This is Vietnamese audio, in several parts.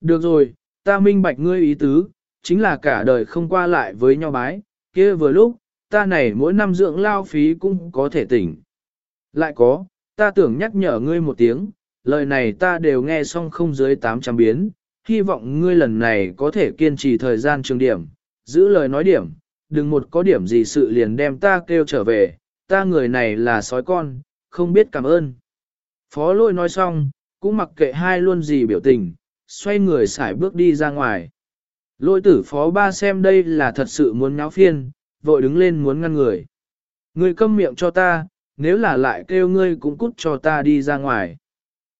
Được rồi, ta minh bạch ngươi ý tứ, chính là cả đời không qua lại với nhau bái, kia vừa lúc, ta này mỗi năm dưỡng lao phí cũng có thể tỉnh. Lại có, ta tưởng nhắc nhở ngươi một tiếng, lời này ta đều nghe xong không dưới 800 biến, hy vọng ngươi lần này có thể kiên trì thời gian trường điểm, giữ lời nói điểm, đừng một có điểm gì sự liền đem ta kêu trở về, ta người này là sói con, không biết cảm ơn. Phó lôi nói xong, cũng mặc kệ hai luôn gì biểu tình, xoay người xải bước đi ra ngoài. Lôi tử phó ba xem đây là thật sự muốn nháo phiên, vội đứng lên muốn ngăn người. Ngươi câm miệng cho ta, nếu là lại kêu ngươi cũng cút cho ta đi ra ngoài.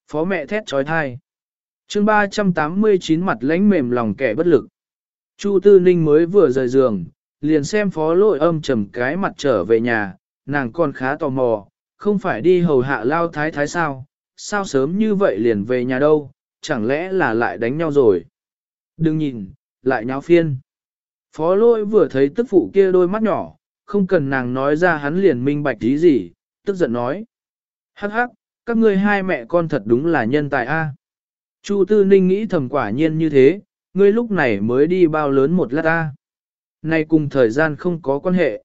Phó mẹ thét trói thai. chương 389 mặt lãnh mềm lòng kẻ bất lực. Chu Tư Ninh mới vừa rời giường, liền xem phó lội âm trầm cái mặt trở về nhà, nàng còn khá tò mò, không phải đi hầu hạ lao thái thái sao, sao sớm như vậy liền về nhà đâu, chẳng lẽ là lại đánh nhau rồi. Đừng nhìn, lại nháo phiên. Phó lôi vừa thấy tức phụ kia đôi mắt nhỏ, không cần nàng nói ra hắn liền minh bạch tí gì, tức giận nói. Hắc hắc, các ngươi hai mẹ con thật đúng là nhân tài a. Chu Tư Ninh nghĩ thầm quả nhiên như thế, ngươi lúc này mới đi bao lớn một lát ta. nay cùng thời gian không có quan hệ.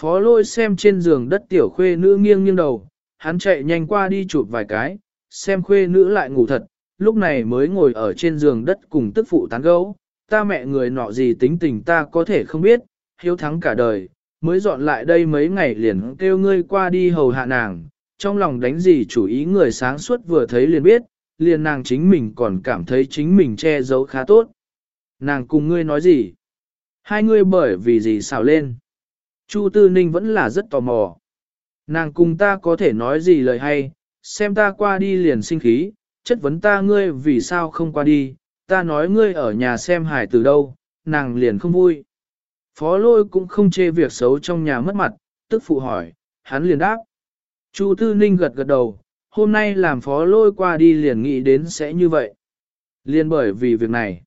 Phó lôi xem trên giường đất tiểu khuê nữ nghiêng nghiêng đầu, hắn chạy nhanh qua đi chụp vài cái, xem khuê nữ lại ngủ thật, lúc này mới ngồi ở trên giường đất cùng tức phụ tán gấu. Ta mẹ người nọ gì tính tình ta có thể không biết, hiếu thắng cả đời, mới dọn lại đây mấy ngày liền kêu ngươi qua đi hầu hạ nàng, trong lòng đánh gì chủ ý người sáng suốt vừa thấy liền biết, liền nàng chính mình còn cảm thấy chính mình che giấu khá tốt. Nàng cùng ngươi nói gì? Hai ngươi bởi vì gì xào lên? Chu Tư Ninh vẫn là rất tò mò. Nàng cùng ta có thể nói gì lời hay, xem ta qua đi liền sinh khí, chất vấn ta ngươi vì sao không qua đi, ta nói ngươi ở nhà xem hải từ đâu, nàng liền không vui. Phó lôi cũng không chê việc xấu trong nhà mất mặt, tức phụ hỏi, hắn liền đáp. Chu Tư Ninh gật gật đầu, hôm nay làm phó lôi qua đi liền nghĩ đến sẽ như vậy. Liên bởi vì việc này.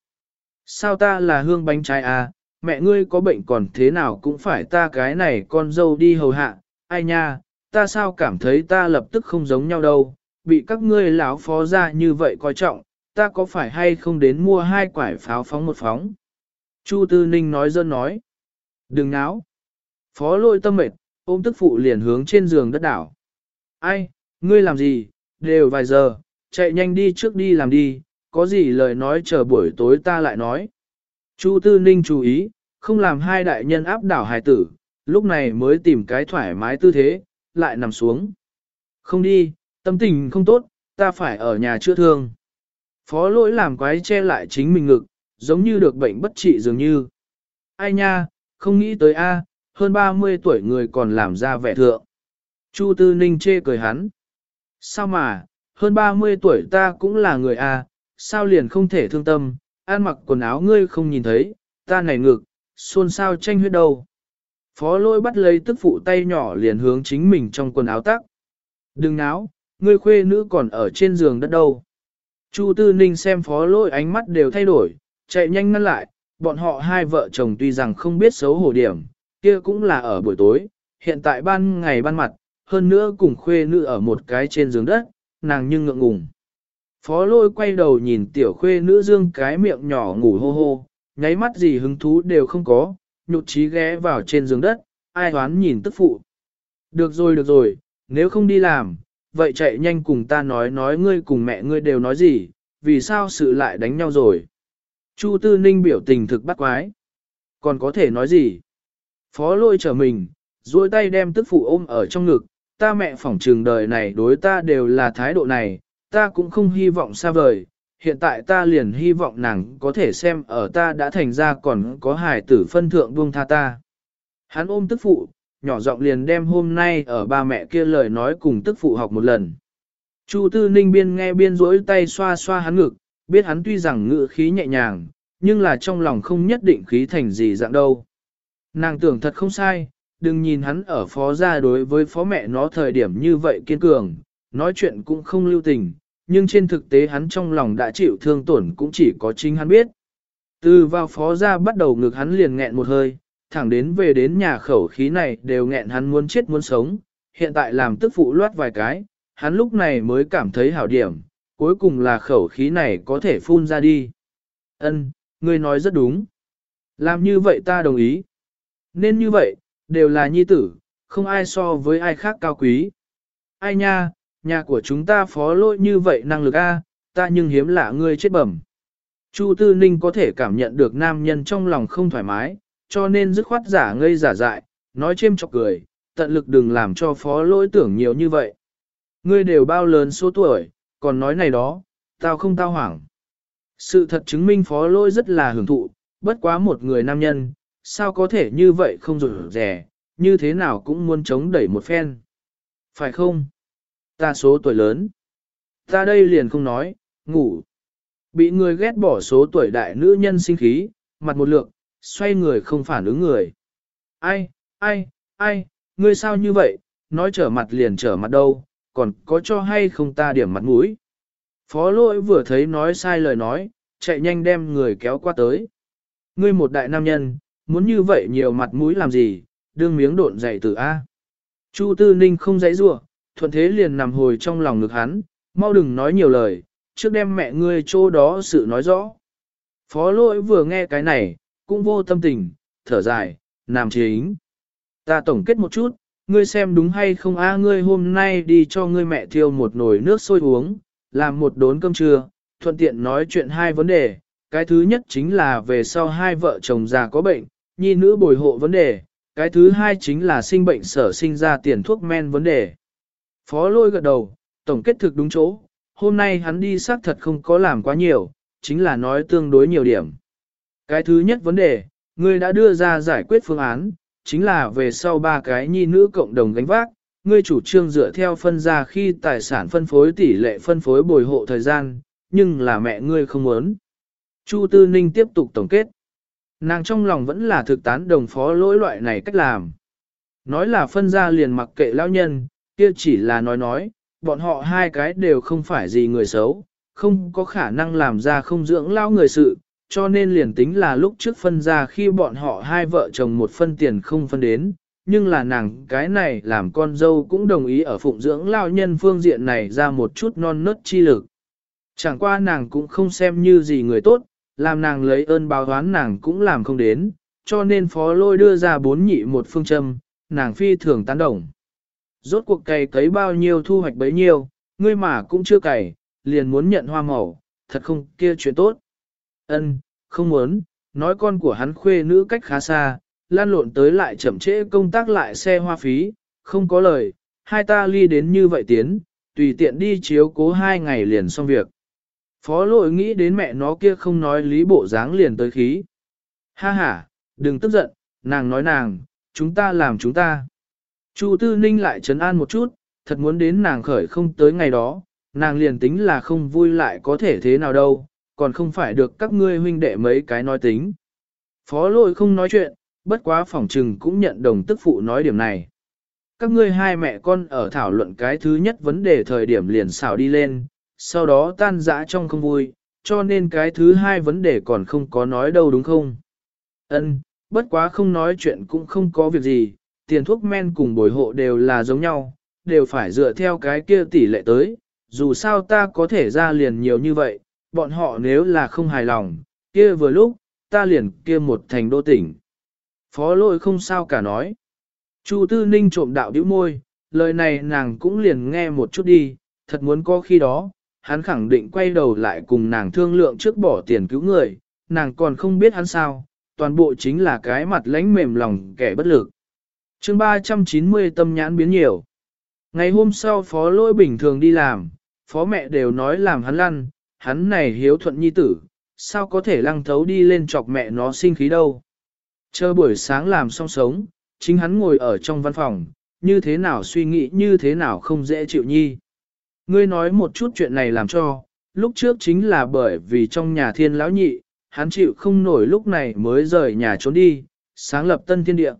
Sao ta là hương bánh trái à, mẹ ngươi có bệnh còn thế nào cũng phải ta cái này con dâu đi hầu hạ, ai nha, ta sao cảm thấy ta lập tức không giống nhau đâu, bị các ngươi lão phó ra như vậy coi trọng, ta có phải hay không đến mua hai quải pháo phóng một phóng. Chu Tư Ninh nói dân nói, đừng náo. Phó lôi tâm mệt, ôm tức phụ liền hướng trên giường đất đảo. Ai, ngươi làm gì, đều vài giờ, chạy nhanh đi trước đi làm đi, có gì lời nói chờ buổi tối ta lại nói. Chu Tư Ninh chú ý, không làm hai đại nhân áp đảo hài tử, lúc này mới tìm cái thoải mái tư thế, lại nằm xuống. Không đi, tâm tình không tốt, ta phải ở nhà chữa thương. Phó lỗi làm quái che lại chính mình ngực, giống như được bệnh bất trị dường như. Ai nha, không nghĩ tới a, hơn 30 tuổi người còn làm ra vẻ thượng. Chu Tư Ninh chê cười hắn. Sao mà, hơn 30 tuổi ta cũng là người a, sao liền không thể thương tâm, ăn mặc quần áo ngươi không nhìn thấy, ta này ngực, xôn xao tranh huyết đâu. Phó lôi bắt lấy tức phụ tay nhỏ liền hướng chính mình trong quần áo tắc. Đừng náo, ngươi khuê nữ còn ở trên giường đất đâu. Chu Tư Ninh xem phó Lỗi ánh mắt đều thay đổi, chạy nhanh ngăn lại, bọn họ hai vợ chồng tuy rằng không biết xấu hổ điểm, kia cũng là ở buổi tối, hiện tại ban ngày ban mặt, hơn nữa cùng khuê nữ ở một cái trên giường đất, nàng nhưng ngượng ngùng. Phó lôi quay đầu nhìn tiểu khuê nữ dương cái miệng nhỏ ngủ hô hô, nháy mắt gì hứng thú đều không có, nhụt chí ghé vào trên giường đất, ai hoán nhìn tức phụ. Được rồi được rồi, nếu không đi làm, vậy chạy nhanh cùng ta nói nói ngươi cùng mẹ ngươi đều nói gì, vì sao sự lại đánh nhau rồi. Chu Tư Ninh biểu tình thực bắt quái. Còn có thể nói gì? Phó lôi trở mình, duỗi tay đem tức phụ ôm ở trong ngực, ta mẹ phỏng trường đời này đối ta đều là thái độ này, ta cũng không hy vọng xa vời, hiện tại ta liền hy vọng nàng có thể xem ở ta đã thành ra còn có hài tử phân thượng buông tha ta. Hắn ôm tức phụ, nhỏ giọng liền đem hôm nay ở ba mẹ kia lời nói cùng tức phụ học một lần. Chu tư ninh biên nghe biên rỗi tay xoa xoa hắn ngực, biết hắn tuy rằng ngự khí nhẹ nhàng, nhưng là trong lòng không nhất định khí thành gì dạng đâu. Nàng tưởng thật không sai, đừng nhìn hắn ở phó gia đối với phó mẹ nó thời điểm như vậy kiên cường, nói chuyện cũng không lưu tình, nhưng trên thực tế hắn trong lòng đã chịu thương tổn cũng chỉ có chính hắn biết. Từ vào phó gia bắt đầu ngực hắn liền nghẹn một hơi, thẳng đến về đến nhà khẩu khí này đều nghẹn hắn muốn chết muốn sống, hiện tại làm tức phụ loát vài cái, hắn lúc này mới cảm thấy hảo điểm, cuối cùng là khẩu khí này có thể phun ra đi. Ân, ngươi nói rất đúng. Làm như vậy ta đồng ý. Nên như vậy, đều là nhi tử, không ai so với ai khác cao quý. Ai nha, nhà của chúng ta phó lỗi như vậy năng lực a, ta nhưng hiếm lạ ngươi chết bẩm. Chu Tư Ninh có thể cảm nhận được nam nhân trong lòng không thoải mái, cho nên dứt khoát giả ngây giả dại, nói chêm chọc cười, tận lực đừng làm cho phó lỗi tưởng nhiều như vậy. Ngươi đều bao lớn số tuổi, còn nói này đó, tao không tao hoảng. Sự thật chứng minh phó lỗi rất là hưởng thụ, bất quá một người nam nhân, sao có thể như vậy không rủi rẻ, như thế nào cũng muốn chống đẩy một phen. Phải không? Ta số tuổi lớn. Ta đây liền không nói, ngủ. Bị người ghét bỏ số tuổi đại nữ nhân sinh khí, mặt một lượng, xoay người không phản ứng người. Ai, ai, ai, ngươi sao như vậy, nói trở mặt liền trở mặt đâu, còn có cho hay không ta điểm mặt mũi. Phó lỗi vừa thấy nói sai lời nói, chạy nhanh đem người kéo qua tới. Ngươi một đại nam nhân, muốn như vậy nhiều mặt mũi làm gì, đương miếng độn dày tử A. Chu Tư Ninh không dãy rủa thuận thế liền nằm hồi trong lòng ngực hắn, mau đừng nói nhiều lời, trước đem mẹ ngươi chỗ đó sự nói rõ. Phó lỗi vừa nghe cái này, cũng vô tâm tình, thở dài, nằm chính. Ta tổng kết một chút, ngươi xem đúng hay không a ngươi hôm nay đi cho ngươi mẹ thiêu một nồi nước sôi uống, làm một đốn cơm trưa, thuận tiện nói chuyện hai vấn đề. Cái thứ nhất chính là về sau hai vợ chồng già có bệnh, nhi nữ bồi hộ vấn đề. Cái thứ hai chính là sinh bệnh sở sinh ra tiền thuốc men vấn đề. Phó lôi gật đầu, tổng kết thực đúng chỗ, hôm nay hắn đi xác thật không có làm quá nhiều, chính là nói tương đối nhiều điểm. Cái thứ nhất vấn đề, ngươi đã đưa ra giải quyết phương án, chính là về sau ba cái nhi nữ cộng đồng gánh vác, ngươi chủ trương dựa theo phân ra khi tài sản phân phối tỷ lệ phân phối bồi hộ thời gian, nhưng là mẹ ngươi không muốn. Chu Tư Ninh tiếp tục tổng kết. Nàng trong lòng vẫn là thực tán đồng phó lỗi loại này cách làm. Nói là phân ra liền mặc kệ lao nhân, kia chỉ là nói nói, bọn họ hai cái đều không phải gì người xấu, không có khả năng làm ra không dưỡng lao người sự, cho nên liền tính là lúc trước phân ra khi bọn họ hai vợ chồng một phân tiền không phân đến, nhưng là nàng cái này làm con dâu cũng đồng ý ở phụng dưỡng lao nhân phương diện này ra một chút non nớt chi lực. Chẳng qua nàng cũng không xem như gì người tốt, làm nàng lấy ơn báo oán nàng cũng làm không đến, cho nên phó lôi đưa ra bốn nhị một phương châm, nàng phi thường tán đồng. Rốt cuộc cày cấy bao nhiêu thu hoạch bấy nhiêu, ngươi mà cũng chưa cày, liền muốn nhận hoa màu, thật không kia chuyện tốt. Ân, không muốn, nói con của hắn khuê nữ cách khá xa, lan lộn tới lại chậm trễ công tác lại xe hoa phí, không có lời, hai ta ly đến như vậy tiến, tùy tiện đi chiếu cố hai ngày liền xong việc. Phó lội nghĩ đến mẹ nó kia không nói lý bộ dáng liền tới khí. Ha ha, đừng tức giận, nàng nói nàng, chúng ta làm chúng ta. Chu Tư Ninh lại trấn an một chút, thật muốn đến nàng khởi không tới ngày đó, nàng liền tính là không vui lại có thể thế nào đâu, còn không phải được các ngươi huynh đệ mấy cái nói tính. Phó lôi không nói chuyện, bất quá phỏng trừng cũng nhận đồng tức phụ nói điểm này. Các ngươi hai mẹ con ở thảo luận cái thứ nhất vấn đề thời điểm liền xảo đi lên, sau đó tan dã trong không vui, cho nên cái thứ hai vấn đề còn không có nói đâu đúng không? Ân, bất quá không nói chuyện cũng không có việc gì, tiền thuốc men cùng bồi hộ đều là giống nhau, đều phải dựa theo cái kia tỷ lệ tới, dù sao ta có thể ra liền nhiều như vậy, bọn họ nếu là không hài lòng, kia vừa lúc, ta liền kia một thành đô tỉnh. Phó lôi không sao cả nói. Chu Tư Ninh trộm đạo điếu môi, lời này nàng cũng liền nghe một chút đi, thật muốn có khi đó, hắn khẳng định quay đầu lại cùng nàng thương lượng trước bỏ tiền cứu người, nàng còn không biết hắn sao, toàn bộ chính là cái mặt lãnh mềm lòng kẻ bất lực. chương 390 tâm nhãn biến nhiều. Ngày hôm sau phó lỗi bình thường đi làm, phó mẹ đều nói làm hắn lăn, hắn này hiếu thuận nhi tử, sao có thể lăng thấu đi lên chọc mẹ nó sinh khí đâu. Chờ buổi sáng làm xong sống, chính hắn ngồi ở trong văn phòng, như thế nào suy nghĩ như thế nào không dễ chịu nhi. Ngươi nói một chút chuyện này làm cho, lúc trước chính là bởi vì trong nhà thiên lão nhị, hắn chịu không nổi lúc này mới rời nhà trốn đi, sáng lập tân thiên địa.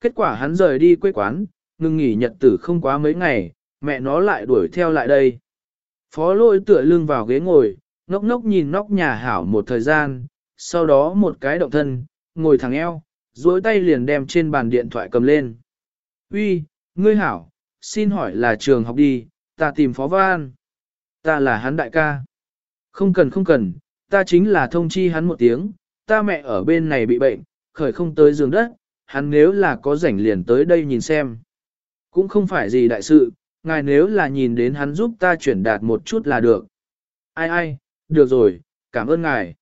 Kết quả hắn rời đi quê quán, ngừng nghỉ nhật tử không quá mấy ngày, mẹ nó lại đuổi theo lại đây. Phó lôi tựa lưng vào ghế ngồi, ngốc ngốc nhìn nóc nhà hảo một thời gian, sau đó một cái động thân, ngồi thẳng eo, duỗi tay liền đem trên bàn điện thoại cầm lên. Uy, ngươi hảo, xin hỏi là trường học đi, ta tìm phó văn. Ta là hắn đại ca. Không cần không cần, ta chính là thông chi hắn một tiếng, ta mẹ ở bên này bị bệnh, khởi không tới giường đất, hắn nếu là có rảnh liền tới đây nhìn xem. Cũng không phải gì đại sự, ngài nếu là nhìn đến hắn giúp ta chuyển đạt một chút là được. Ai ai, được rồi, cảm ơn ngài.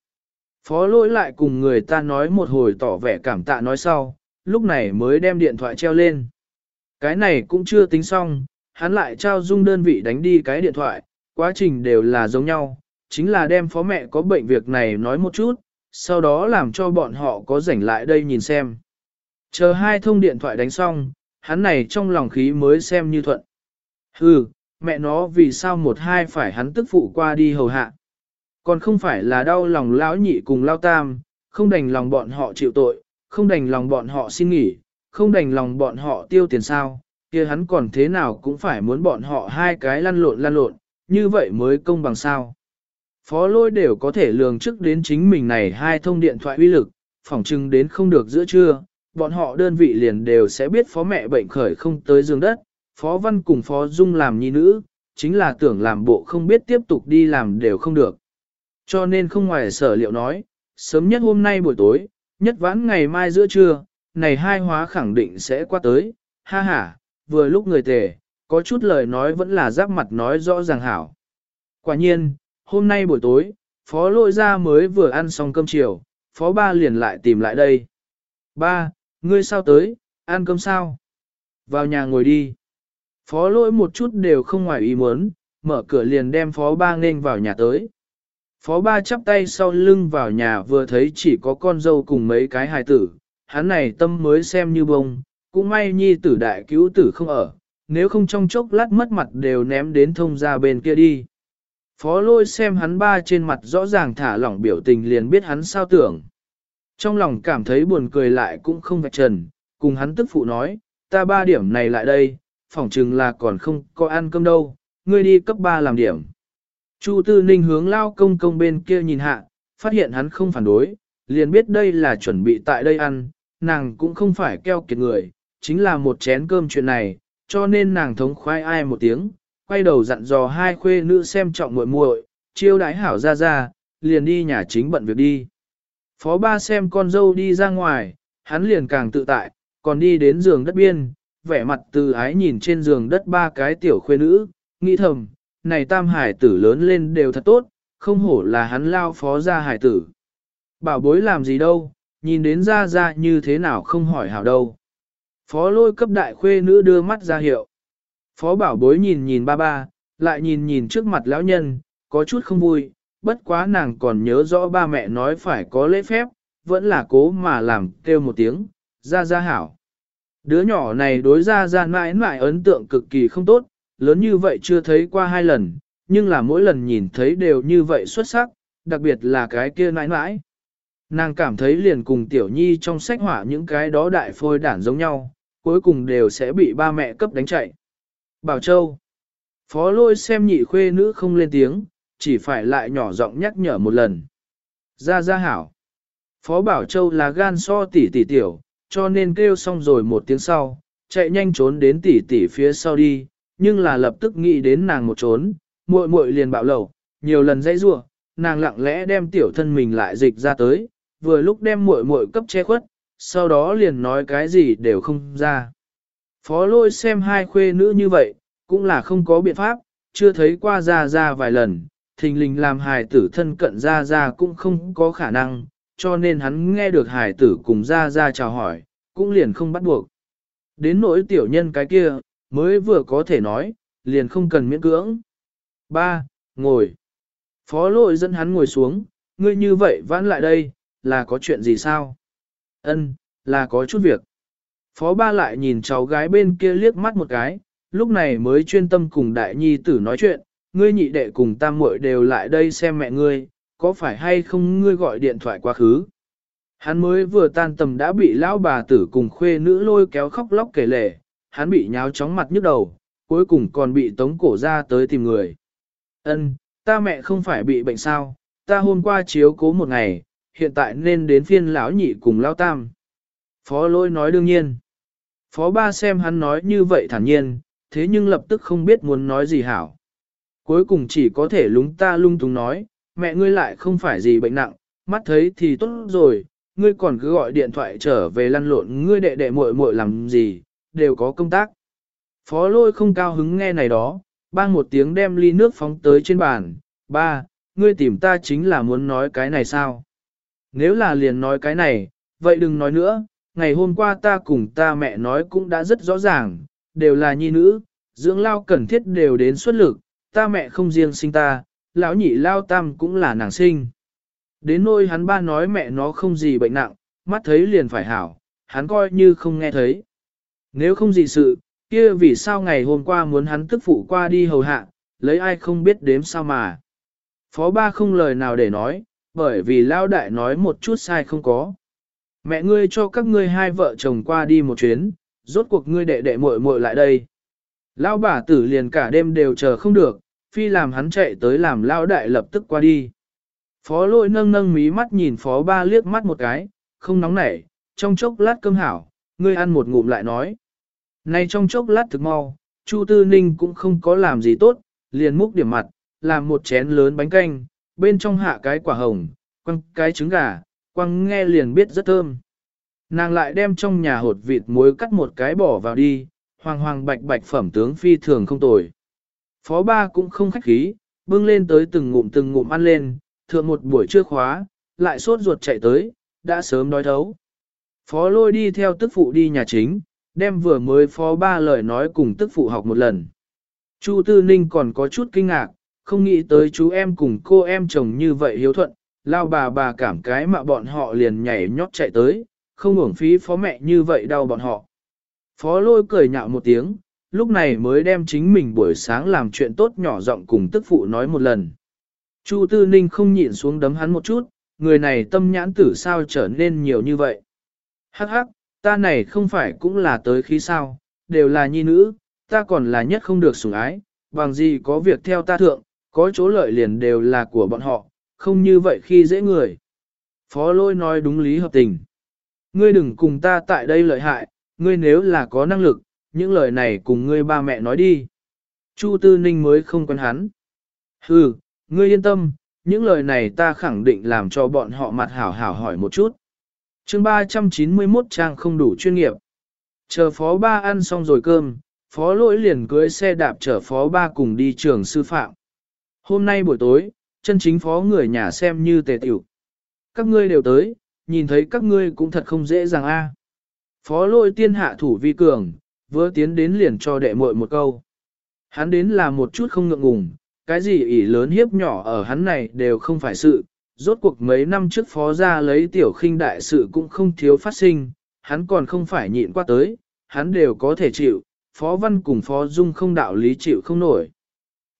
Phó lỗi lại cùng người ta nói một hồi tỏ vẻ cảm tạ nói sau, lúc này mới đem điện thoại treo lên. Cái này cũng chưa tính xong, hắn lại trao dung đơn vị đánh đi cái điện thoại, quá trình đều là giống nhau, chính là đem phó mẹ có bệnh việc này nói một chút, sau đó làm cho bọn họ có rảnh lại đây nhìn xem. Chờ hai thông điện thoại đánh xong, hắn này trong lòng khí mới xem như thuận. Hừ, mẹ nó vì sao một hai phải hắn tức phụ qua đi hầu hạ. Còn không phải là đau lòng lão nhị cùng lao tam, không đành lòng bọn họ chịu tội, không đành lòng bọn họ xin nghỉ, không đành lòng bọn họ tiêu tiền sao, kia hắn còn thế nào cũng phải muốn bọn họ hai cái lăn lộn lăn lộn, như vậy mới công bằng sao. Phó lôi đều có thể lường trước đến chính mình này hai thông điện thoại uy lực, phỏng chừng đến không được giữa trưa, bọn họ đơn vị liền đều sẽ biết phó mẹ bệnh khởi không tới giường đất, phó văn cùng phó dung làm nhi nữ, chính là tưởng làm bộ không biết tiếp tục đi làm đều không được. Cho nên không ngoài sở liệu nói, sớm nhất hôm nay buổi tối, nhất vãn ngày mai giữa trưa, này hai hóa khẳng định sẽ qua tới, ha ha, vừa lúc người tề, có chút lời nói vẫn là giáp mặt nói rõ ràng hảo. Quả nhiên, hôm nay buổi tối, phó lội ra mới vừa ăn xong cơm chiều, phó ba liền lại tìm lại đây. Ba, ngươi sao tới, ăn cơm sao? Vào nhà ngồi đi. Phó lỗi một chút đều không ngoài ý muốn, mở cửa liền đem phó ba nghênh vào nhà tới. Phó ba chắp tay sau lưng vào nhà vừa thấy chỉ có con dâu cùng mấy cái hài tử, hắn này tâm mới xem như bông, cũng may nhi tử đại cứu tử không ở, nếu không trong chốc lát mất mặt đều ném đến thông ra bên kia đi. Phó lôi xem hắn ba trên mặt rõ ràng thả lỏng biểu tình liền biết hắn sao tưởng. Trong lòng cảm thấy buồn cười lại cũng không vạch trần, cùng hắn tức phụ nói, ta ba điểm này lại đây, phỏng chừng là còn không có ăn cơm đâu, ngươi đi cấp ba làm điểm. Chu Tư Ninh hướng lao công công bên kia nhìn hạ, phát hiện hắn không phản đối, liền biết đây là chuẩn bị tại đây ăn, nàng cũng không phải keo kiệt người, chính là một chén cơm chuyện này, cho nên nàng thống khoai ai một tiếng, quay đầu dặn dò hai khuê nữ xem trọng muội muội, chiêu đái hảo ra ra, liền đi nhà chính bận việc đi. Phó ba xem con dâu đi ra ngoài, hắn liền càng tự tại, còn đi đến giường đất biên, vẻ mặt từ ái nhìn trên giường đất ba cái tiểu khuê nữ, nghĩ thầm, này tam hải tử lớn lên đều thật tốt, không hổ là hắn lao phó ra hải tử. Bảo bối làm gì đâu, nhìn đến ra ra như thế nào không hỏi hảo đâu. Phó lôi cấp đại khuê nữ đưa mắt ra hiệu. Phó bảo bối nhìn nhìn ba ba, lại nhìn nhìn trước mặt lão nhân, có chút không vui, bất quá nàng còn nhớ rõ ba mẹ nói phải có lễ phép, vẫn là cố mà làm kêu một tiếng, ra ra hảo. Đứa nhỏ này đối ra ra mãi mãi ấn tượng cực kỳ không tốt, lớn như vậy chưa thấy qua hai lần, nhưng là mỗi lần nhìn thấy đều như vậy xuất sắc, đặc biệt là cái kia mãi mãi. Nàng cảm thấy liền cùng tiểu nhi trong sách họa những cái đó đại phôi đản giống nhau, cuối cùng đều sẽ bị ba mẹ cấp đánh chạy. Bảo Châu Phó lôi xem nhị khuê nữ không lên tiếng, chỉ phải lại nhỏ giọng nhắc nhở một lần. Ra ra hảo. Phó Bảo Châu là gan so tỉ tỉ tiểu, cho nên kêu xong rồi một tiếng sau, chạy nhanh trốn đến tỷ tỷ phía sau đi, nhưng là lập tức nghĩ đến nàng một trốn, muội muội liền bạo lẩu nhiều lần dãy rủa, nàng lặng lẽ đem tiểu thân mình lại dịch ra tới, vừa lúc đem muội muội cấp che khuất, sau đó liền nói cái gì đều không ra. Phó lôi xem hai khuê nữ như vậy, cũng là không có biện pháp, chưa thấy qua ra ra vài lần, thình lình làm hài tử thân cận ra ra cũng không có khả năng, cho nên hắn nghe được Hải tử cùng ra ra chào hỏi, cũng liền không bắt buộc. Đến nỗi tiểu nhân cái kia, mới vừa có thể nói, liền không cần miễn cưỡng. Ba, ngồi. Phó lội dẫn hắn ngồi xuống, ngươi như vậy vãn lại đây, là có chuyện gì sao? Ân, là có chút việc. Phó ba lại nhìn cháu gái bên kia liếc mắt một cái, lúc này mới chuyên tâm cùng đại nhi tử nói chuyện, ngươi nhị đệ cùng tam muội đều lại đây xem mẹ ngươi, có phải hay không ngươi gọi điện thoại quá khứ? Hắn mới vừa tan tầm đã bị lão bà tử cùng khuê nữ lôi kéo khóc lóc kể lể, hắn bị nháo chóng mặt nhức đầu, cuối cùng còn bị tống cổ ra tới tìm người. Ân, ta mẹ không phải bị bệnh sao, ta hôm qua chiếu cố một ngày, hiện tại nên đến phiên lão nhị cùng lão tam. Phó lôi nói đương nhiên. Phó ba xem hắn nói như vậy thản nhiên, thế nhưng lập tức không biết muốn nói gì hảo. Cuối cùng chỉ có thể lúng ta lung tung nói, mẹ ngươi lại không phải gì bệnh nặng, mắt thấy thì tốt rồi, ngươi còn cứ gọi điện thoại trở về lăn lộn ngươi đệ đệ muội muội làm gì, đều có công tác. Phó lôi không cao hứng nghe này đó, bang một tiếng đem ly nước phóng tới trên bàn, ba, ngươi tìm ta chính là muốn nói cái này sao? Nếu là liền nói cái này, vậy đừng nói nữa, ngày hôm qua ta cùng ta mẹ nói cũng đã rất rõ ràng, đều là nhi nữ, dưỡng lao cần thiết đều đến xuất lực, ta mẹ không riêng sinh ta, lão nhị lao tam cũng là nàng sinh. Đến nôi hắn ba nói mẹ nó không gì bệnh nặng, mắt thấy liền phải hảo, hắn coi như không nghe thấy. Nếu không gì sự, kia vì sao ngày hôm qua muốn hắn tức phụ qua đi hầu hạ, lấy ai không biết đếm sao mà. Phó ba không lời nào để nói, bởi vì lao đại nói một chút sai không có. Mẹ ngươi cho các ngươi hai vợ chồng qua đi một chuyến, rốt cuộc ngươi đệ đệ muội muội lại đây. Lao bà tử liền cả đêm đều chờ không được, phi làm hắn chạy tới làm lao đại lập tức qua đi. Phó lôi nâng nâng mí mắt nhìn phó ba liếc mắt một cái, không nóng nảy, trong chốc lát cơm hảo, ngươi ăn một ngụm lại nói. Này trong chốc lát thực mau, Chu Tư Ninh cũng không có làm gì tốt, liền múc điểm mặt, làm một chén lớn bánh canh, bên trong hạ cái quả hồng, quăng cái trứng gà, quăng nghe liền biết rất thơm. Nàng lại đem trong nhà hột vịt muối cắt một cái bỏ vào đi, hoàng hoàng bạch bạch phẩm tướng phi thường không tồi. Phó ba cũng không khách khí, bưng lên tới từng ngụm từng ngụm ăn lên, thượng một buổi trưa khóa, lại sốt ruột chạy tới, đã sớm đói thấu. Phó lôi đi theo tức phụ đi nhà chính, đem vừa mới phó ba lời nói cùng tức phụ học một lần. Chu Tư Ninh còn có chút kinh ngạc, không nghĩ tới chú em cùng cô em chồng như vậy hiếu thuận, lao bà bà cảm cái mà bọn họ liền nhảy nhót chạy tới, không uổng phí phó mẹ như vậy đau bọn họ. Phó lôi cười nhạo một tiếng, lúc này mới đem chính mình buổi sáng làm chuyện tốt nhỏ giọng cùng tức phụ nói một lần. Chu Tư Ninh không nhịn xuống đấm hắn một chút, người này tâm nhãn tử sao trở nên nhiều như vậy. Hắc hắc, ta này không phải cũng là tới khi sao, đều là nhi nữ, ta còn là nhất không được sủng ái, bằng gì có việc theo ta thượng, có chỗ lợi liền đều là của bọn họ, không như vậy khi dễ người. Phó lôi nói đúng lý hợp tình. Ngươi đừng cùng ta tại đây lợi hại, ngươi nếu là có năng lực, những lời này cùng ngươi ba mẹ nói đi. Chu Tư Ninh mới không quen hắn. Hừ, ngươi yên tâm, những lời này ta khẳng định làm cho bọn họ mặt hảo hảo hỏi một chút. chương 391 trang không đủ chuyên nghiệp. Chờ phó ba ăn xong rồi cơm, phó lỗi liền cưới xe đạp chở phó ba cùng đi trường sư phạm. Hôm nay buổi tối, chân chính phó người nhà xem như tề tiểu. Các ngươi đều tới, nhìn thấy các ngươi cũng thật không dễ dàng a. Phó lỗi tiên hạ thủ vi cường, vừa tiến đến liền cho đệ muội một câu. Hắn đến là một chút không ngượng ngùng, cái gì ỷ lớn hiếp nhỏ ở hắn này đều không phải sự, rốt cuộc mấy năm trước phó ra lấy tiểu khinh đại sự cũng không thiếu phát sinh, hắn còn không phải nhịn qua tới, hắn đều có thể chịu, phó văn cùng phó dung không đạo lý chịu không nổi.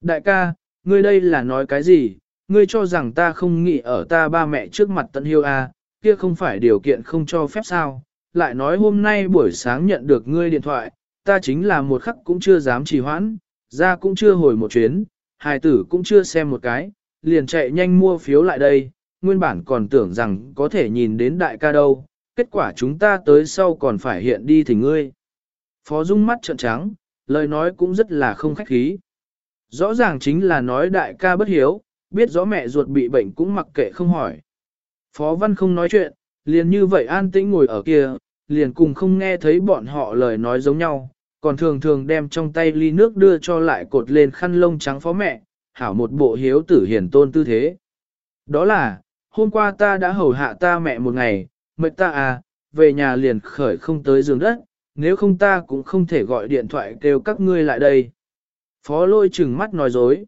Đại ca, ngươi đây là nói cái gì, ngươi cho rằng ta không nghĩ ở ta ba mẹ trước mặt tận hiêu à, kia không phải điều kiện không cho phép sao, lại nói hôm nay buổi sáng nhận được ngươi điện thoại, ta chính là một khắc cũng chưa dám trì hoãn, ra cũng chưa hồi một chuyến, hài tử cũng chưa xem một cái, liền chạy nhanh mua phiếu lại đây, nguyên bản còn tưởng rằng có thể nhìn đến đại ca đâu, kết quả chúng ta tới sau còn phải hiện đi thì ngươi. Phó Dung mắt trợn trắng, lời nói cũng rất là không khách khí. Rõ ràng chính là nói đại ca bất hiếu, biết rõ mẹ ruột bị bệnh cũng mặc kệ không hỏi. Phó Văn không nói chuyện, liền như vậy an tĩnh ngồi ở kia, liền cùng không nghe thấy bọn họ lời nói giống nhau, còn thường thường đem trong tay ly nước đưa cho lại cột lên khăn lông trắng phó mẹ, hảo một bộ hiếu tử hiển tôn tư thế. Đó là, hôm qua ta đã hầu hạ ta mẹ một ngày, mệt ta à, về nhà liền khởi không tới giường đất, nếu không ta cũng không thể gọi điện thoại kêu các ngươi lại đây. Phó lôi chừng mắt nói dối.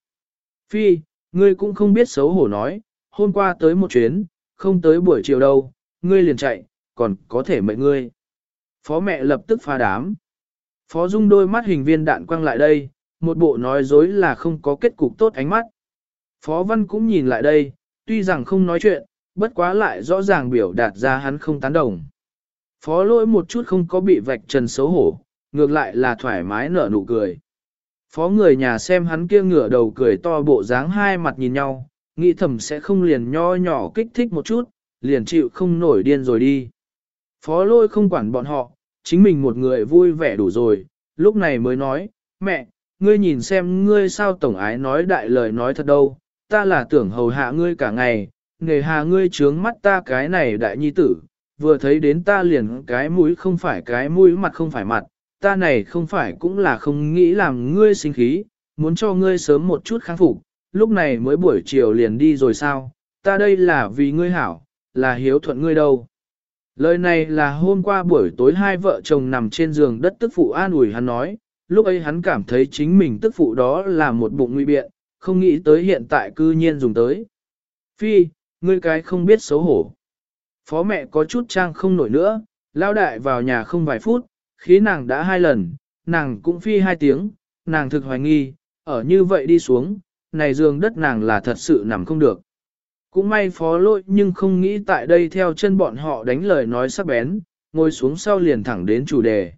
Phi, ngươi cũng không biết xấu hổ nói, hôm qua tới một chuyến, không tới buổi chiều đâu, ngươi liền chạy, còn có thể mệnh ngươi. Phó mẹ lập tức pha đám. Phó Dung đôi mắt hình viên đạn quăng lại đây, một bộ nói dối là không có kết cục tốt ánh mắt. Phó Văn cũng nhìn lại đây, tuy rằng không nói chuyện, bất quá lại rõ ràng biểu đạt ra hắn không tán đồng. Phó lỗi một chút không có bị vạch trần xấu hổ, ngược lại là thoải mái nở nụ cười. Phó người nhà xem hắn kia ngửa đầu cười to bộ dáng hai mặt nhìn nhau, nghĩ thầm sẽ không liền nho nhỏ kích thích một chút, liền chịu không nổi điên rồi đi. Phó lôi không quản bọn họ, chính mình một người vui vẻ đủ rồi, lúc này mới nói, mẹ, ngươi nhìn xem ngươi sao tổng ái nói đại lời nói thật đâu, ta là tưởng hầu hạ ngươi cả ngày, nghề hà ngươi trướng mắt ta cái này đại nhi tử, vừa thấy đến ta liền cái mũi không phải cái mũi mặt không phải mặt, ta này không phải cũng là không nghĩ làm ngươi sinh khí, muốn cho ngươi sớm một chút kháng phục, lúc này mới buổi chiều liền đi rồi sao, ta đây là vì ngươi hảo, là hiếu thuận ngươi đâu. Lời này là hôm qua buổi tối hai vợ chồng nằm trên giường đất tức phụ an ủi hắn nói, lúc ấy hắn cảm thấy chính mình tức phụ đó là một bụng nguy biện, không nghĩ tới hiện tại cư nhiên dùng tới. Phi, ngươi cái không biết xấu hổ. Phó mẹ có chút trang không nổi nữa, lao đại vào nhà không vài phút, khí nàng đã hai lần, nàng cũng phi hai tiếng, nàng thực hoài nghi, ở như vậy đi xuống, này giường đất nàng là thật sự nằm không được. Cũng may phó lỗi nhưng không nghĩ tại đây theo chân bọn họ đánh lời nói sắc bén, ngồi xuống sau liền thẳng đến chủ đề.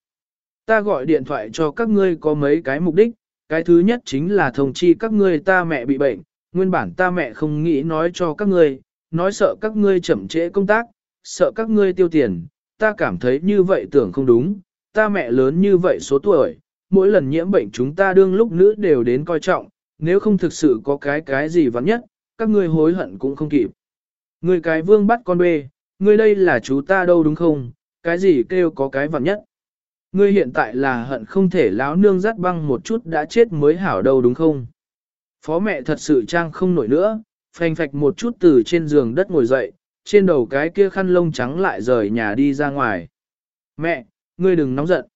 Ta gọi điện thoại cho các ngươi có mấy cái mục đích, cái thứ nhất chính là thông chi các ngươi ta mẹ bị bệnh, nguyên bản ta mẹ không nghĩ nói cho các ngươi, nói sợ các ngươi chậm trễ công tác, sợ các ngươi tiêu tiền, ta cảm thấy như vậy tưởng không đúng, ta mẹ lớn như vậy số tuổi, mỗi lần nhiễm bệnh chúng ta đương lúc nữ đều đến coi trọng, nếu không thực sự có cái cái gì vắng nhất, các ngươi hối hận cũng không kịp. Người cái vương bắt con bê, ngươi đây là chú ta đâu đúng không, cái gì kêu có cái vặn nhất. Ngươi hiện tại là hận không thể láo nương dắt băng một chút đã chết mới hảo đâu đúng không? Phó mẹ thật sự trang không nổi nữa, phanh phạch một chút từ trên giường đất ngồi dậy, trên đầu cái kia khăn lông trắng lại rời nhà đi ra ngoài. Mẹ, ngươi đừng nóng giận.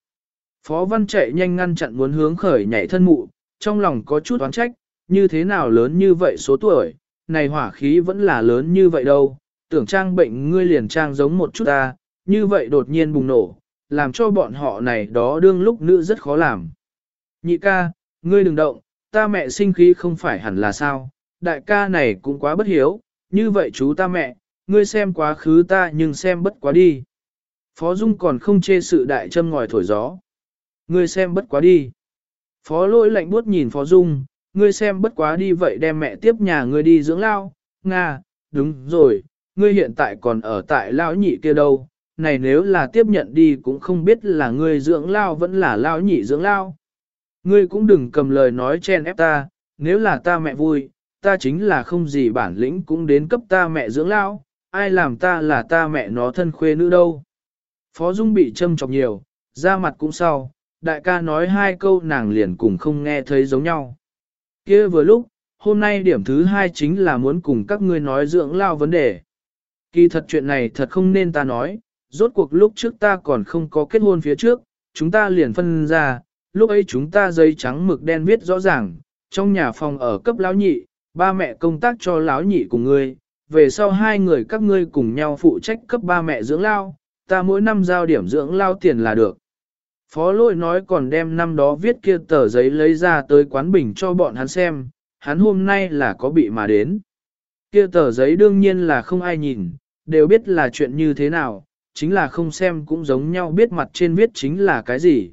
Phó văn chạy nhanh ngăn chặn muốn hướng khởi nhảy thân mụ, trong lòng có chút oán trách, như thế nào lớn như vậy số tuổi, này hỏa khí vẫn là lớn như vậy đâu, tưởng trang bệnh ngươi liền trang giống một chút ta, như vậy đột nhiên bùng nổ, làm cho bọn họ này đó đương lúc nữ rất khó làm. Nhị ca, ngươi đừng động, ta mẹ sinh khí không phải hẳn là sao, đại ca này cũng quá bất hiếu, như vậy chú ta mẹ, ngươi xem quá khứ ta nhưng xem bất quá đi. Phó Dung còn không chê sự đại châm ngòi thổi gió. Ngươi xem bất quá đi. Phó lỗi lạnh buốt nhìn Phó Dung, ngươi xem bất quá đi vậy đem mẹ tiếp nhà ngươi đi dưỡng lao. Nga, đúng rồi, ngươi hiện tại còn ở tại lao nhị kia đâu, này nếu là tiếp nhận đi cũng không biết là ngươi dưỡng lao vẫn là lao nhị dưỡng lao. Ngươi cũng đừng cầm lời nói chen ép ta, nếu là ta mẹ vui, ta chính là không gì bản lĩnh cũng đến cấp ta mẹ dưỡng lao, ai làm ta là ta mẹ nó thân khuê nữ đâu. Phó Dung bị châm chọc nhiều, ra mặt cũng sau, đại ca nói hai câu nàng liền cùng không nghe thấy giống nhau kia vừa lúc, hôm nay điểm thứ hai chính là muốn cùng các ngươi nói dưỡng lao vấn đề. Kỳ thật chuyện này thật không nên ta nói, rốt cuộc lúc trước ta còn không có kết hôn phía trước, chúng ta liền phân ra, lúc ấy chúng ta giấy trắng mực đen viết rõ ràng, trong nhà phòng ở cấp lão nhị, ba mẹ công tác cho lão nhị cùng ngươi, về sau hai người các ngươi cùng nhau phụ trách cấp ba mẹ dưỡng lao, ta mỗi năm giao điểm dưỡng lao tiền là được. Phó lôi nói còn đem năm đó viết kia tờ giấy lấy ra tới quán bình cho bọn hắn xem, hắn hôm nay là có bị mà đến. Kia tờ giấy đương nhiên là không ai nhìn, đều biết là chuyện như thế nào, chính là không xem cũng giống nhau biết mặt trên viết chính là cái gì.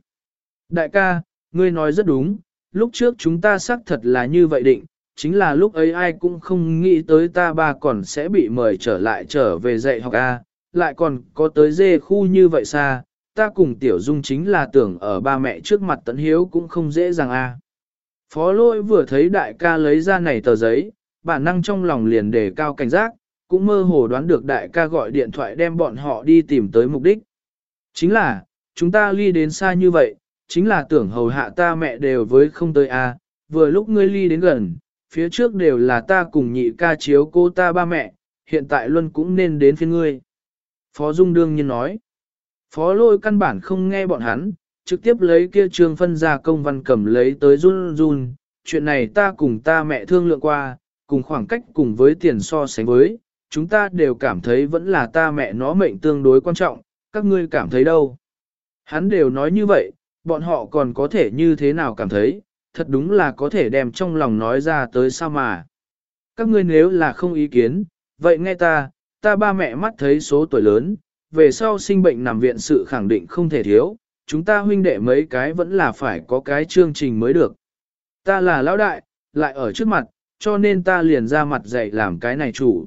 Đại ca, ngươi nói rất đúng, lúc trước chúng ta xác thật là như vậy định, chính là lúc ấy ai cũng không nghĩ tới ta ba còn sẽ bị mời trở lại trở về dạy học A, lại còn có tới dê khu như vậy xa, ta cùng tiểu dung chính là tưởng ở ba mẹ trước mặt tận hiếu cũng không dễ dàng A. Phó lôi vừa thấy đại ca lấy ra này tờ giấy, bản năng trong lòng liền đề cao cảnh giác, cũng mơ hồ đoán được đại ca gọi điện thoại đem bọn họ đi tìm tới mục đích. Chính là, chúng ta ly đến xa như vậy, chính là tưởng hầu hạ ta mẹ đều với không tới a. vừa lúc ngươi ly đến gần, phía trước đều là ta cùng nhị ca chiếu cô ta ba mẹ, hiện tại luân cũng nên đến phía ngươi. Phó Dung đương nhiên nói, Phó lôi căn bản không nghe bọn hắn, trực tiếp lấy kia trường phân ra công văn cầm lấy tới run run, chuyện này ta cùng ta mẹ thương lượng qua, cùng khoảng cách cùng với tiền so sánh với, chúng ta đều cảm thấy vẫn là ta mẹ nó mệnh tương đối quan trọng, các ngươi cảm thấy đâu. Hắn đều nói như vậy, bọn họ còn có thể như thế nào cảm thấy, thật đúng là có thể đem trong lòng nói ra tới sao mà. Các ngươi nếu là không ý kiến, vậy nghe ta, ta ba mẹ mắt thấy số tuổi lớn, về sau sinh bệnh nằm viện sự khẳng định không thể thiếu, chúng ta huynh đệ mấy cái vẫn là phải có cái chương trình mới được. Ta là lão đại, lại ở trước mặt, cho nên ta liền ra mặt dạy làm cái này chủ.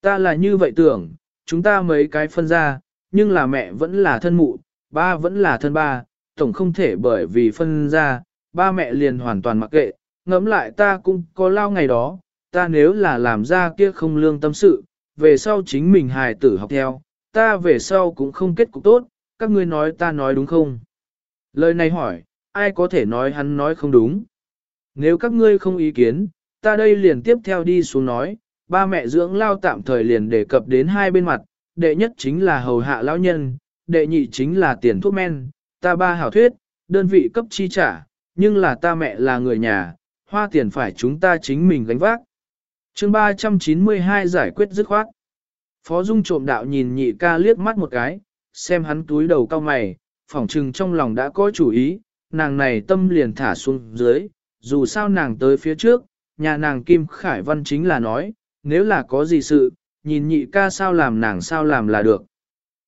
Ta là như vậy tưởng, chúng ta mấy cái phân ra, nhưng là mẹ vẫn là thân mụ, ba vẫn là thân ba, tổng không thể bởi vì phân ra, ba mẹ liền hoàn toàn mặc kệ, ngẫm lại ta cũng có lao ngày đó, ta nếu là làm ra kia không lương tâm sự, về sau chính mình hài tử học theo, ta về sau cũng không kết cục tốt, các ngươi nói ta nói đúng không? Lời này hỏi, ai có thể nói hắn nói không đúng? Nếu các ngươi không ý kiến, ta đây liền tiếp theo đi xuống nói, ba mẹ dưỡng lao tạm thời liền đề cập đến hai bên mặt, đệ nhất chính là hầu hạ lão nhân, đệ nhị chính là tiền thuốc men, ta ba hảo thuyết, đơn vị cấp chi trả, nhưng là ta mẹ là người nhà, hoa tiền phải chúng ta chính mình gánh vác. chương 392 giải quyết dứt khoát. Phó Dung trộm đạo nhìn nhị ca liếc mắt một cái, xem hắn túi đầu cao mày, phỏng trừng trong lòng đã có chủ ý, nàng này tâm liền thả xuống dưới, dù sao nàng tới phía trước, nhà nàng Kim Khải Văn chính là nói, nếu là có gì sự, nhìn nhị ca sao làm nàng sao làm là được.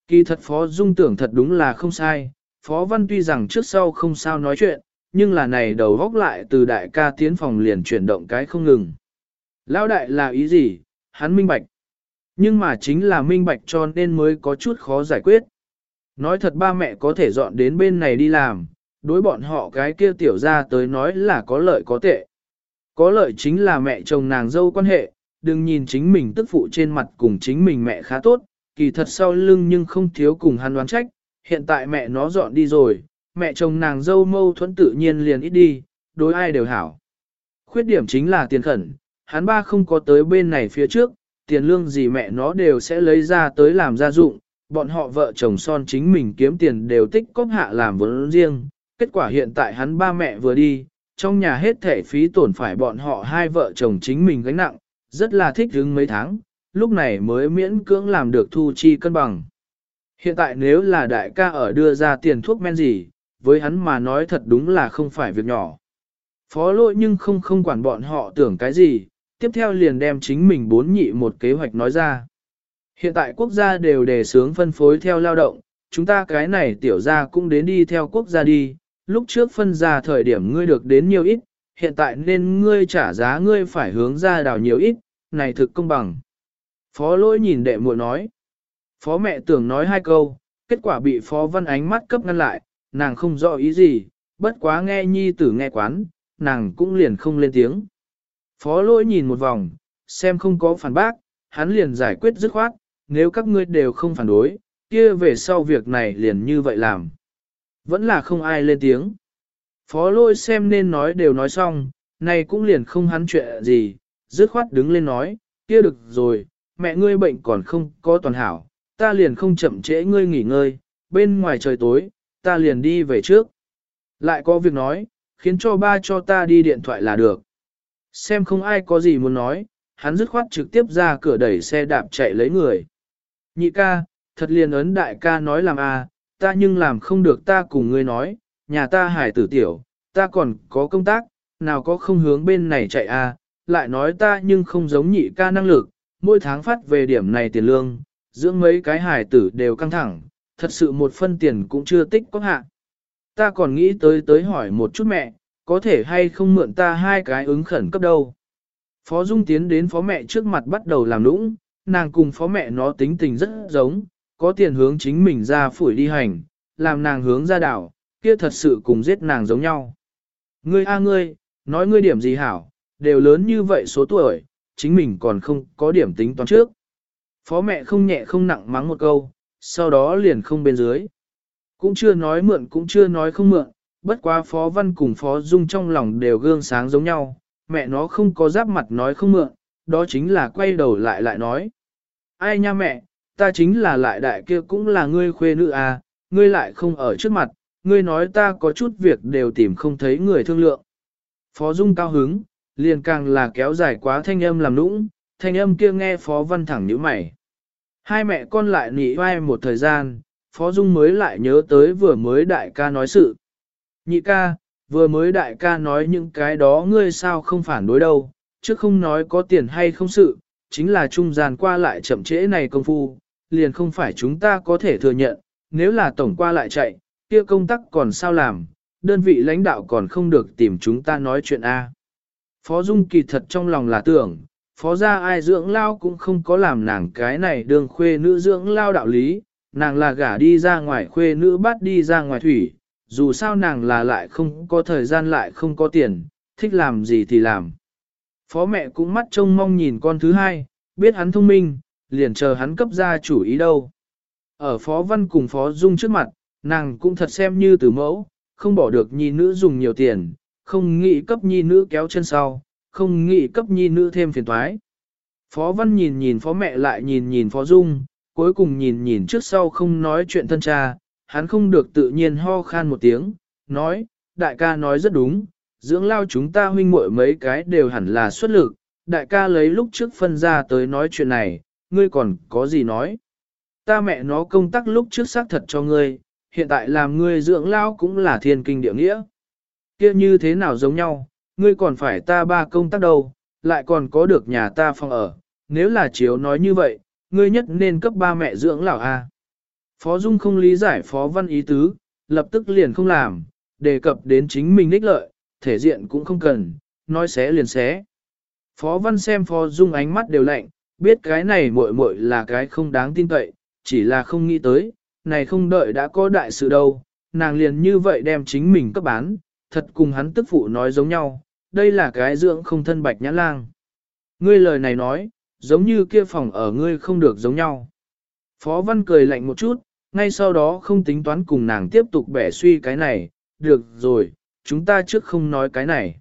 Kỳ thật Phó Dung tưởng thật đúng là không sai, Phó Văn tuy rằng trước sau không sao nói chuyện, nhưng là này đầu góc lại từ đại ca tiến phòng liền chuyển động cái không ngừng. Lão đại là ý gì, hắn minh bạch. Nhưng mà chính là minh bạch cho nên mới có chút khó giải quyết. Nói thật ba mẹ có thể dọn đến bên này đi làm, đối bọn họ cái kia tiểu ra tới nói là có lợi có tệ. Có lợi chính là mẹ chồng nàng dâu quan hệ, đừng nhìn chính mình tức phụ trên mặt cùng chính mình mẹ khá tốt, kỳ thật sau lưng nhưng không thiếu cùng hắn đoán trách, hiện tại mẹ nó dọn đi rồi, mẹ chồng nàng dâu mâu thuẫn tự nhiên liền ít đi, đối ai đều hảo. Khuyết điểm chính là tiền khẩn, hắn ba không có tới bên này phía trước, tiền lương gì mẹ nó đều sẽ lấy ra tới làm gia dụng, bọn họ vợ chồng son chính mình kiếm tiền đều tích cóp hạ làm vốn riêng, kết quả hiện tại hắn ba mẹ vừa đi, trong nhà hết thể phí tổn phải bọn họ hai vợ chồng chính mình gánh nặng, rất là thích hứng mấy tháng, lúc này mới miễn cưỡng làm được thu chi cân bằng. Hiện tại nếu là đại ca ở đưa ra tiền thuốc men gì, với hắn mà nói thật đúng là không phải việc nhỏ. Phó lỗi nhưng không không quản bọn họ tưởng cái gì, tiếp theo liền đem chính mình bốn nhị một kế hoạch nói ra. Hiện tại quốc gia đều đề sướng phân phối theo lao động, chúng ta cái này tiểu gia cũng đến đi theo quốc gia đi, lúc trước phân ra thời điểm ngươi được đến nhiều ít, hiện tại nên ngươi trả giá ngươi phải hướng ra đào nhiều ít, này thực công bằng. Phó lỗi nhìn đệ muội nói. Phó mẹ tưởng nói hai câu, kết quả bị phó văn ánh mắt cấp ngăn lại, nàng không rõ ý gì, bất quá nghe nhi tử nghe quán, nàng cũng liền không lên tiếng. Phó lỗi nhìn một vòng, xem không có phản bác, hắn liền giải quyết dứt khoát, nếu các ngươi đều không phản đối, kia về sau việc này liền như vậy làm. Vẫn là không ai lên tiếng. Phó lỗi xem nên nói đều nói xong, này cũng liền không hắn chuyện gì, dứt khoát đứng lên nói, kia được rồi, mẹ ngươi bệnh còn không có toàn hảo, ta liền không chậm trễ ngươi nghỉ ngơi, bên ngoài trời tối, ta liền đi về trước. Lại có việc nói, khiến cho ba cho ta đi điện thoại là được. Xem không ai có gì muốn nói, hắn dứt khoát trực tiếp ra cửa đẩy xe đạp chạy lấy người. Nhị ca, thật liền ấn đại ca nói làm a, à, ta nhưng làm không được ta cùng ngươi nói, nhà ta hải tử tiểu, ta còn có công tác, nào có không hướng bên này chạy a, à, lại nói ta nhưng không giống nhị ca năng lực, mỗi tháng phát về điểm này tiền lương, dưỡng mấy cái hải tử đều căng thẳng, thật sự một phân tiền cũng chưa tích có hạ. Ta còn nghĩ tới tới hỏi một chút mẹ, có thể hay không mượn ta hai cái ứng khẩn cấp đâu. Phó Dung tiến đến phó mẹ trước mặt bắt đầu làm nũng, nàng cùng phó mẹ nó tính tình rất giống, có tiền hướng chính mình ra phủi đi hành, làm nàng hướng ra đảo, kia thật sự cùng giết nàng giống nhau. Ngươi a ngươi, nói ngươi điểm gì hảo, đều lớn như vậy số tuổi, chính mình còn không có điểm tính toán trước. Phó mẹ không nhẹ không nặng mắng một câu, sau đó liền không bên dưới. Cũng chưa nói mượn cũng chưa nói không mượn, bất quá Phó Văn cùng Phó Dung trong lòng đều gương sáng giống nhau, mẹ nó không có giáp mặt nói không mượn, đó chính là quay đầu lại lại nói. Ai nha mẹ, ta chính là lại đại kia cũng là ngươi khuê nữ à, ngươi lại không ở trước mặt, ngươi nói ta có chút việc đều tìm không thấy người thương lượng. Phó Dung cao hứng, liền càng là kéo dài quá thanh âm làm nũng, thanh âm kia nghe Phó Văn thẳng nhíu mày. Hai mẹ con lại nị vai một thời gian, Phó Dung mới lại nhớ tới vừa mới đại ca nói sự. Nhị ca, vừa mới đại ca nói những cái đó ngươi sao không phản đối đâu, chứ không nói có tiền hay không sự, chính là trung gian qua lại chậm trễ này công phu, liền không phải chúng ta có thể thừa nhận, nếu là tổng qua lại chạy, kia công tác còn sao làm, đơn vị lãnh đạo còn không được tìm chúng ta nói chuyện A. Phó Dung kỳ thật trong lòng là tưởng, phó gia ai dưỡng lao cũng không có làm nàng cái này đường khuê nữ dưỡng lao đạo lý, nàng là gả đi ra ngoài khuê nữ bắt đi ra ngoài thủy, dù sao nàng là lại không có thời gian lại không có tiền, thích làm gì thì làm. Phó mẹ cũng mắt trông mong nhìn con thứ hai, biết hắn thông minh, liền chờ hắn cấp ra chủ ý đâu. Ở Phó Văn cùng Phó Dung trước mặt, nàng cũng thật xem như từ mẫu, không bỏ được nhi nữ dùng nhiều tiền, không nghĩ cấp nhi nữ kéo chân sau, không nghĩ cấp nhi nữ thêm phiền toái. Phó Văn nhìn nhìn Phó mẹ lại nhìn nhìn Phó Dung, cuối cùng nhìn nhìn trước sau không nói chuyện thân cha, hắn không được tự nhiên ho khan một tiếng, nói, đại ca nói rất đúng, dưỡng lao chúng ta huynh muội mấy cái đều hẳn là xuất lực, đại ca lấy lúc trước phân ra tới nói chuyện này, ngươi còn có gì nói. Ta mẹ nó công tác lúc trước xác thật cho ngươi, hiện tại làm ngươi dưỡng lao cũng là thiên kinh địa nghĩa. kia như thế nào giống nhau, ngươi còn phải ta ba công tác đâu, lại còn có được nhà ta phòng ở, nếu là chiếu nói như vậy, ngươi nhất nên cấp ba mẹ dưỡng lão a. À? Phó Dung không lý giải Phó Văn ý tứ, lập tức liền không làm, đề cập đến chính mình ních lợi, thể diện cũng không cần, nói xé liền xé. Phó Văn xem Phó Dung ánh mắt đều lạnh, biết cái này muội muội là cái không đáng tin cậy, chỉ là không nghĩ tới, này không đợi đã có đại sự đâu, nàng liền như vậy đem chính mình cấp bán, thật cùng hắn tức phụ nói giống nhau, đây là cái dưỡng không thân bạch nhã lang. Ngươi lời này nói, giống như kia phòng ở ngươi không được giống nhau. Phó Văn cười lạnh một chút, ngay sau đó không tính toán cùng nàng tiếp tục bẻ suy cái này, được rồi, chúng ta trước không nói cái này.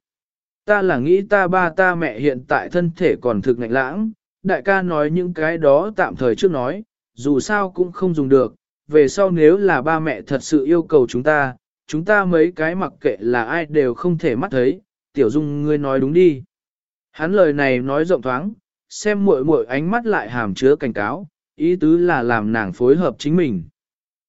Ta là nghĩ ta ba ta mẹ hiện tại thân thể còn thực ngạnh lãng, đại ca nói những cái đó tạm thời trước nói, dù sao cũng không dùng được, về sau nếu là ba mẹ thật sự yêu cầu chúng ta, chúng ta mấy cái mặc kệ là ai đều không thể mắt thấy, tiểu dung ngươi nói đúng đi. Hắn lời này nói rộng thoáng, xem muội muội ánh mắt lại hàm chứa cảnh cáo, ý tứ là làm nàng phối hợp chính mình.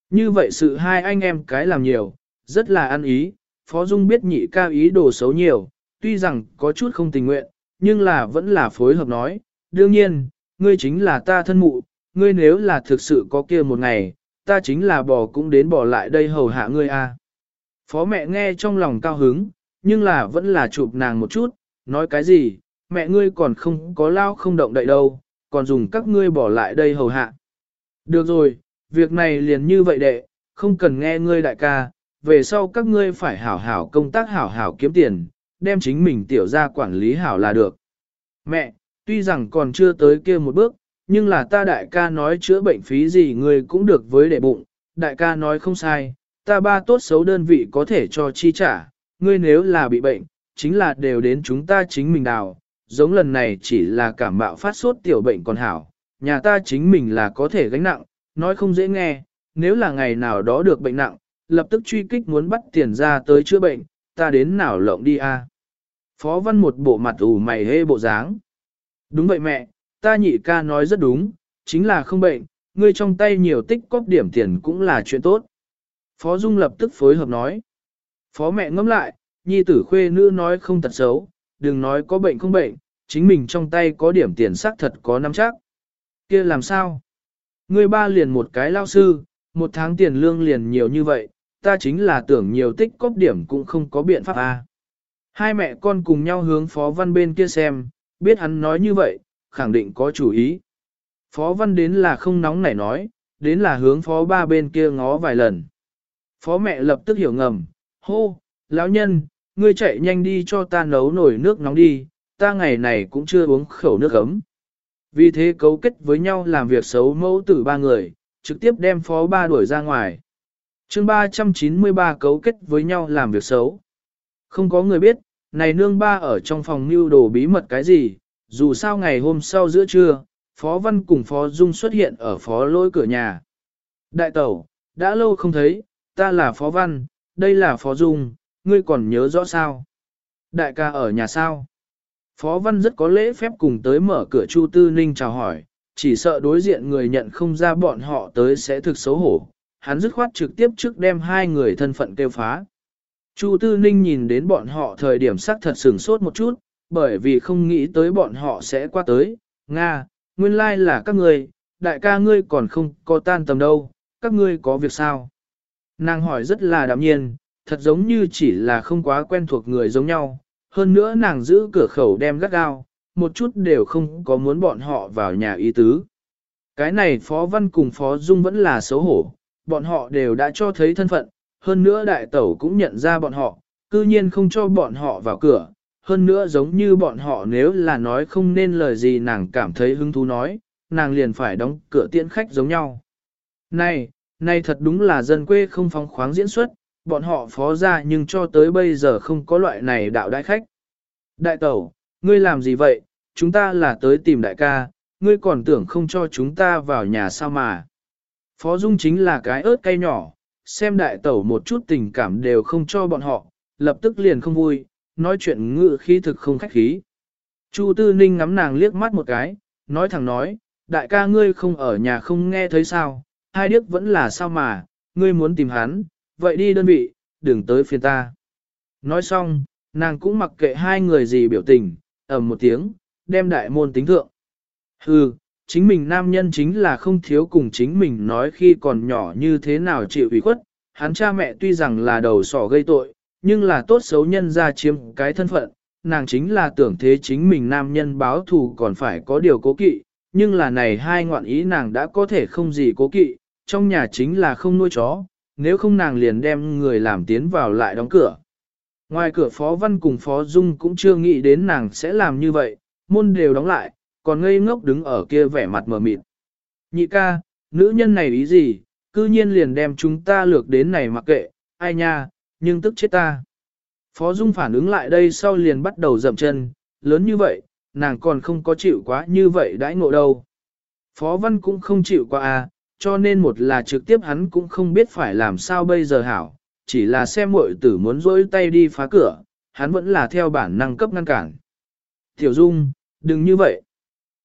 Như vậy sự hai anh em cái làm nhiều, rất là ăn ý, Phó Dung biết nhị ca ý đồ xấu nhiều, tuy rằng có chút không tình nguyện, nhưng là vẫn là phối hợp nói, đương nhiên, ngươi chính là ta thân mụ, ngươi nếu là thực sự có kia một ngày, ta chính là bò cũng đến bỏ lại đây hầu hạ ngươi a. Phó mẹ nghe trong lòng cao hứng, nhưng là vẫn là chụp nàng một chút, nói cái gì, mẹ ngươi còn không có lao không động đậy đâu, còn dùng các ngươi bỏ lại đây hầu hạ. Được rồi, việc này liền như vậy đệ, không cần nghe ngươi đại ca, về sau các ngươi phải hảo hảo công tác hảo hảo kiếm tiền, đem chính mình tiểu ra quản lý hảo là được. Mẹ, tuy rằng còn chưa tới kia một bước, nhưng là ta đại ca nói chữa bệnh phí gì ngươi cũng được với đệ bụng, đại ca nói không sai, ta ba tốt xấu đơn vị có thể cho chi trả, ngươi nếu là bị bệnh, chính là đều đến chúng ta chính mình đào, giống lần này chỉ là cảm mạo phát sốt tiểu bệnh còn hảo, nhà ta chính mình là có thể gánh nặng, nói không dễ nghe, nếu là ngày nào đó được bệnh nặng, lập tức truy kích muốn bắt tiền ra tới chữa bệnh, ta đến nào lộng đi a? Phó văn một bộ mặt ủ mày hê bộ dáng. Đúng vậy mẹ, ta nhị ca nói rất đúng, chính là không bệnh, ngươi trong tay nhiều tích cóp điểm tiền cũng là chuyện tốt. Phó Dung lập tức phối hợp nói. Phó mẹ ngẫm lại, nhi tử khuê nữ nói không tật xấu, đừng nói có bệnh không bệnh, chính mình trong tay có điểm tiền xác thật có nắm chắc. kia làm sao? Ngươi ba liền một cái lao sư, một tháng tiền lương liền nhiều như vậy, ta chính là tưởng nhiều tích cóp điểm cũng không có biện pháp à. Hai mẹ con cùng nhau hướng Phó Văn bên kia xem, biết hắn nói như vậy, khẳng định có chủ ý. Phó Văn đến là không nóng nảy nói, đến là hướng Phó Ba bên kia ngó vài lần. Phó mẹ lập tức hiểu ngầm, hô, lão nhân, ngươi chạy nhanh đi cho ta nấu nồi nước nóng đi, ta ngày này cũng chưa uống khẩu nước ấm. Vì thế cấu kết với nhau làm việc xấu mẫu tử ba người, trực tiếp đem phó ba đuổi ra ngoài. chương 393 cấu kết với nhau làm việc xấu. Không có người biết, này nương ba ở trong phòng mưu đồ bí mật cái gì, dù sao ngày hôm sau giữa trưa, Phó Văn cùng Phó Dung xuất hiện ở phó lôi cửa nhà. Đại tẩu, đã lâu không thấy, ta là Phó Văn, đây là Phó Dung, ngươi còn nhớ rõ sao? Đại ca ở nhà sao? Phó Văn rất có lễ phép cùng tới mở cửa Chu Tư Ninh chào hỏi, chỉ sợ đối diện người nhận không ra bọn họ tới sẽ thực xấu hổ. Hắn dứt khoát trực tiếp trước đem hai người thân phận kêu phá. Chu Tư Ninh nhìn đến bọn họ thời điểm sắc thật sửng sốt một chút, bởi vì không nghĩ tới bọn họ sẽ qua tới. Nga, nguyên lai là các ngươi, đại ca ngươi còn không có tan tầm đâu, các ngươi có việc sao? Nàng hỏi rất là đạm nhiên, thật giống như chỉ là không quá quen thuộc người giống nhau. Hơn nữa nàng giữ cửa khẩu đem gắt gao, một chút đều không có muốn bọn họ vào nhà ý tứ. Cái này Phó Văn cùng Phó Dung vẫn là xấu hổ, bọn họ đều đã cho thấy thân phận, hơn nữa đại tẩu cũng nhận ra bọn họ, cư nhiên không cho bọn họ vào cửa, hơn nữa giống như bọn họ nếu là nói không nên lời gì nàng cảm thấy hứng thú nói, nàng liền phải đóng cửa tiễn khách giống nhau. Này, này thật đúng là dân quê không phóng khoáng diễn xuất, bọn họ phó ra nhưng cho tới bây giờ không có loại này đạo đại khách. Đại tẩu, ngươi làm gì vậy, chúng ta là tới tìm đại ca, ngươi còn tưởng không cho chúng ta vào nhà sao mà. Phó Dung chính là cái ớt cay nhỏ, xem đại tẩu một chút tình cảm đều không cho bọn họ, lập tức liền không vui, nói chuyện ngự khí thực không khách khí. Chu Tư Ninh ngắm nàng liếc mắt một cái, nói thẳng nói, đại ca ngươi không ở nhà không nghe thấy sao, hai điếc vẫn là sao mà, ngươi muốn tìm hắn, vậy đi đơn vị, đừng tới phiền ta. Nói xong, nàng cũng mặc kệ hai người gì biểu tình, ầm một tiếng, đem đại môn tính thượng. Hừ, chính mình nam nhân chính là không thiếu cùng chính mình nói khi còn nhỏ như thế nào chịu ủy khuất, hắn cha mẹ tuy rằng là đầu sỏ gây tội, nhưng là tốt xấu nhân ra chiếm cái thân phận, nàng chính là tưởng thế chính mình nam nhân báo thù còn phải có điều cố kỵ, nhưng là này hai ngoạn ý nàng đã có thể không gì cố kỵ, trong nhà chính là không nuôi chó, nếu không nàng liền đem người làm tiến vào lại đóng cửa. Ngoài cửa Phó Văn cùng Phó Dung cũng chưa nghĩ đến nàng sẽ làm như vậy, môn đều đóng lại, còn ngây ngốc đứng ở kia vẻ mặt mờ mịt. Nhị ca, nữ nhân này ý gì, cư nhiên liền đem chúng ta lược đến này mặc kệ, ai nha, nhưng tức chết ta. Phó Dung phản ứng lại đây sau liền bắt đầu dậm chân, lớn như vậy, nàng còn không có chịu quá như vậy đãi ngộ đâu. Phó Văn cũng không chịu qua à, cho nên một là trực tiếp hắn cũng không biết phải làm sao bây giờ hảo, chỉ là xem muội tử muốn rỗi tay đi phá cửa, hắn vẫn là theo bản năng cấp ngăn cản. Tiểu Dung, đừng như vậy.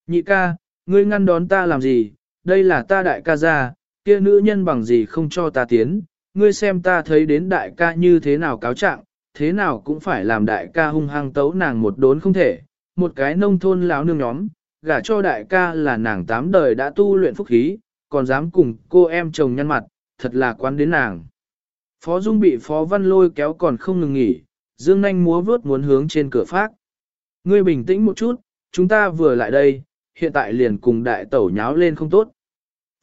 Nhị ca, ngươi ngăn đón ta làm gì, đây là ta đại ca gia, kia nữ nhân bằng gì không cho ta tiến, ngươi xem ta thấy đến đại ca như thế nào cáo trạng, thế nào cũng phải làm đại ca hung hăng tấu nàng một đốn không thể, một cái nông thôn lão nương nhóm, gả cho đại ca là nàng tám đời đã tu luyện phúc khí, còn dám cùng cô em chồng nhăn mặt, thật là quán đến nàng. Phó Dung bị Phó Văn lôi kéo còn không ngừng nghỉ, dương nanh múa vớt muốn hướng trên cửa phát. Ngươi bình tĩnh một chút, chúng ta vừa lại đây, hiện tại liền cùng đại tẩu nháo lên không tốt.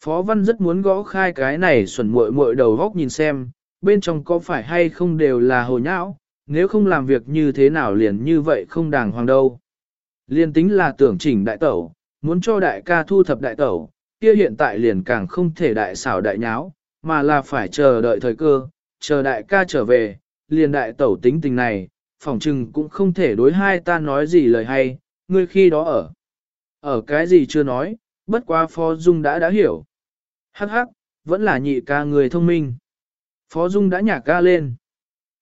Phó Văn rất muốn gõ khai cái này xuẩn muội muội đầu góc nhìn xem, bên trong có phải hay không đều là hồ nhão, nếu không làm việc như thế nào liền như vậy không đàng hoàng đâu. Liên tính là tưởng chỉnh đại tẩu, muốn cho đại ca thu thập đại tẩu, kia hiện tại liền càng không thể đại xảo đại nháo, mà là phải chờ đợi thời cơ, chờ đại ca trở về, liền đại tẩu tính tình này, phỏng chừng cũng không thể đối hai ta nói gì lời hay, ngươi khi đó ở. Ở cái gì chưa nói, bất quá Phó Dung đã đã hiểu. Hắc hắc, vẫn là nhị ca người thông minh. Phó Dung đã nhả ca lên.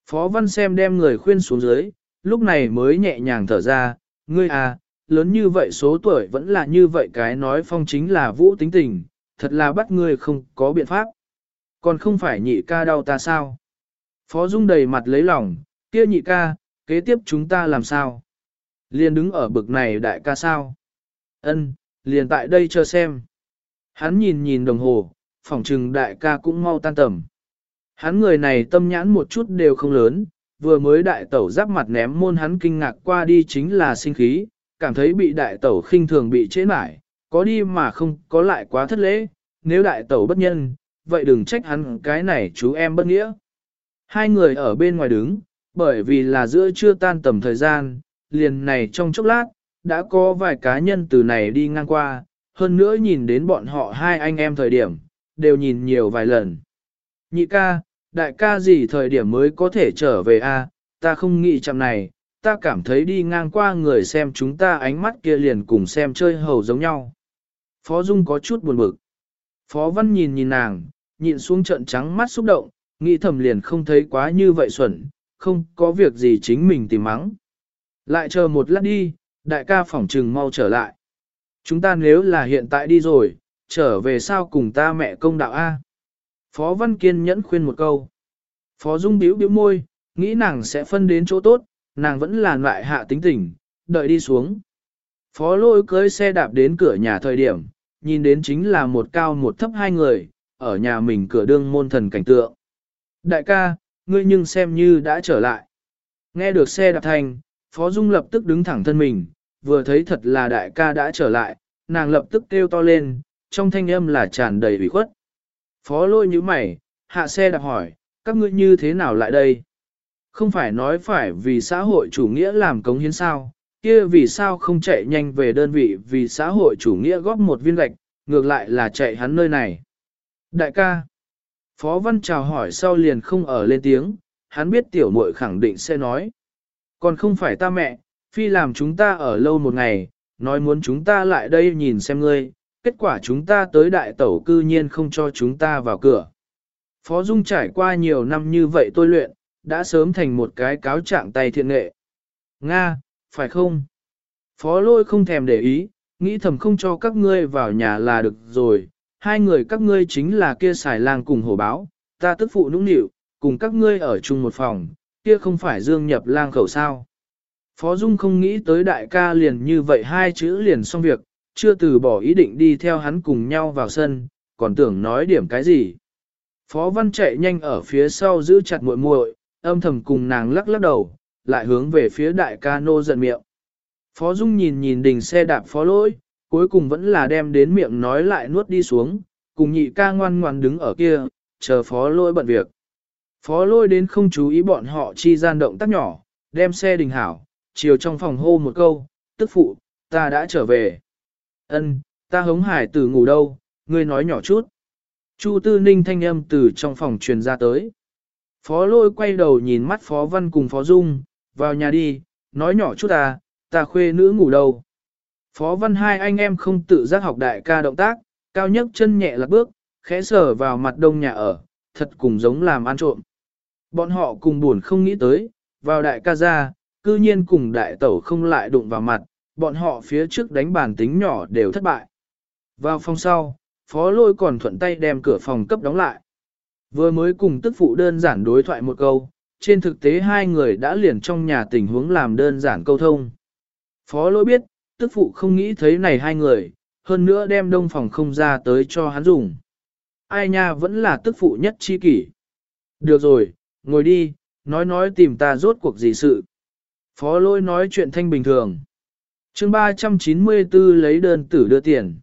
Phó Văn xem đem người khuyên xuống dưới, lúc này mới nhẹ nhàng thở ra, ngươi à, lớn như vậy số tuổi vẫn là như vậy cái nói phong chính là vũ tính tình, thật là bắt ngươi không có biện pháp. Còn không phải nhị ca đau ta sao? Phó Dung đầy mặt lấy lòng, kia nhị ca, kế tiếp chúng ta làm sao? Liền đứng ở bực này đại ca sao? Ân, liền tại đây chờ xem. Hắn nhìn nhìn đồng hồ, phỏng trừng đại ca cũng mau tan tầm. Hắn người này tâm nhãn một chút đều không lớn, vừa mới đại tẩu giáp mặt ném môn hắn kinh ngạc qua đi chính là sinh khí, cảm thấy bị đại tẩu khinh thường bị chế mãi, có đi mà không có lại quá thất lễ, nếu đại tẩu bất nhân, vậy đừng trách hắn cái này chú em bất nghĩa. Hai người ở bên ngoài đứng, bởi vì là giữa chưa tan tầm thời gian, liền này trong chốc lát, đã có vài cá nhân từ này đi ngang qua, hơn nữa nhìn đến bọn họ hai anh em thời điểm, đều nhìn nhiều vài lần. Nhị ca, đại ca gì thời điểm mới có thể trở về a? ta không nghĩ chạm này, ta cảm thấy đi ngang qua người xem chúng ta ánh mắt kia liền cùng xem chơi hầu giống nhau. Phó Dung có chút buồn bực. Phó Văn nhìn nhìn nàng, nhịn xuống trận trắng mắt xúc động, nghĩ thầm liền không thấy quá như vậy xuẩn, không có việc gì chính mình tìm mắng. Lại chờ một lát đi, đại ca phỏng trừng mau trở lại. Chúng ta nếu là hiện tại đi rồi, trở về sao cùng ta mẹ công đạo A. Phó Văn Kiên nhẫn khuyên một câu. Phó Dung biểu biểu môi, nghĩ nàng sẽ phân đến chỗ tốt, nàng vẫn là loại hạ tính tình, đợi đi xuống. Phó lôi cưới xe đạp đến cửa nhà thời điểm, nhìn đến chính là một cao một thấp hai người, ở nhà mình cửa đương môn thần cảnh tượng. Đại ca, ngươi nhưng xem như đã trở lại. Nghe được xe đạp thành, Phó Dung lập tức đứng thẳng thân mình, vừa thấy thật là đại ca đã trở lại, nàng lập tức kêu to lên, trong thanh âm là tràn đầy ủy khuất. Phó lôi như mày, hạ xe đạp hỏi, các ngươi như thế nào lại đây? Không phải nói phải vì xã hội chủ nghĩa làm cống hiến sao, kia vì sao không chạy nhanh về đơn vị vì xã hội chủ nghĩa góp một viên gạch, ngược lại là chạy hắn nơi này. Đại ca, Phó Văn chào hỏi sau liền không ở lên tiếng, hắn biết tiểu muội khẳng định sẽ nói. Còn không phải ta mẹ, phi làm chúng ta ở lâu một ngày, nói muốn chúng ta lại đây nhìn xem ngươi, kết quả chúng ta tới đại tẩu cư nhiên không cho chúng ta vào cửa. Phó Dung trải qua nhiều năm như vậy tôi luyện, đã sớm thành một cái cáo trạng tay thiện nghệ. Nga, phải không? Phó lôi không thèm để ý, nghĩ thầm không cho các ngươi vào nhà là được rồi, hai người các ngươi chính là kia xài lang cùng hổ báo, ta tức phụ nũng nịu, cùng các ngươi ở chung một phòng, kia không phải dương nhập lang khẩu sao. Phó Dung không nghĩ tới đại ca liền như vậy hai chữ liền xong việc, chưa từ bỏ ý định đi theo hắn cùng nhau vào sân, còn tưởng nói điểm cái gì. Phó Văn chạy nhanh ở phía sau giữ chặt muội muội, âm thầm cùng nàng lắc lắc đầu, lại hướng về phía đại ca nô giận miệng. Phó Dung nhìn nhìn đình xe đạp phó lỗi, cuối cùng vẫn là đem đến miệng nói lại nuốt đi xuống, cùng nhị ca ngoan ngoan đứng ở kia, chờ phó lỗi bận việc. Phó Lỗi đến không chú ý bọn họ chi gian động tác nhỏ, đem xe đình hảo, chiều trong phòng hô một câu, tức phụ, ta đã trở về. Ân, ta hống hải từ ngủ đâu, ngươi nói nhỏ chút. Chu tư ninh thanh âm từ trong phòng truyền ra tới. Phó lôi quay đầu nhìn mắt phó văn cùng phó dung, vào nhà đi, nói nhỏ chút à, ta khuê nữ ngủ đâu. Phó văn hai anh em không tự giác học đại ca động tác, cao nhất chân nhẹ lạc bước, khẽ sở vào mặt đông nhà ở, thật cùng giống làm ăn trộm. Bọn họ cùng buồn không nghĩ tới, vào đại ca ra, cư nhiên cùng đại tẩu không lại đụng vào mặt, bọn họ phía trước đánh bàn tính nhỏ đều thất bại. Vào phòng sau, phó lôi còn thuận tay đem cửa phòng cấp đóng lại. Vừa mới cùng tức phụ đơn giản đối thoại một câu, trên thực tế hai người đã liền trong nhà tình huống làm đơn giản câu thông. Phó lỗi biết, tức phụ không nghĩ thấy này hai người, hơn nữa đem đông phòng không ra tới cho hắn dùng. Ai nha vẫn là tức phụ nhất chi kỷ. Được rồi, ngồi đi, nói nói tìm ta rốt cuộc gì sự. Phó lỗi nói chuyện thanh bình thường. chương 394 lấy đơn tử đưa tiền.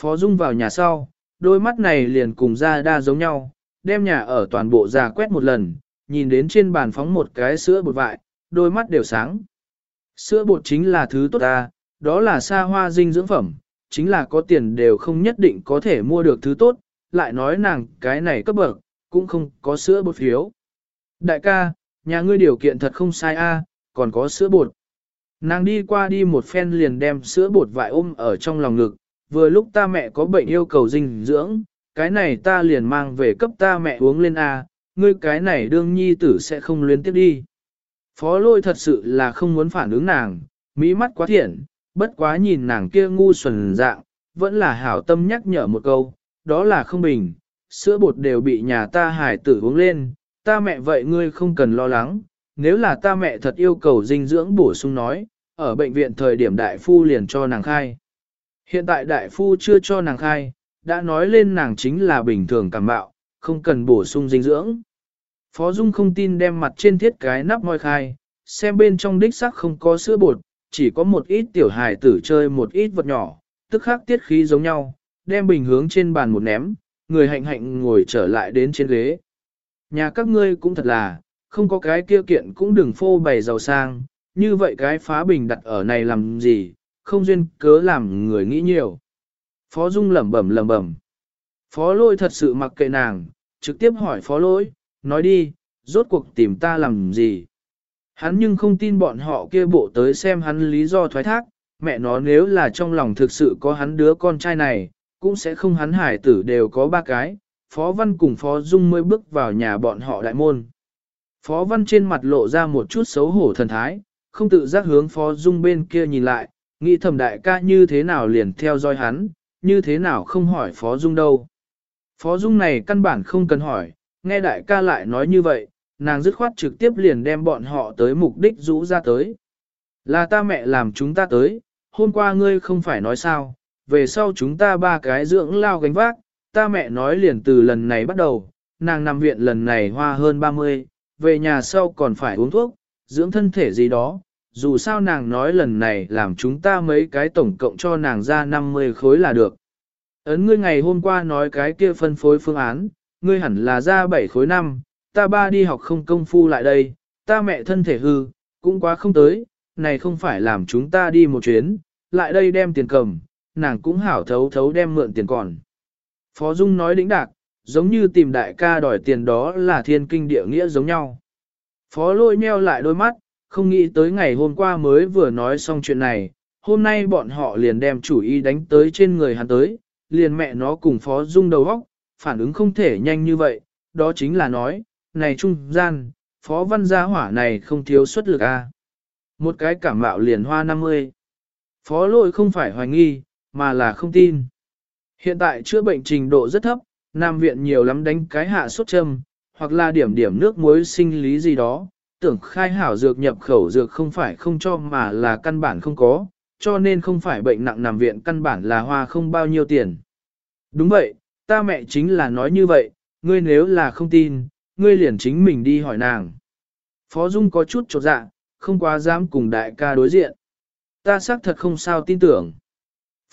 Phó Dung vào nhà sau, đôi mắt này liền cùng ra đa giống nhau, đem nhà ở toàn bộ ra quét một lần, nhìn đến trên bàn phóng một cái sữa bột vại, đôi mắt đều sáng. Sữa bột chính là thứ tốt ta, đó là xa hoa dinh dưỡng phẩm, chính là có tiền đều không nhất định có thể mua được thứ tốt, lại nói nàng cái này cấp bậc, cũng không có sữa bột phiếu. Đại ca, nhà ngươi điều kiện thật không sai a, còn có sữa bột. Nàng đi qua đi một phen liền đem sữa bột vải ôm ở trong lòng ngực, vừa lúc ta mẹ có bệnh yêu cầu dinh dưỡng, cái này ta liền mang về cấp ta mẹ uống lên a, ngươi cái này đương nhi tử sẽ không luyến tiếp đi. Phó lôi thật sự là không muốn phản ứng nàng, mỹ mắt quá thiện, bất quá nhìn nàng kia ngu xuẩn dạng, vẫn là hảo tâm nhắc nhở một câu, đó là không bình, sữa bột đều bị nhà ta hải tử uống lên, ta mẹ vậy ngươi không cần lo lắng, nếu là ta mẹ thật yêu cầu dinh dưỡng bổ sung nói, ở bệnh viện thời điểm đại phu liền cho nàng khai. Hiện tại đại phu chưa cho nàng khai, đã nói lên nàng chính là bình thường cảm bạo, không cần bổ sung dinh dưỡng. Phó Dung không tin đem mặt trên thiết cái nắp moi khai, xem bên trong đích sắc không có sữa bột, chỉ có một ít tiểu hài tử chơi một ít vật nhỏ, tức khắc tiết khí giống nhau, đem bình hướng trên bàn một ném, người hạnh hạnh ngồi trở lại đến trên ghế. Nhà các ngươi cũng thật là, không có cái kia kiện cũng đừng phô bày giàu sang, như vậy cái phá bình đặt ở này làm gì, không duyên cớ làm người nghĩ nhiều. Phó Dung lẩm bẩm lẩm bẩm. Phó lôi thật sự mặc kệ nàng, trực tiếp hỏi phó lôi, nói đi, rốt cuộc tìm ta làm gì. Hắn nhưng không tin bọn họ kia bộ tới xem hắn lý do thoái thác, mẹ nó nếu là trong lòng thực sự có hắn đứa con trai này, cũng sẽ không hắn hải tử đều có ba cái, Phó Văn cùng Phó Dung mới bước vào nhà bọn họ đại môn. Phó Văn trên mặt lộ ra một chút xấu hổ thần thái, không tự giác hướng Phó Dung bên kia nhìn lại, nghĩ thầm đại ca như thế nào liền theo dõi hắn, như thế nào không hỏi Phó Dung đâu. Phó Dung này căn bản không cần hỏi, nghe đại ca lại nói như vậy, nàng dứt khoát trực tiếp liền đem bọn họ tới mục đích rũ ra tới. Là ta mẹ làm chúng ta tới, hôm qua ngươi không phải nói sao, về sau chúng ta ba cái dưỡng lao gánh vác, ta mẹ nói liền từ lần này bắt đầu, nàng nằm viện lần này hoa hơn 30, về nhà sau còn phải uống thuốc, dưỡng thân thể gì đó, dù sao nàng nói lần này làm chúng ta mấy cái tổng cộng cho nàng ra 50 khối là được. Ấn ngươi ngày hôm qua nói cái kia phân phối phương án, ngươi hẳn là ra 7 khối năm, ta ba đi học không công phu lại đây, ta mẹ thân thể hư, cũng quá không tới, này không phải làm chúng ta đi một chuyến, lại đây đem tiền cầm, nàng cũng hảo thấu thấu đem mượn tiền còn. Phó Dung nói đĩnh đạc, giống như tìm đại ca đòi tiền đó là thiên kinh địa nghĩa giống nhau. Phó lôi meo lại đôi mắt, không nghĩ tới ngày hôm qua mới vừa nói xong chuyện này, hôm nay bọn họ liền đem chủ ý đánh tới trên người hắn tới, liền mẹ nó cùng Phó Dung đầu óc, phản ứng không thể nhanh như vậy, đó chính là nói, này trung gian, Phó Văn gia hỏa này không thiếu xuất lực a. Một cái cảm mạo liền hoa 50. Phó lôi không phải hoài nghi, mà là không tin. Hiện tại chữa bệnh trình độ rất thấp, Nam viện nhiều lắm đánh cái hạ sốt châm, hoặc là điểm điểm nước muối sinh lý gì đó, tưởng khai hảo dược nhập khẩu dược không phải không cho mà là căn bản không có, cho nên không phải bệnh nặng nằm viện căn bản là hoa không bao nhiêu tiền. Đúng vậy, ta mẹ chính là nói như vậy, ngươi nếu là không tin, ngươi liền chính mình đi hỏi nàng. Phó Dung có chút trột dạ, không quá dám cùng đại ca đối diện. Ta xác thật không sao tin tưởng.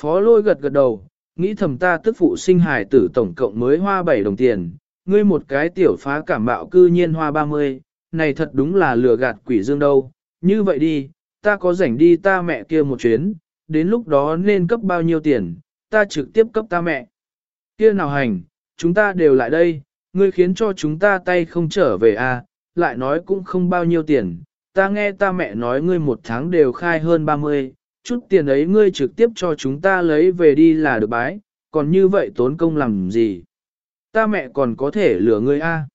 Phó lôi gật gật đầu, nghĩ thầm ta tức phụ sinh hài tử tổng cộng mới hoa 7 đồng tiền, ngươi một cái tiểu phá cảm bạo cư nhiên hoa 30, này thật đúng là lừa gạt quỷ dương đâu. Như vậy đi, ta có rảnh đi ta mẹ kia một chuyến, đến lúc đó nên cấp bao nhiêu tiền, ta trực tiếp cấp ta mẹ. Kia nào hành, chúng ta đều lại đây, ngươi khiến cho chúng ta tay không trở về à, lại nói cũng không bao nhiêu tiền, ta nghe ta mẹ nói ngươi một tháng đều khai hơn 30, chút tiền ấy ngươi trực tiếp cho chúng ta lấy về đi là được bái, còn như vậy tốn công làm gì? Ta mẹ còn có thể lừa ngươi a? À?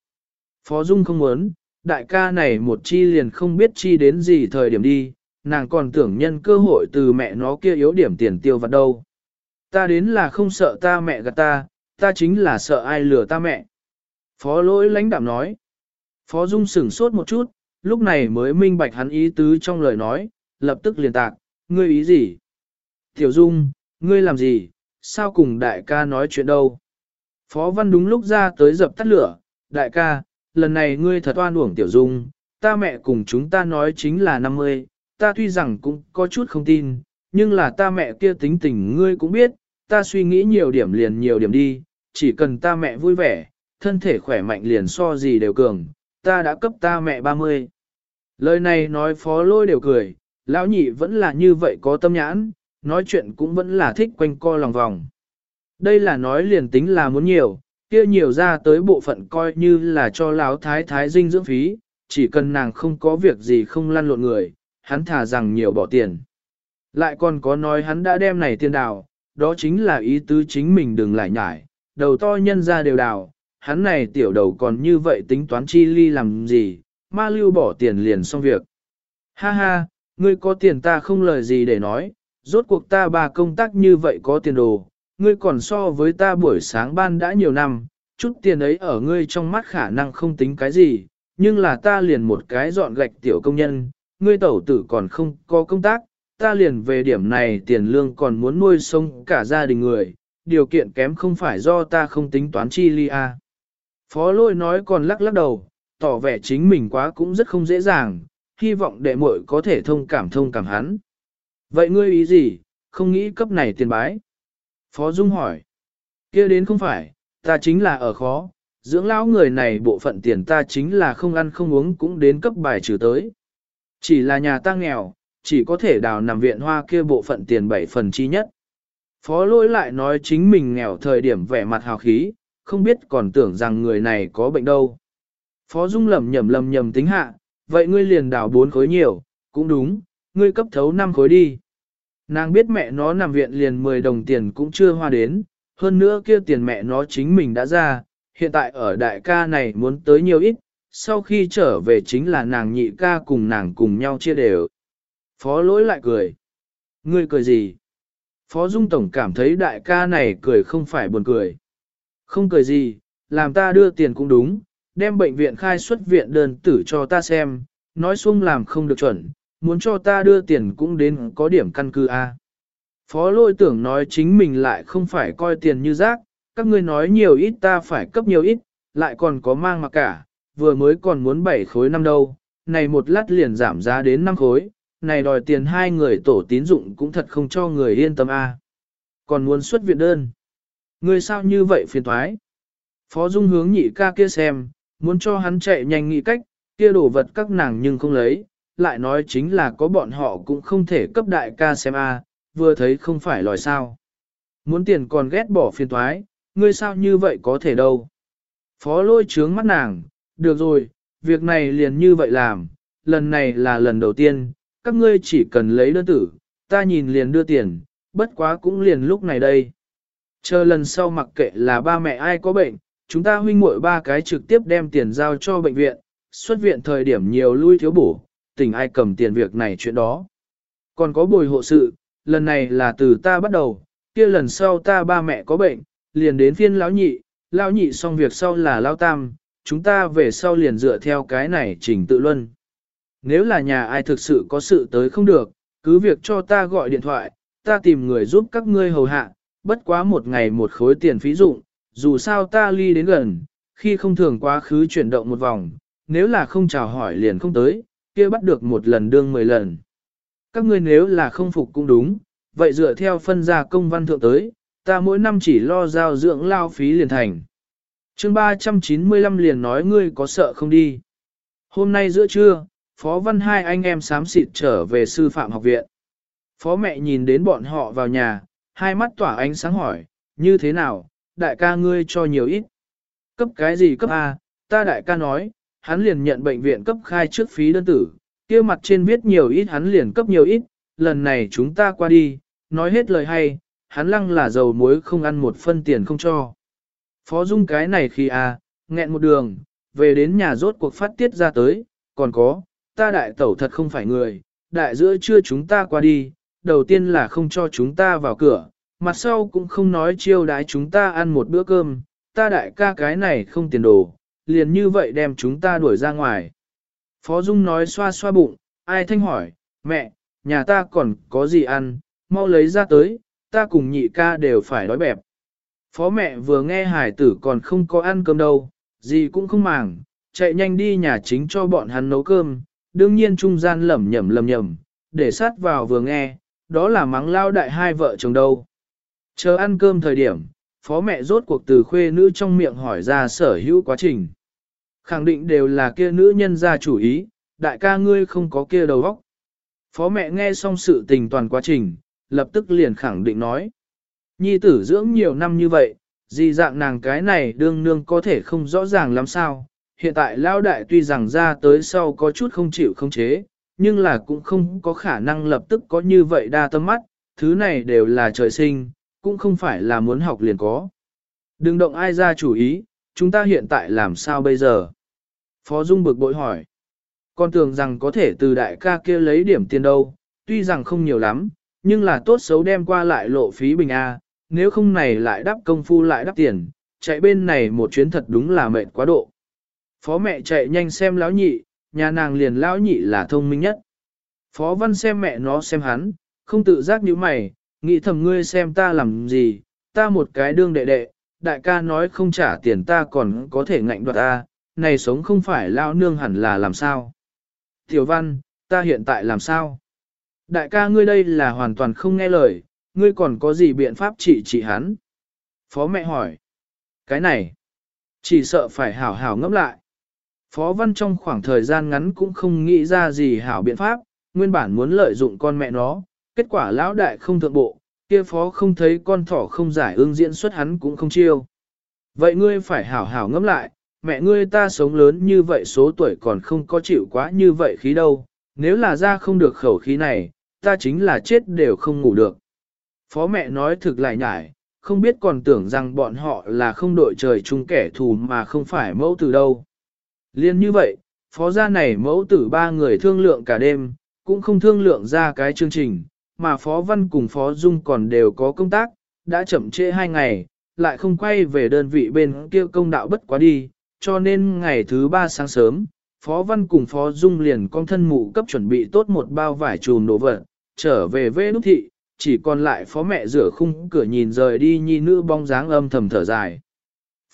Phó Dung không muốn, đại ca này một chi liền không biết chi đến gì thời điểm đi, nàng còn tưởng nhân cơ hội từ mẹ nó kia yếu điểm tiền tiêu vặt đâu. Ta đến là không sợ ta mẹ gạt ta, ta chính là sợ ai lừa ta mẹ. Phó lỗi lãnh đạm nói. Phó Dung sửng sốt một chút, lúc này mới minh bạch hắn ý tứ trong lời nói, lập tức liền tạc, ngươi ý gì? Tiểu Dung, ngươi làm gì? Sao cùng đại ca nói chuyện đâu? Phó Văn đúng lúc ra tới dập tắt lửa, đại ca, lần này ngươi thật oan uổng Tiểu Dung, ta mẹ cùng chúng ta nói chính là 50, ta tuy rằng cũng có chút không tin, nhưng là ta mẹ kia tính tình ngươi cũng biết, ta suy nghĩ nhiều điểm liền nhiều điểm đi, chỉ cần ta mẹ vui vẻ, thân thể khỏe mạnh liền so gì đều cường, ta đã cấp ta mẹ 30. Lời này nói phó lôi đều cười, lão nhị vẫn là như vậy có tâm nhãn, nói chuyện cũng vẫn là thích quanh co lòng vòng. Đây là nói liền tính là muốn nhiều, kia nhiều ra tới bộ phận coi như là cho lão thái thái dinh dưỡng phí, chỉ cần nàng không có việc gì không lăn lộn người, hắn thả rằng nhiều bỏ tiền. Lại còn có nói hắn đã đem này tiền đào, đó chính là ý tứ chính mình đừng lại nhải, đầu to nhân ra đều đào, hắn này tiểu đầu còn như vậy tính toán chi ly làm gì, ma lưu bỏ tiền liền xong việc. Ha ha, ngươi có tiền ta không lời gì để nói, rốt cuộc ta bà công tác như vậy có tiền đồ, ngươi còn so với ta buổi sáng ban đã nhiều năm, chút tiền ấy ở ngươi trong mắt khả năng không tính cái gì, nhưng là ta liền một cái dọn gạch tiểu công nhân, ngươi tẩu tử còn không có công tác, ta liền về điểm này tiền lương còn muốn nuôi sống cả gia đình người, điều kiện kém không phải do ta không tính toán chi li à. Phó lôi nói còn lắc lắc đầu, tỏ vẻ chính mình quá cũng rất không dễ dàng, hy vọng đệ muội có thể thông cảm thông cảm hắn. Vậy ngươi ý gì, không nghĩ cấp này tiền bái? Phó Dung hỏi. kia đến không phải, ta chính là ở khó, dưỡng lão người này bộ phận tiền ta chính là không ăn không uống cũng đến cấp bài trừ tới. Chỉ là nhà ta nghèo, chỉ có thể đào nằm viện hoa kia bộ phận tiền bảy phần chi nhất. Phó lỗi lại nói chính mình nghèo thời điểm vẻ mặt hào khí, không biết còn tưởng rằng người này có bệnh đâu. Phó Dung lầm nhầm lầm nhầm tính hạ, vậy ngươi liền đào bốn khối nhiều, cũng đúng, ngươi cấp thấu năm khối đi. Nàng biết mẹ nó nằm viện liền 10 đồng tiền cũng chưa hoa đến, hơn nữa kia tiền mẹ nó chính mình đã ra, hiện tại ở đại ca này muốn tới nhiều ít, sau khi trở về chính là nàng nhị ca cùng nàng cùng nhau chia đều. Phó lỗi lại cười. Ngươi cười gì? Phó Dung Tổng cảm thấy đại ca này cười không phải buồn cười. Không cười gì, làm ta đưa tiền cũng đúng, đem bệnh viện khai xuất viện đơn tử cho ta xem, nói xuống làm không được chuẩn, muốn cho ta đưa tiền cũng đến có điểm căn cứ A. Phó lôi tưởng nói chính mình lại không phải coi tiền như rác, các ngươi nói nhiều ít ta phải cấp nhiều ít, lại còn có mang mặc cả, vừa mới còn muốn 7 khối năm đâu, này một lát liền giảm giá đến 5 khối, này đòi tiền hai người tổ tín dụng cũng thật không cho người yên tâm a. Còn muốn xuất viện đơn. Ngươi sao như vậy phiền thoái? Phó Dung hướng nhị ca kia xem, muốn cho hắn chạy nhanh nghĩ cách, kia đổ vật các nàng nhưng không lấy, lại nói chính là có bọn họ cũng không thể cấp đại ca xem a, vừa thấy không phải lòi sao. Muốn tiền còn ghét bỏ phiền thoái, ngươi sao như vậy có thể đâu. Phó lôi trướng mắt nàng, được rồi, việc này liền như vậy làm, lần này là lần đầu tiên, các ngươi chỉ cần lấy đơn tử, ta nhìn liền đưa tiền, bất quá cũng liền lúc này đây. Chờ lần sau mặc kệ là ba mẹ ai có bệnh, chúng ta huynh muội ba cái trực tiếp đem tiền giao cho bệnh viện, xuất viện thời điểm nhiều lui thiếu bổ, tỉnh ai cầm tiền việc này chuyện đó. Còn có bồi hộ sự, lần này là từ ta bắt đầu, kia lần sau ta ba mẹ có bệnh, liền đến phiên lão nhị, lão nhị xong việc sau là lão tam, chúng ta về sau liền dựa theo cái này trình tự luân. Nếu là nhà ai thực sự có sự tới không được, cứ việc cho ta gọi điện thoại, ta tìm người giúp các ngươi hầu hạ, bất quá một ngày một khối tiền phí dụng, dù sao ta ly đến gần, khi không thường quá khứ chuyển động một vòng, nếu là không chào hỏi liền không tới, kia bắt được một lần đương mười lần. Các ngươi nếu là không phục cũng đúng, vậy dựa theo phân gia công văn thượng tới, ta mỗi năm chỉ lo giao dưỡng lao phí liền thành. chương 395 liền nói ngươi có sợ không đi. Hôm nay giữa trưa, Phó Văn hai anh em sám xịt trở về sư phạm học viện. Phó mẹ nhìn đến bọn họ vào nhà, hai mắt tỏa ánh sáng hỏi, như thế nào, đại ca ngươi cho nhiều ít. Cấp cái gì cấp A, ta đại ca nói, hắn liền nhận bệnh viện cấp khai trước phí đơn tử, kia mặt trên viết nhiều ít hắn liền cấp nhiều ít, lần này chúng ta qua đi, nói hết lời hay, hắn lăng là dầu muối không ăn một phân tiền không cho. Phó Dung cái này khi à, nghẹn một đường, về đến nhà rốt cuộc phát tiết ra tới, còn có, ta đại tẩu thật không phải người, đại giữa trưa chúng ta qua đi, đầu tiên là không cho chúng ta vào cửa, mặt sau cũng không nói chiêu đái chúng ta ăn một bữa cơm, ta đại ca cái này không tiền đồ, liền như vậy đem chúng ta đuổi ra ngoài. Phó Dung nói xoa xoa bụng, ai thanh hỏi, mẹ, nhà ta còn có gì ăn, mau lấy ra tới, ta cùng nhị ca đều phải đói bẹp. Phó mẹ vừa nghe hải tử còn không có ăn cơm đâu, gì cũng không màng, chạy nhanh đi nhà chính cho bọn hắn nấu cơm, đương nhiên trung gian lẩm nhẩm lẩm nhẩm, để sát vào vừa nghe, đó là mắng lao đại hai vợ chồng đâu. Chờ ăn cơm thời điểm, phó mẹ rốt cuộc từ khuê nữ trong miệng hỏi ra sở hữu quá trình. Khẳng định đều là kia nữ nhân ra chủ ý, đại ca ngươi không có kia đầu óc. Phó mẹ nghe xong sự tình toàn quá trình, lập tức liền khẳng định nói. Nhi tử dưỡng nhiều năm như vậy, gì dạng nàng cái này đương nương có thể không rõ ràng lắm sao. Hiện tại lao đại tuy rằng ra tới sau có chút không chịu không chế, nhưng là cũng không có khả năng lập tức có như vậy đa tâm mắt, thứ này đều là trời sinh, cũng không phải là muốn học liền có. Đừng động ai ra chủ ý, chúng ta hiện tại làm sao bây giờ? Phó Dung bực bội hỏi. Con tưởng rằng có thể từ đại ca kia lấy điểm tiền đâu, tuy rằng không nhiều lắm, nhưng là tốt xấu đem qua lại lộ phí bình A, nếu không này lại đắp công phu lại đắp tiền, chạy bên này một chuyến thật đúng là mệt quá độ. Phó mẹ chạy nhanh xem lão nhị, nhà nàng liền lão nhị là thông minh nhất. Phó văn xem mẹ nó xem hắn, không tự giác như mày, nghĩ thầm ngươi xem ta làm gì, ta một cái đương đệ đệ, đại ca nói không trả tiền ta còn có thể ngạnh đoạt ta, này sống không phải lao nương hẳn là làm sao. Tiểu văn, ta hiện tại làm sao? Đại ca ngươi đây là hoàn toàn không nghe lời, ngươi còn có gì biện pháp trị trị hắn? Phó mẹ hỏi. Cái này, chỉ sợ phải hảo hảo ngẫm lại. Phó văn trong khoảng thời gian ngắn cũng không nghĩ ra gì hảo biện pháp, nguyên bản muốn lợi dụng con mẹ nó, kết quả lão đại không thượng bộ, kia phó không thấy con thỏ không giải ương diễn xuất hắn cũng không chiêu. Vậy ngươi phải hảo hảo ngẫm lại, mẹ ngươi ta sống lớn như vậy số tuổi còn không có chịu quá như vậy khí đâu, nếu là ra không được khẩu khí này, ta chính là chết đều không ngủ được. Phó mẹ nói thực lại nhải, không biết còn tưởng rằng bọn họ là không đội trời chung kẻ thù mà không phải mẫu tử đâu. Liên như vậy, phó gia này mẫu tử ba người thương lượng cả đêm, cũng không thương lượng ra cái chương trình, mà phó văn cùng phó dung còn đều có công tác, đã chậm trễ hai ngày, lại không quay về đơn vị bên kia công đạo bất quá đi, cho nên ngày thứ ba sáng sớm, Phó Văn cùng Phó Dung liền con thân mụ cấp chuẩn bị tốt một bao vải trùm đồ vật, trở về vê nút thị, chỉ còn lại phó mẹ rửa khung cửa nhìn rời đi nhi nữ bóng dáng âm thầm thở dài.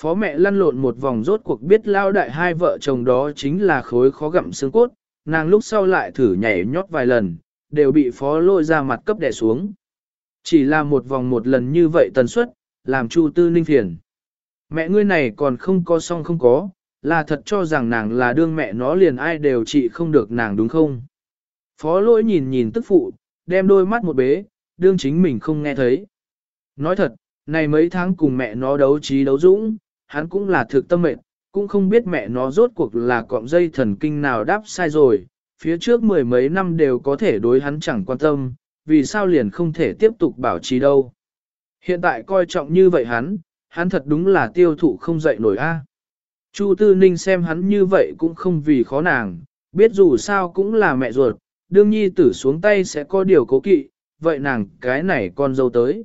Phó mẹ lăn lộn một vòng rốt cuộc biết lao đại hai vợ chồng đó chính là khối khó gặm xương cốt, nàng lúc sau lại thử nhảy nhót vài lần, đều bị phó lôi ra mặt cấp đè xuống. Chỉ là một vòng một lần như vậy tần suất, làm Chu Tư Ninh phiền. Mẹ ngươi này còn không có xong không có, là thật cho rằng nàng là đương mẹ nó liền ai đều trị không được nàng đúng không? Phó lỗi nhìn nhìn tức phụ, đem đôi mắt một bế, đương chính mình không nghe thấy. Nói thật, này mấy tháng cùng mẹ nó đấu trí đấu dũng, hắn cũng là thực tâm mệnh, cũng không biết mẹ nó rốt cuộc là cọng dây thần kinh nào đáp sai rồi, phía trước mười mấy năm đều có thể đối hắn chẳng quan tâm, vì sao liền không thể tiếp tục bảo trì đâu. Hiện tại coi trọng như vậy hắn, hắn thật đúng là tiêu thụ không dậy nổi a. Chu Tư Ninh xem hắn như vậy cũng không vì khó nàng, biết dù sao cũng là mẹ ruột, đương nhi tử xuống tay sẽ có điều cố kỵ, vậy nàng cái này con dâu tới.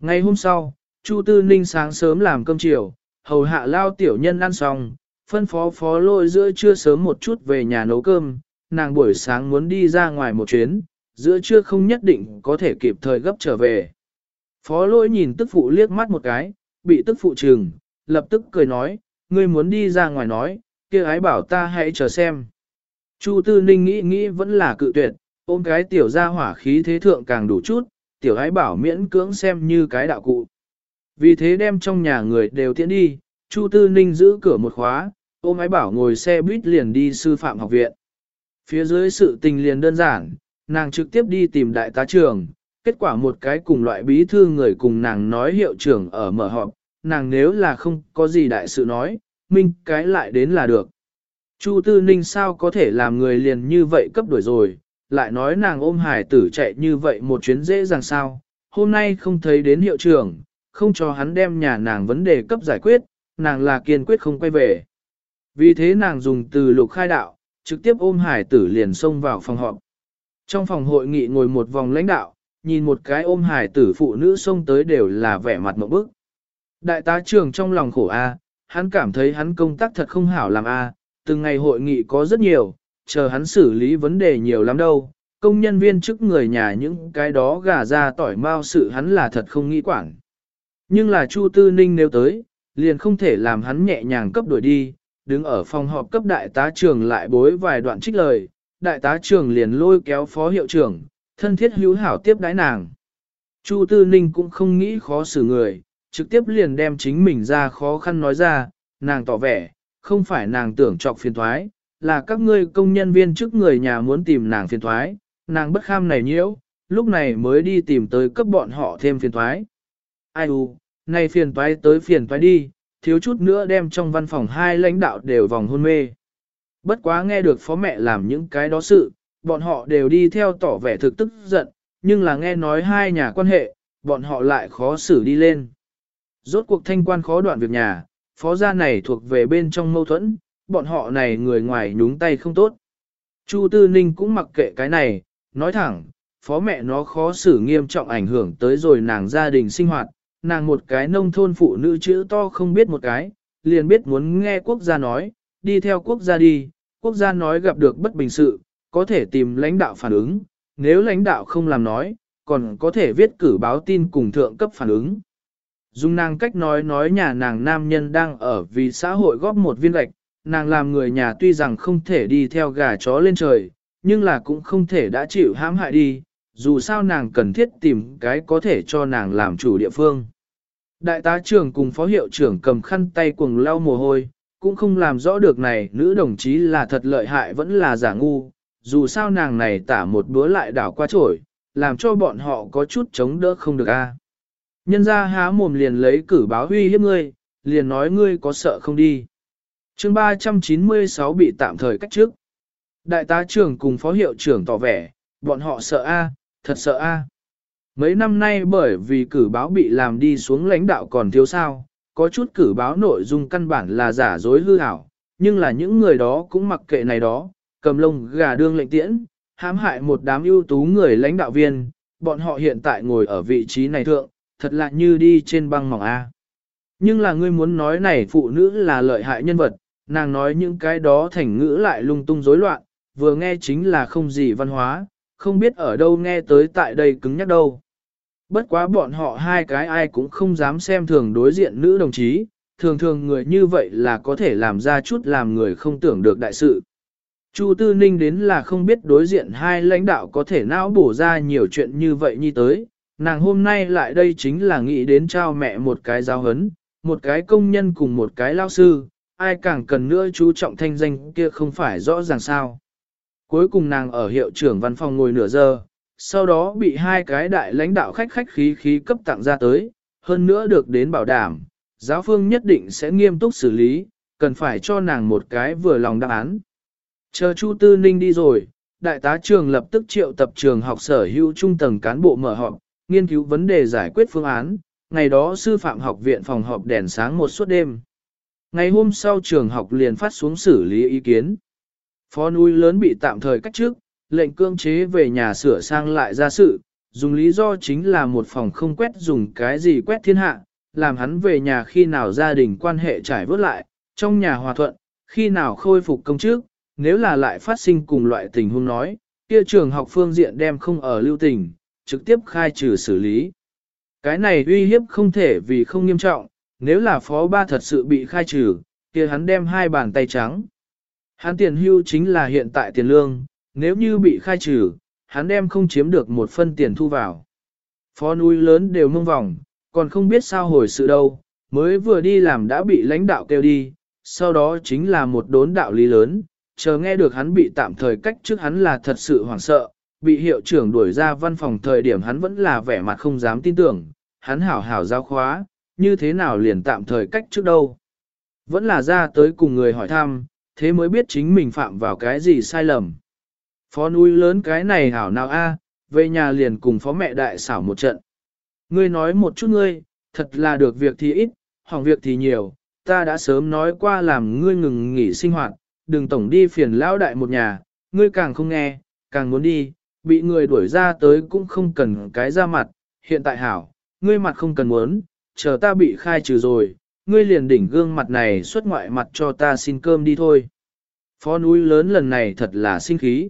Ngày hôm sau, Chu Tư Ninh sáng sớm làm cơm chiều, hầu hạ lao tiểu nhân ăn xong, phân phó phó lôi giữa trưa sớm một chút về nhà nấu cơm, nàng buổi sáng muốn đi ra ngoài một chuyến, giữa trưa không nhất định có thể kịp thời gấp trở về. Phó Lỗi nhìn tức phụ liếc mắt một cái, bị tức phụ trừng, lập tức cười nói, ngươi muốn đi ra ngoài nói, kia ái bảo ta hãy chờ xem. Chu Tư Ninh nghĩ nghĩ vẫn là cự tuyệt, ôm cái tiểu ra hỏa khí thế thượng càng đủ chút, tiểu ái bảo miễn cưỡng xem như cái đạo cụ. Vì thế đem trong nhà người đều tiễn đi, Chu Tư Ninh giữ cửa một khóa, ôm ái bảo ngồi xe buýt liền đi sư phạm học viện. Phía dưới sự tình liền đơn giản, nàng trực tiếp đi tìm đại tá trưởng kết quả một cái cùng loại bí thư người cùng nàng nói hiệu trưởng ở mở họp, nàng nếu là không có gì đại sự nói, minh cái lại đến là được. Chu Tư Ninh sao có thể làm người liền như vậy cấp đuổi rồi, lại nói nàng ôm hải tử chạy như vậy một chuyến dễ dàng sao, hôm nay không thấy đến hiệu trưởng, không cho hắn đem nhà nàng vấn đề cấp giải quyết, nàng là kiên quyết không quay về. Vì thế nàng dùng từ lục khai đạo, trực tiếp ôm hải tử liền xông vào phòng họp. Trong phòng hội nghị ngồi một vòng lãnh đạo, nhìn một cái ôm hải tử phụ nữ xông tới đều là vẻ mặt một bức. Đại tá trưởng trong lòng khổ A, hắn cảm thấy hắn công tác thật không hảo làm A, từng ngày hội nghị có rất nhiều, chờ hắn xử lý vấn đề nhiều lắm đâu. Công nhân viên chức người nhà những cái đó gà ra tỏi mau sự hắn là thật không nghĩ quản. Nhưng là Chu Tư Ninh nếu tới, liền không thể làm hắn nhẹ nhàng cấp đuổi đi, đứng ở phòng họp cấp đại tá trường lại bối vài đoạn trích lời, đại tá trường liền lôi kéo phó hiệu trưởng, thân thiết hữu hảo tiếp đái nàng. Chu Tư Ninh cũng không nghĩ khó xử người, trực tiếp liền đem chính mình ra khó khăn nói ra, nàng tỏ vẻ, không phải nàng tưởng trọc phiền thoái, là các ngươi công nhân viên trước người nhà muốn tìm nàng phiền thoái, nàng bất kham này nhiễu, lúc này mới đi tìm tới cấp bọn họ thêm phiền thoái. Ai u, này phiền toái tới phiền toái đi, thiếu chút nữa đem trong văn phòng hai lãnh đạo đều vòng hôn mê. Bất quá nghe được phó mẹ làm những cái đó sự, bọn họ đều đi theo tỏ vẻ thực tức giận, nhưng là nghe nói hai nhà quan hệ, bọn họ lại khó xử đi lên. Rốt cuộc thanh quan khó đoạn việc nhà, phó gia này thuộc về bên trong mâu thuẫn, bọn họ này người ngoài nhúng tay không tốt. Chu Tư Ninh cũng mặc kệ cái này, nói thẳng, phó mẹ nó khó xử nghiêm trọng ảnh hưởng tới rồi nàng gia đình sinh hoạt, nàng một cái nông thôn phụ nữ chữ to không biết một cái, liền biết muốn nghe quốc gia nói, đi theo quốc gia đi, quốc gia nói gặp được bất bình sự, có thể tìm lãnh đạo phản ứng, nếu lãnh đạo không làm nói, còn có thể viết cử báo tin cùng thượng cấp phản ứng. Dung nàng cách nói nói nhà nàng nam nhân đang ở vì xã hội góp một viên gạch, nàng làm người nhà tuy rằng không thể đi theo gà chó lên trời, nhưng là cũng không thể đã chịu hãm hại đi, dù sao nàng cần thiết tìm cái có thể cho nàng làm chủ địa phương. Đại tá trưởng cùng phó hiệu trưởng cầm khăn tay cuồng lau mồ hôi, cũng không làm rõ được này nữ đồng chí là thật lợi hại vẫn là giả ngu, dù sao nàng này tả một bữa lại đảo qua trổi, làm cho bọn họ có chút chống đỡ không được a. Nhân ra há mồm liền lấy cử báo huy hiếp ngươi, liền nói ngươi có sợ không đi. chương 396 bị tạm thời cách trước. Đại tá trưởng cùng phó hiệu trưởng tỏ vẻ, bọn họ sợ a, thật sợ a. Mấy năm nay bởi vì cử báo bị làm đi xuống lãnh đạo còn thiếu sao, có chút cử báo nội dung căn bản là giả dối hư ảo, nhưng là những người đó cũng mặc kệ này đó, cầm lông gà đương lệnh tiễn, hãm hại một đám ưu tú người lãnh đạo viên, bọn họ hiện tại ngồi ở vị trí này thượng, thật lạ như đi trên băng mỏng A. Nhưng là ngươi muốn nói này phụ nữ là lợi hại nhân vật, nàng nói những cái đó thành ngữ lại lung tung rối loạn, vừa nghe chính là không gì văn hóa, không biết ở đâu nghe tới tại đây cứng nhắc đâu. Bất quá bọn họ hai cái ai cũng không dám xem thường đối diện nữ đồng chí, thường thường người như vậy là có thể làm ra chút làm người không tưởng được đại sự. Chu Tư Ninh đến là không biết đối diện hai lãnh đạo có thể não bổ ra nhiều chuyện như vậy như tới, nàng hôm nay lại đây chính là nghĩ đến trao mẹ một cái giáo hấn, một cái công nhân cùng một cái lao sư, ai càng cần nữa chú trọng thanh danh kia không phải rõ ràng sao. Cuối cùng nàng ở hiệu trưởng văn phòng ngồi nửa giờ, sau đó bị hai cái đại lãnh đạo khách khách khí khí cấp tặng ra tới, hơn nữa được đến bảo đảm, giáo phương nhất định sẽ nghiêm túc xử lý, cần phải cho nàng một cái vừa lòng đáp án. Chờ Chu Tư Ninh đi rồi, đại tá trường lập tức triệu tập trường học sở hữu trung tầng cán bộ mở họp, nghiên cứu vấn đề giải quyết phương án, ngày đó sư phạm học viện phòng họp đèn sáng một suốt đêm. Ngày hôm sau trường học liền phát xuống xử lý ý kiến. Phó núi lớn bị tạm thời cách trước, lệnh cương chế về nhà sửa sang lại ra sự, dùng lý do chính là một phòng không quét dùng cái gì quét thiên hạ, làm hắn về nhà khi nào gia đình quan hệ trải vớt lại, trong nhà hòa thuận, khi nào khôi phục công chức, nếu là lại phát sinh cùng loại tình huống nói, kia trường học phương diện đem không ở lưu tình, trực tiếp khai trừ xử lý. Cái này uy hiếp không thể vì không nghiêm trọng, nếu là phó ba thật sự bị khai trừ, kia hắn đem hai bàn tay trắng. Hắn tiền hưu chính là hiện tại tiền lương, nếu như bị khai trừ, hắn đem không chiếm được một phân tiền thu vào. Phó núi lớn đều mông vòng, còn không biết sao hồi sự đâu, mới vừa đi làm đã bị lãnh đạo kêu đi, sau đó chính là một đốn đạo lý lớn, chờ nghe được hắn bị tạm thời cách trước hắn là thật sự hoảng sợ, bị hiệu trưởng đuổi ra văn phòng thời điểm hắn vẫn là vẻ mặt không dám tin tưởng, hắn hảo hảo giao khóa, như thế nào liền tạm thời cách trước đâu. Vẫn là ra tới cùng người hỏi thăm, thế mới biết chính mình phạm vào cái gì sai lầm. Phó núi lớn cái này hảo nào a, về nhà liền cùng phó mẹ đại xảo một trận. Ngươi nói một chút ngươi, thật là được việc thì ít, hỏng việc thì nhiều, ta đã sớm nói qua làm ngươi ngừng nghỉ sinh hoạt, đừng tổng đi phiền lão đại một nhà, ngươi càng không nghe, càng muốn đi, bị người đuổi ra tới cũng không cần cái ra mặt, hiện tại hảo, ngươi mặt không cần muốn, chờ ta bị khai trừ rồi, ngươi liền đỉnh gương mặt này xuất ngoại mặt cho ta xin cơm đi thôi. Phó núi lớn lần này thật là sinh khí.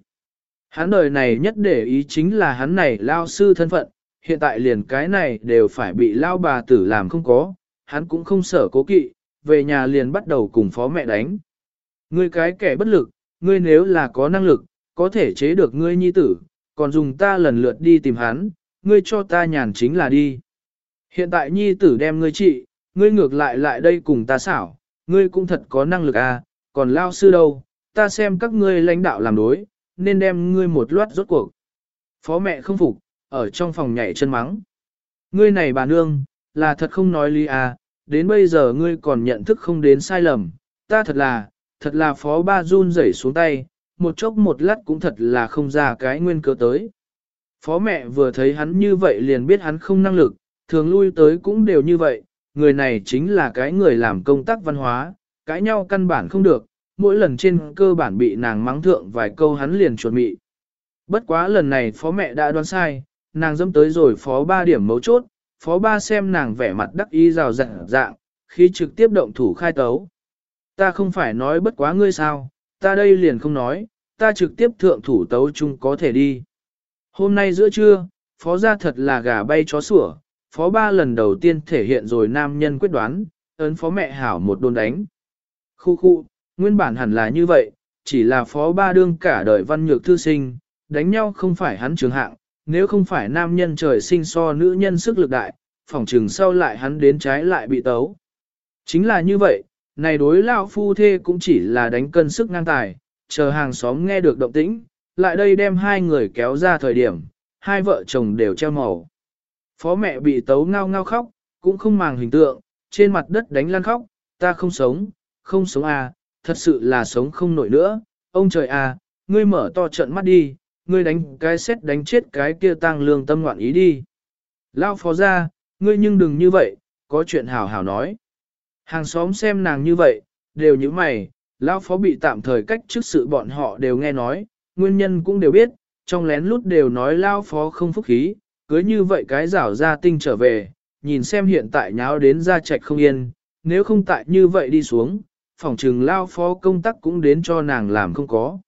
Hắn đời này nhất để ý chính là hắn này lao sư thân phận, hiện tại liền cái này đều phải bị lao bà tử làm không có, hắn cũng không sợ cố kỵ, về nhà liền bắt đầu cùng phó mẹ đánh. Ngươi cái kẻ bất lực, ngươi nếu là có năng lực, có thể chế được ngươi nhi tử, còn dùng ta lần lượt đi tìm hắn, ngươi cho ta nhàn chính là đi. Hiện tại nhi tử đem ngươi trị, ngươi ngược lại lại đây cùng ta xảo, ngươi cũng thật có năng lực à, còn lao sư đâu, ta xem các ngươi lãnh đạo làm đối, nên đem ngươi một loát rốt cuộc. Phó mẹ không phục, ở trong phòng nhảy chân mắng. Ngươi này bà nương, là thật không nói lý à, đến bây giờ ngươi còn nhận thức không đến sai lầm, ta thật là, thật là phó ba run rẩy xuống tay, một chốc một lát cũng thật là không ra cái nguyên cớ tới. Phó mẹ vừa thấy hắn như vậy liền biết hắn không năng lực, thường lui tới cũng đều như vậy, người này chính là cái người làm công tác văn hóa, cãi nhau căn bản không được, mỗi lần trên cơ bản bị nàng mắng thượng vài câu hắn liền chuẩn bị. Bất quá lần này phó mẹ đã đoán sai, nàng dâm tới rồi phó ba điểm mấu chốt, phó ba xem nàng vẻ mặt đắc ý rào rạng dạng, khi trực tiếp động thủ khai tấu. Ta không phải nói bất quá ngươi sao, ta đây liền không nói, ta trực tiếp thượng thủ tấu chung có thể đi. Hôm nay giữa trưa, phó gia thật là gà bay chó sủa, phó ba lần đầu tiên thể hiện rồi nam nhân quyết đoán, ấn phó mẹ hảo một đồn đánh. Khu khu, nguyên bản hẳn là như vậy, chỉ là phó ba đương cả đời văn nhược thư sinh, đánh nhau không phải hắn trường hạng, nếu không phải nam nhân trời sinh so nữ nhân sức lực đại, phỏng trừng sau lại hắn đến trái lại bị tấu. Chính là như vậy, này đối lao phu thê cũng chỉ là đánh cân sức ngang tài, chờ hàng xóm nghe được động tĩnh, lại đây đem hai người kéo ra thời điểm, hai vợ chồng đều treo màu. Phó mẹ bị tấu ngao ngao khóc, cũng không màng hình tượng, trên mặt đất đánh lăn khóc, ta không sống, không sống à, thật sự là sống không nổi nữa, ông trời à, ngươi mở to trận mắt đi, ngươi đánh cái xét đánh chết cái kia tang lương tâm ngoạn ý đi. Lao phó ra, ngươi nhưng đừng như vậy, có chuyện hảo hảo nói. Hàng xóm xem nàng như vậy, đều như mày, Lao phó bị tạm thời cách trước sự bọn họ đều nghe nói, nguyên nhân cũng đều biết, trong lén lút đều nói Lao phó không phúc khí, cưới như vậy cái rảo ra tinh trở về, nhìn xem hiện tại nháo đến ra chạch không yên, nếu không tại như vậy đi xuống, phòng trừng Lao phó công tác cũng đến cho nàng làm không có.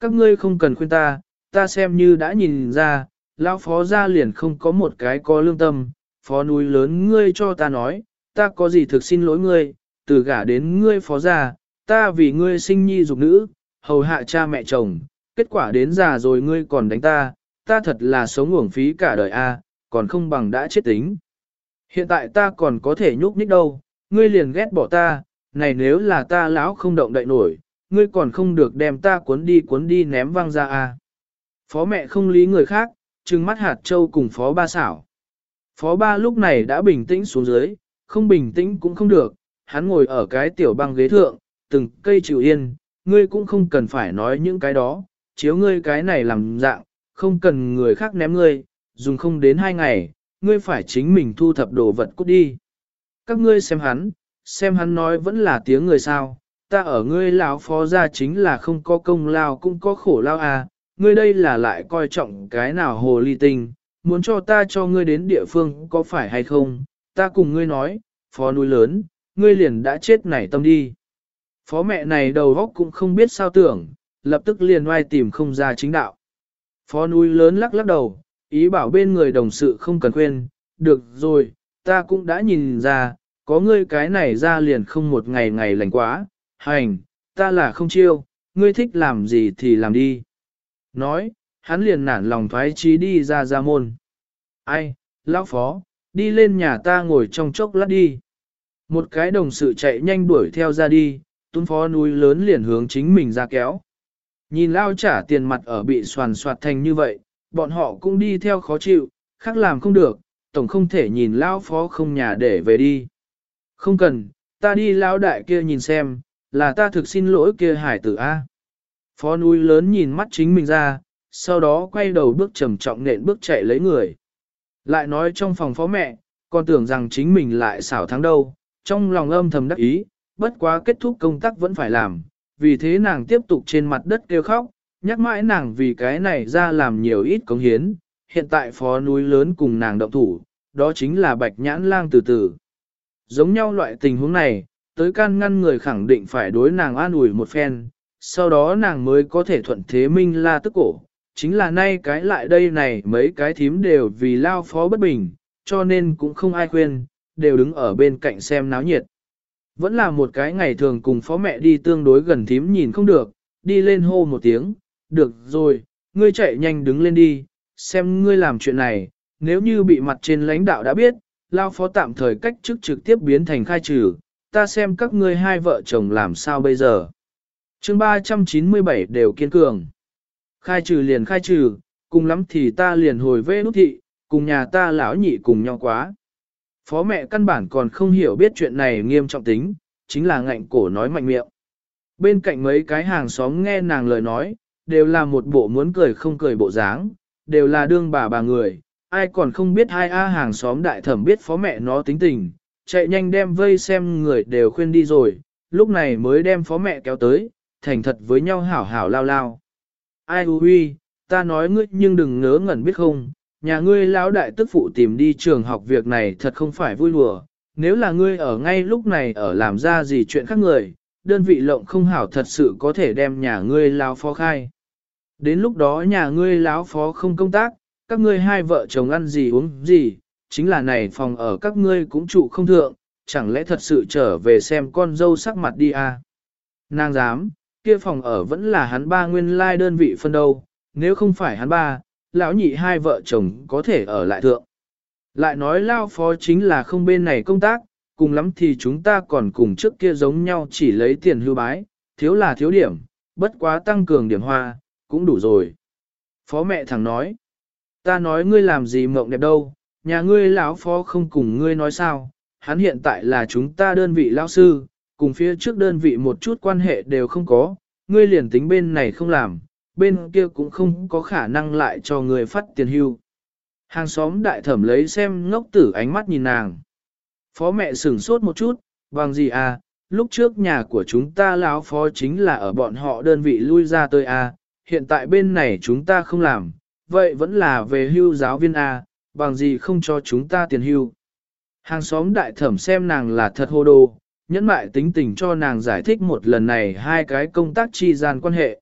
Các ngươi không cần khuyên ta, ta xem như đã nhìn ra, Lao phó ra liền không có một cái có lương tâm, phó núi lớn ngươi cho ta nói, ta có gì thực xin lỗi ngươi, từ gả đến ngươi phó ra, ta vì ngươi sinh nhi dục nữ, hầu hạ cha mẹ chồng, kết quả đến già rồi ngươi còn đánh ta, ta thật là sống uổng phí cả đời a, còn không bằng đã chết tính. Hiện tại ta còn có thể nhúc nhích đâu, ngươi liền ghét bỏ ta, này nếu là ta lão không động đậy nổi, ngươi còn không được đem ta cuốn đi cuốn đi ném văng ra à. Phó mẹ không lý người khác, trừng mắt hạt châu cùng phó ba xảo. Phó ba lúc này đã bình tĩnh xuống dưới, không bình tĩnh cũng không được, hắn ngồi ở cái tiểu băng ghế thượng, từng cây chịu yên, ngươi cũng không cần phải nói những cái đó, chiếu ngươi cái này làm dạng, không cần người khác ném ngươi, dùng không đến hai ngày, ngươi phải chính mình thu thập đồ vật cút đi. Các ngươi xem hắn, xem hắn nói vẫn là tiếng người sao, ta ở ngươi lão phó gia chính là không có công lao cũng có khổ lao à, ngươi đây là lại coi trọng cái nào hồ ly tinh, muốn cho ta cho ngươi đến địa phương có phải hay không, ta cùng ngươi nói, phó núi lớn, ngươi liền đã chết nảy tâm đi. Phó mẹ này đầu góc cũng không biết sao tưởng, lập tức liền oai tìm không ra chính đạo. Phó núi lớn lắc lắc đầu, ý bảo bên người đồng sự không cần khuyên, được rồi, ta cũng đã nhìn ra, có ngươi cái này ra liền không một ngày ngày lành quá, hành, ta là không chiêu, ngươi thích làm gì thì làm đi. Nói, hắn liền nản lòng thoái chí đi ra ra môn. Ai, lão phó, đi lên nhà ta ngồi trong chốc lát đi. Một cái đồng sự chạy nhanh đuổi theo ra đi, tuấn phó núi lớn liền hướng chính mình ra kéo. Nhìn lao trả tiền mặt ở bị soàn soạt thành như vậy, bọn họ cũng đi theo khó chịu, khác làm không được, tổng không thể nhìn lao phó không nhà để về đi. Không cần, ta đi lão đại kia nhìn xem, là ta thực xin lỗi kia hải tử A. Phó núi lớn nhìn mắt chính mình ra, sau đó quay đầu bước trầm trọng nện bước chạy lấy người. Lại nói trong phòng phó mẹ, còn tưởng rằng chính mình lại xảo thắng đâu, trong lòng âm thầm đắc ý, bất quá kết thúc công tác vẫn phải làm, vì thế nàng tiếp tục trên mặt đất kêu khóc, nhắc mãi nàng vì cái này ra làm nhiều ít công hiến, hiện tại phó núi lớn cùng nàng động thủ, đó chính là bạch nhãn lang từ từ. Giống nhau loại tình huống này, tới can ngăn người khẳng định phải đối nàng an ủi một phen, sau đó nàng mới có thể thuận thế minh la tức cổ. Chính là nay cái lại đây này mấy cái thím đều vì lao phó bất bình, cho nên cũng không ai khuyên, đều đứng ở bên cạnh xem náo nhiệt. Vẫn là một cái ngày thường cùng phó mẹ đi tương đối gần thím nhìn không được, đi lên hô một tiếng, được rồi, ngươi chạy nhanh đứng lên đi, xem ngươi làm chuyện này, nếu như bị mặt trên lãnh đạo đã biết, lao phó tạm thời cách chức trực tiếp biến thành khai trừ, ta xem các ngươi hai vợ chồng làm sao bây giờ. chương 397 đều kiên cường. Khai trừ liền khai trừ, cùng lắm thì ta liền hồi về nút thị, cùng nhà ta lão nhị cùng nhau quá. Phó mẹ căn bản còn không hiểu biết chuyện này nghiêm trọng tính, chính là ngạnh cổ nói mạnh miệng. Bên cạnh mấy cái hàng xóm nghe nàng lời nói, đều là một bộ muốn cười không cười bộ dáng, đều là đương bà bà người, ai còn không biết hai A hàng xóm đại thẩm biết phó mẹ nó tính tình, chạy nhanh đem vây xem người đều khuyên đi rồi, lúc này mới đem phó mẹ kéo tới, thành thật với nhau hảo hảo lao lao. Ai hư huy, ta nói ngươi nhưng đừng ngớ ngẩn biết không, nhà ngươi lão đại tức phụ tìm đi trường học việc này thật không phải vui lùa, nếu là ngươi ở ngay lúc này ở làm ra gì chuyện khác người, đơn vị lộng không hảo thật sự có thể đem nhà ngươi lao phó khai. Đến lúc đó nhà ngươi lão phó không công tác, các ngươi hai vợ chồng ăn gì uống gì, chính là này phòng ở các ngươi cũng trụ không thượng, chẳng lẽ thật sự trở về xem con dâu sắc mặt đi à? Nàng dám, kia phòng ở vẫn là hắn ba nguyên lai đơn vị phân đâu, nếu không phải hắn ba, lão nhị hai vợ chồng có thể ở lại thượng. Lại nói lao phó chính là không bên này công tác, cùng lắm thì chúng ta còn cùng trước kia giống nhau chỉ lấy tiền hưu bái, thiếu là thiếu điểm, bất quá tăng cường điểm hoa, cũng đủ rồi. Phó mẹ thằng nói, ta nói ngươi làm gì mộng đẹp đâu, nhà ngươi lão phó không cùng ngươi nói sao, hắn hiện tại là chúng ta đơn vị lão sư, cùng phía trước đơn vị một chút quan hệ đều không có, ngươi liền tính bên này không làm, bên kia cũng không có khả năng lại cho ngươi phát tiền hưu. Hàng xóm đại thẩm lấy xem ngốc tử ánh mắt nhìn nàng. Phó mẹ sửng sốt một chút, bằng gì à, lúc trước nhà của chúng ta lão phó chính là ở bọn họ đơn vị lui ra tới à, hiện tại bên này chúng ta không làm, vậy vẫn là về hưu giáo viên à, bằng gì không cho chúng ta tiền hưu. Hàng xóm đại thẩm xem nàng là thật hô đồ, nhẫn mại tính tình cho nàng giải thích một lần này hai cái công tác chi gian quan hệ.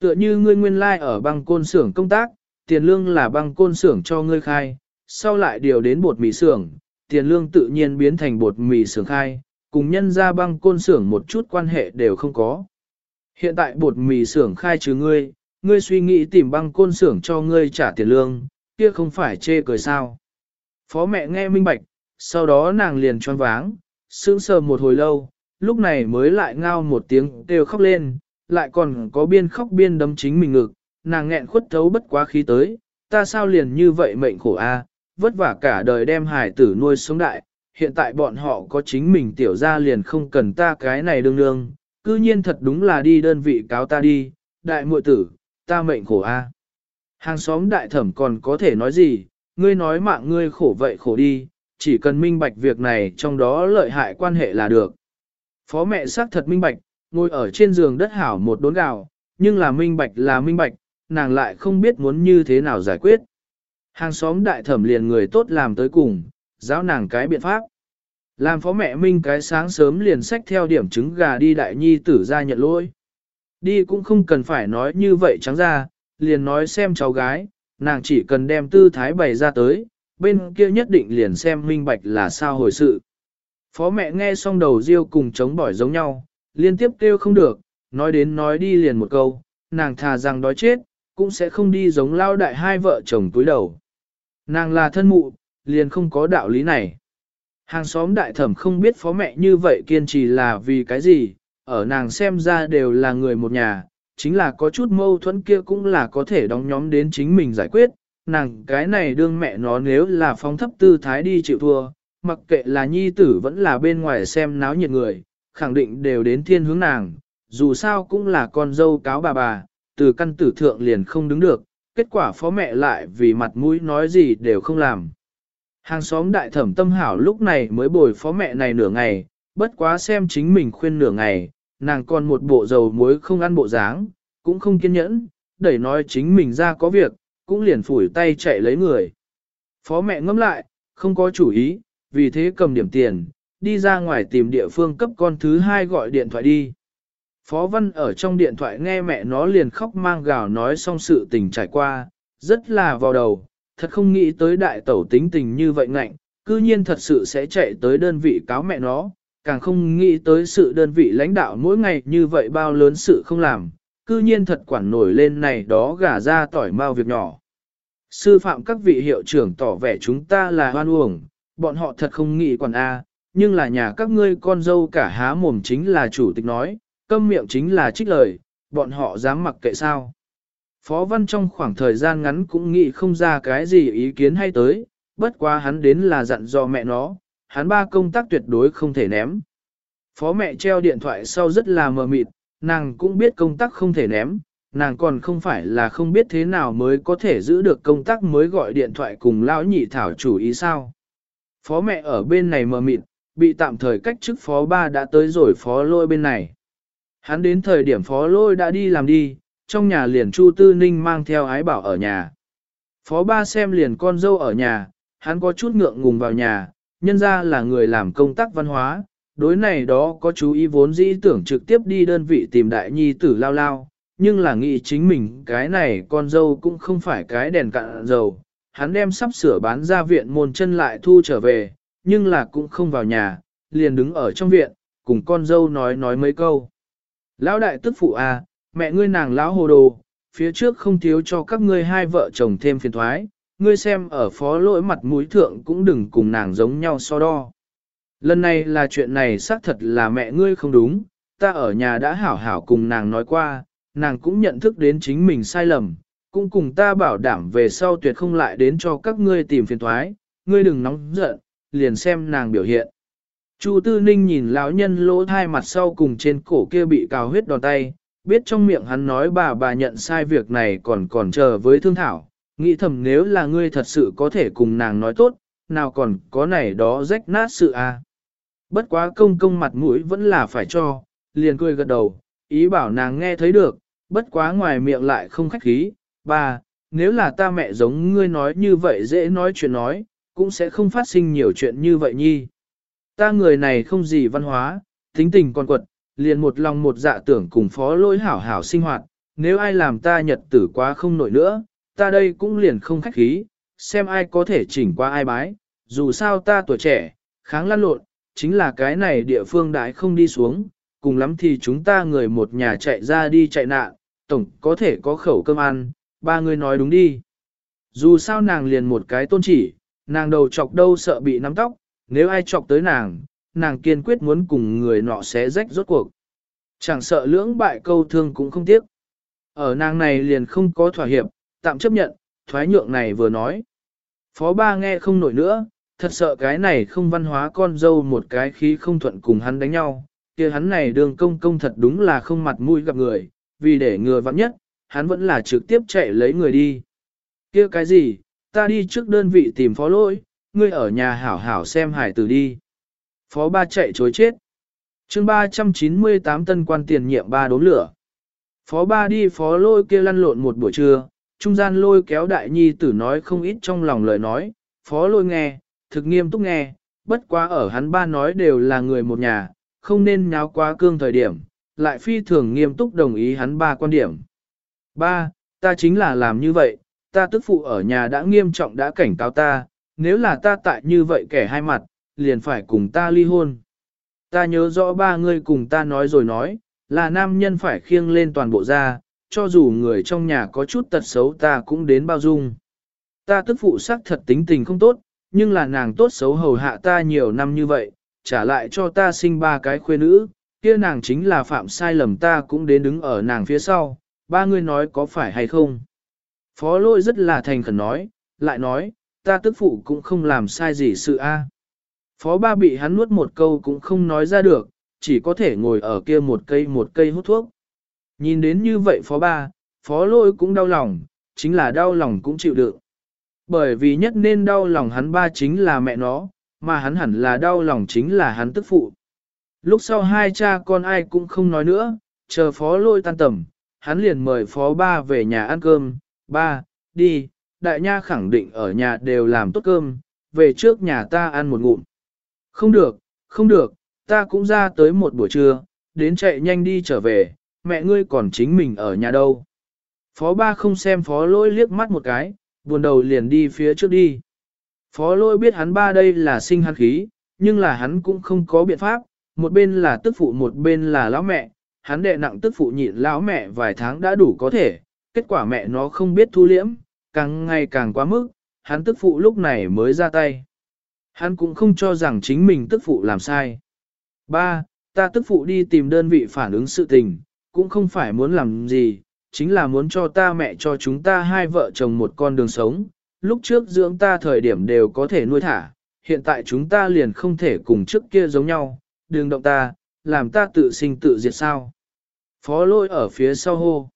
Tựa như ngươi nguyên lai like ở băng côn xưởng công tác, tiền lương là băng côn xưởng cho ngươi khai, sau lại điều đến bột mì xưởng, tiền lương tự nhiên biến thành bột mì xưởng khai, cùng nhân ra băng côn xưởng một chút quan hệ đều không có. Hiện tại bột mì xưởng khai trừ ngươi, ngươi suy nghĩ tìm băng côn xưởng cho ngươi trả tiền lương, kia không phải chê cười sao. Phó mẹ nghe minh bạch, sau đó nàng liền choáng váng, sững sờ một hồi lâu, lúc này mới lại ngao một tiếng kêu khóc lên, lại còn có biên khóc biên đấm chính mình ngực, nàng nghẹn khuất thấu bất quá khí tới, ta sao liền như vậy mệnh khổ a, vất vả cả đời đem hải tử nuôi sống đại, hiện tại bọn họ có chính mình tiểu ra liền không cần ta cái này đương đương, cư nhiên thật đúng là đi đơn vị cáo ta đi, đại muội tử, ta mệnh khổ a. Hàng xóm đại thẩm còn có thể nói gì, ngươi nói mạng ngươi khổ vậy khổ đi, chỉ cần minh bạch việc này trong đó lợi hại quan hệ là được. Phó mẹ xác thật minh bạch, ngồi ở trên giường đất hảo một đốn gạo, nhưng là minh bạch là minh bạch, nàng lại không biết muốn như thế nào giải quyết. Hàng xóm đại thẩm liền người tốt làm tới cùng, giáo nàng cái biện pháp. Làm phó mẹ Minh cái sáng sớm liền xách theo điểm trứng gà đi đại nhi tử ra nhận lỗi. Đi cũng không cần phải nói như vậy trắng ra, liền nói xem cháu gái, nàng chỉ cần đem tư thái bày ra tới, bên kia nhất định liền xem minh bạch là sao hồi sự. Phó mẹ nghe xong đầu riêu cùng chống bỏi giống nhau, liên tiếp kêu không được, nói đến nói đi liền một câu, nàng thà rằng đói chết, cũng sẽ không đi giống lao đại hai vợ chồng túi đầu. Nàng là thân mụ, liền không có đạo lý này. Hàng xóm đại thẩm không biết phó mẹ như vậy kiên trì là vì cái gì, ở nàng xem ra đều là người một nhà, chính là có chút mâu thuẫn kia cũng là có thể đóng nhóm đến chính mình giải quyết, nàng cái này đương mẹ nó nếu là phong thấp tư thái đi chịu thua, mặc kệ là nhi tử vẫn là bên ngoài xem náo nhiệt người, khẳng định đều đến thiên hướng nàng, dù sao cũng là con dâu cáo bà bà, từ căn tử thượng liền không đứng được, kết quả phó mẹ lại vì mặt mũi nói gì đều không làm. Hàng xóm đại thẩm tâm hảo lúc này mới bồi phó mẹ này nửa ngày, bất quá xem chính mình khuyên nửa ngày, nàng còn một bộ dầu muối không ăn bộ dáng, cũng không kiên nhẫn, đẩy nói chính mình ra có việc, cũng liền phủi tay chạy lấy người. Phó mẹ ngâm lại, không có chủ ý, vì thế cầm điểm tiền, đi ra ngoài tìm địa phương cấp con thứ hai gọi điện thoại đi. Phó Văn ở trong điện thoại nghe mẹ nó liền khóc mang gào nói xong sự tình trải qua, rất là vào đầu, thật không nghĩ tới đại tẩu tính tình như vậy ngạnh, cư nhiên thật sự sẽ chạy tới đơn vị cáo mẹ nó, càng không nghĩ tới sự đơn vị lãnh đạo mỗi ngày như vậy bao lớn sự không làm, cư nhiên thật quản nổi lên này đó gả ra tỏi mau việc nhỏ. Sư phạm các vị hiệu trưởng tỏ vẻ chúng ta là hoan uổng, bọn họ thật không nghĩ quản A, nhưng là nhà các ngươi con dâu cả há mồm chính là chủ tịch nói, câm miệng chính là trích lời, bọn họ dám mặc kệ sao. Phó Văn trong khoảng thời gian ngắn cũng nghĩ không ra cái gì ý kiến hay tới, bất quá hắn đến là dặn dò mẹ nó, hắn ba công tác tuyệt đối không thể ném. Phó mẹ treo điện thoại sau rất là mờ mịt, nàng cũng biết công tác không thể ném, nàng còn không phải là không biết thế nào mới có thể giữ được công tác mới gọi điện thoại cùng lão nhị thảo chủ ý sao. Phó mẹ ở bên này mờ mịt, bị tạm thời cách chức phó ba đã tới rồi phó lôi bên này. Hắn đến thời điểm phó lôi đã đi làm đi, trong nhà liền Chu Tư Ninh mang theo ái bảo ở nhà. Phó ba xem liền con dâu ở nhà, hắn có chút ngượng ngùng vào nhà, nhân ra là người làm công tác văn hóa, đối này đó có chú ý vốn dĩ tưởng trực tiếp đi đơn vị tìm đại nhi tử lao lao, nhưng là nghĩ chính mình cái này con dâu cũng không phải cái đèn cạn dầu. Hắn đem sắp sửa bán ra viện môn chân lại thu trở về, nhưng là cũng không vào nhà, liền đứng ở trong viện, cùng con dâu nói nói mấy câu. Lão đại tức phụ à, mẹ ngươi nàng lão hồ đồ, phía trước không thiếu cho các ngươi hai vợ chồng thêm phiền thoái, ngươi xem ở phó lỗi mặt mũi thượng cũng đừng cùng nàng giống nhau so đo. Lần này là chuyện này xác thật là mẹ ngươi không đúng, ta ở nhà đã hảo hảo cùng nàng nói qua, nàng cũng nhận thức đến chính mình sai lầm, cũng cùng ta bảo đảm về sau tuyệt không lại đến cho các ngươi tìm phiền thoái, ngươi đừng nóng giận, liền xem nàng biểu hiện. Chu Tư Ninh nhìn lão nhân lỗ thai mặt sau cùng trên cổ kia bị cào huyết đòn tay, biết trong miệng hắn nói bà bà nhận sai việc này còn còn chờ với thương thảo, nghĩ thầm nếu là ngươi thật sự có thể cùng nàng nói tốt, nào còn có này đó rách nát sự à. Bất quá công công mặt mũi vẫn là phải cho, liền cười gật đầu, ý bảo nàng nghe thấy được, bất quá ngoài miệng lại không khách khí, bà, nếu là ta mẹ giống ngươi nói như vậy dễ nói chuyện nói, cũng sẽ không phát sinh nhiều chuyện như vậy nhi. Ta người này không gì văn hóa, tính tình con quật, liền một lòng một dạ tưởng cùng phó lỗi hảo hảo sinh hoạt, nếu ai làm ta nhật tử quá không nổi nữa, ta đây cũng liền không khách khí, xem ai có thể chỉnh qua ai bái, dù sao ta tuổi trẻ, kháng lăn lộn, chính là cái này địa phương đãi không đi xuống, cùng lắm thì chúng ta người một nhà chạy ra đi chạy nạn, tổng có thể có khẩu cơm ăn, ba người nói đúng đi. Dù sao nàng liền một cái tôn chỉ, nàng đầu chọc đâu sợ bị nắm tóc, nếu ai chọc tới nàng, nàng kiên quyết muốn cùng người nọ xé rách rốt cuộc. Chẳng sợ lưỡng bại câu thương cũng không tiếc. Ở nàng này liền không có thỏa hiệp, tạm chấp nhận, thoái nhượng này vừa nói. Phó ba nghe không nổi nữa, thật sợ cái này không văn hóa con dâu một cái khí không thuận cùng hắn đánh nhau, kia hắn này đường công công thật đúng là không mặt mũi gặp người, vì để ngừa vặn nhất, hắn vẫn là trực tiếp chạy lấy người đi. kia cái gì, ta đi trước đơn vị tìm phó lỗi, ngươi ở nhà hảo hảo xem hải tử đi. Phó ba chạy chối chết. chương 398 tân quan tiền nhiệm ba đốm lửa. Phó ba đi phó lôi kia lăn lộn một buổi trưa, trung gian lôi kéo đại nhi tử nói không ít trong lòng lời nói, phó lôi nghe, thực nghiêm túc nghe, bất quá ở hắn ba nói đều là người một nhà, không nên nháo quá cương thời điểm, lại phi thường nghiêm túc đồng ý hắn ba quan điểm. Ba, ta chính là làm như vậy, ta tức phụ ở nhà đã nghiêm trọng đã cảnh cáo ta, nếu là ta tại như vậy kẻ hai mặt, liền phải cùng ta ly hôn. Ta nhớ rõ ba người cùng ta nói rồi nói, là nam nhân phải khiêng lên toàn bộ ra, cho dù người trong nhà có chút tật xấu ta cũng đến bao dung. Ta tức phụ sắc thật tính tình không tốt, nhưng là nàng tốt xấu hầu hạ ta nhiều năm như vậy, trả lại cho ta sinh ba cái khuê nữ, kia nàng chính là phạm sai lầm ta cũng đến đứng ở nàng phía sau, ba người nói có phải hay không. Phó lôi rất là thành khẩn nói, lại nói, ta tức phụ cũng không làm sai gì sự a. Phó ba bị hắn nuốt một câu cũng không nói ra được, chỉ có thể ngồi ở kia một cây một cây hút thuốc. Nhìn đến như vậy phó ba, phó lôi cũng đau lòng, chính là đau lòng cũng chịu đựng. Bởi vì nhất nên đau lòng hắn ba chính là mẹ nó, mà hắn hẳn là đau lòng chính là hắn tức phụ. Lúc sau hai cha con ai cũng không nói nữa, chờ phó lôi tan tầm, hắn liền mời phó ba về nhà ăn cơm, ba, đi, đại nha khẳng định ở nhà đều làm tốt cơm, về trước nhà ta ăn một ngụm. Không được, không được, ta cũng ra tới một buổi trưa, đến chạy nhanh đi trở về, mẹ ngươi còn chính mình ở nhà đâu. Phó ba không xem phó lôi liếc mắt một cái, buồn đầu liền đi phía trước đi. Phó lôi biết hắn ba đây là sinh hắn khí, nhưng là hắn cũng không có biện pháp, một bên là tức phụ một bên là lão mẹ, hắn đệ nặng tức phụ nhịn lão mẹ vài tháng đã đủ có thể, kết quả mẹ nó không biết thu liễm, càng ngày càng quá mức, hắn tức phụ lúc này mới ra tay. Hắn cũng không cho rằng chính mình tức phụ làm sai. Ba, ta tức phụ đi tìm đơn vị phản ứng sự tình, cũng không phải muốn làm gì, chính là muốn cho ta mẹ cho chúng ta hai vợ chồng một con đường sống. Lúc trước dưỡng ta thời điểm đều có thể nuôi thả, hiện tại chúng ta liền không thể cùng trước kia giống nhau, đừng động ta, làm ta tự sinh tự diệt sao. Phó lôi ở phía sau hô.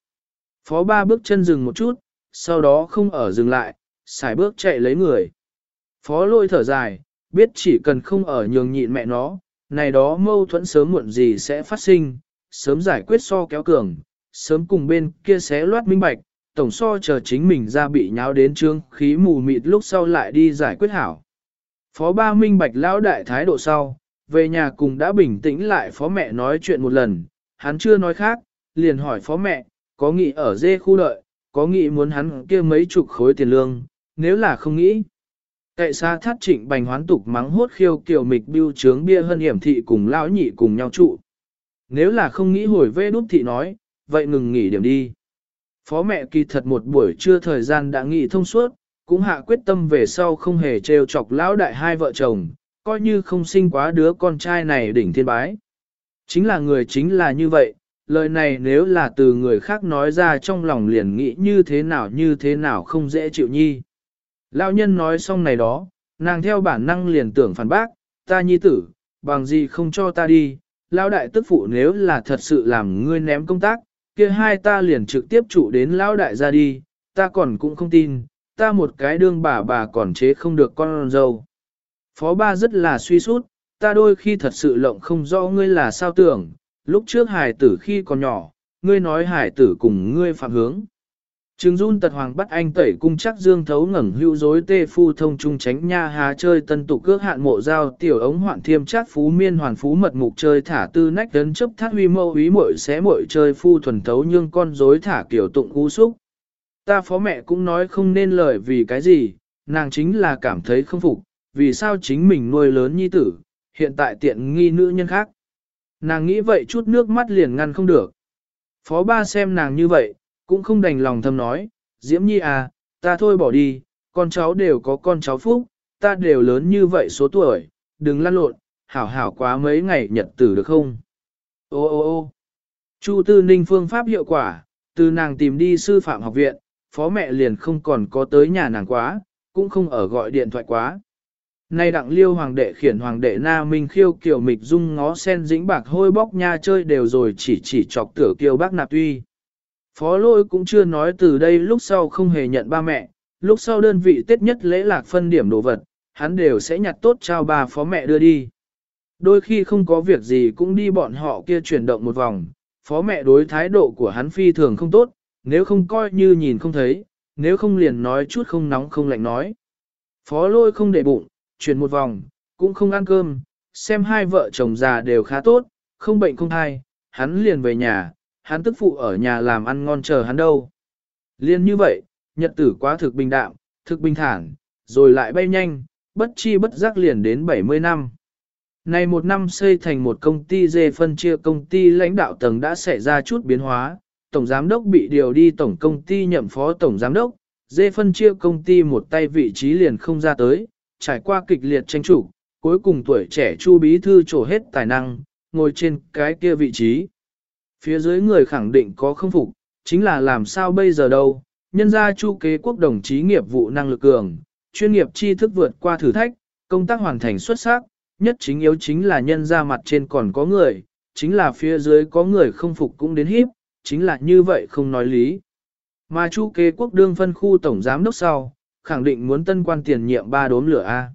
Phó ba bước chân dừng một chút, sau đó không ở dừng lại, xài bước chạy lấy người. Phó lôi thở dài, biết chỉ cần không ở nhường nhịn mẹ nó, này đó mâu thuẫn sớm muộn gì sẽ phát sinh, sớm giải quyết so kéo cường, sớm cùng bên kia xé loát minh bạch, tổng so chờ chính mình ra bị nháo đến trương khí mù mịt lúc sau lại đi giải quyết hảo. Phó ba minh bạch lão đại thái độ sau, về nhà cùng đã bình tĩnh lại phó mẹ nói chuyện một lần, hắn chưa nói khác, liền hỏi phó mẹ, có nghĩ ở dê khu đợi, có nghĩ muốn hắn kia mấy chục khối tiền lương, nếu là không nghĩ. Cậy xa thắt trịnh bành hoán tục mắng hốt khiêu kiều mịch biêu trướng bia hơn hiểm thị cùng lão nhị cùng nhau trụ. Nếu là không nghĩ hồi vê đút thị nói, vậy ngừng nghỉ điểm đi. Phó mẹ kỳ thật một buổi trưa thời gian đã nghỉ thông suốt, cũng hạ quyết tâm về sau không hề trêu chọc lão đại hai vợ chồng, coi như không sinh quá đứa con trai này đỉnh thiên bái. Chính là người chính là như vậy, lời này nếu là từ người khác nói ra trong lòng liền nghĩ như thế nào như thế nào không dễ chịu nhi. Lão nhân nói xong này đó, nàng theo bản năng liền tưởng phản bác, ta nhi tử, bằng gì không cho ta đi, lão đại tức phụ nếu là thật sự làm ngươi ném công tác, kia hai ta liền trực tiếp trụ đến lão đại ra đi, ta còn cũng không tin, ta một cái đương bà bà còn chế không được con dâu. Phó ba rất là suy sút, ta đôi khi thật sự lộng không rõ ngươi là sao tưởng, lúc trước hải tử khi còn nhỏ, ngươi nói hải tử cùng ngươi phạm hướng. Trừng run tật hoàng bắt anh tẩy cung chắc dương thấu ngẩng hưu dối tê phu thông trung tránh nha hà chơi tân tục cước hạn mộ giao tiểu ống hoạn thiêm chát phú miên hoàn phú mật mục chơi thả tư nách tấn chấp thát huy mâu ý mội xé mội chơi phu thuần thấu nhưng con dối thả kiểu tụng u xúc. Ta phó mẹ cũng nói không nên lời vì cái gì, nàng chính là cảm thấy không phục, vì sao chính mình nuôi lớn nhi tử, hiện tại tiện nghi nữ nhân khác. Nàng nghĩ vậy chút nước mắt liền ngăn không được. Phó ba xem nàng như vậy, cũng không đành lòng thầm nói, Diễm Nhi à, ta thôi bỏ đi, con cháu đều có con cháu phúc, ta đều lớn như vậy số tuổi, đừng lăn lộn, hảo hảo quá mấy ngày nhật tử được không? Ô ô ô Chu Tư Ninh phương pháp hiệu quả, từ nàng tìm đi sư phạm học viện, phó mẹ liền không còn có tới nhà nàng quá, cũng không ở gọi điện thoại quá. Nay đặng liêu hoàng đệ khiển hoàng đệ na minh khiêu kiểu mịch dung ngó sen dĩnh bạc hôi bóc nha chơi đều rồi chỉ chỉ chọc tử kiêu bác nạp tuy. Phó lôi cũng chưa nói từ đây lúc sau không hề nhận ba mẹ, lúc sau đơn vị tết nhất lễ lạc phân điểm đồ vật, hắn đều sẽ nhặt tốt trao bà phó mẹ đưa đi. Đôi khi không có việc gì cũng đi bọn họ kia chuyển động một vòng, phó mẹ đối thái độ của hắn phi thường không tốt, nếu không coi như nhìn không thấy, nếu không liền nói chút không nóng không lạnh nói. Phó lôi không để bụng, chuyển một vòng, cũng không ăn cơm, xem hai vợ chồng già đều khá tốt, không bệnh không thai, hắn liền về nhà, hắn tức phụ ở nhà làm ăn ngon chờ hắn đâu. Liên như vậy, nhật tử quá thực bình đạm, thực bình thản, rồi lại bay nhanh, bất chi bất giác liền đến 70 năm. Này một năm xây thành một công ty dê phân chia công ty lãnh đạo tầng đã xảy ra chút biến hóa, tổng giám đốc bị điều đi tổng công ty nhậm phó tổng giám đốc, dê phân chia công ty một tay vị trí liền không ra tới, trải qua kịch liệt tranh chủ, cuối cùng tuổi trẻ Chu Bí Thư trổ hết tài năng, ngồi trên cái kia vị trí. Phía dưới người khẳng định có không phục, chính là làm sao bây giờ đâu, nhân ra Chu kế quốc đồng chí nghiệp vụ năng lực cường, chuyên nghiệp tri thức vượt qua thử thách, công tác hoàn thành xuất sắc, nhất chính yếu chính là nhân ra mặt trên còn có người, chính là phía dưới có người không phục cũng đến hiếp, chính là như vậy không nói lý. Mà Chu kế quốc đương phân khu tổng giám đốc sau, khẳng định muốn tân quan tiền nhiệm ba đốm lửa A.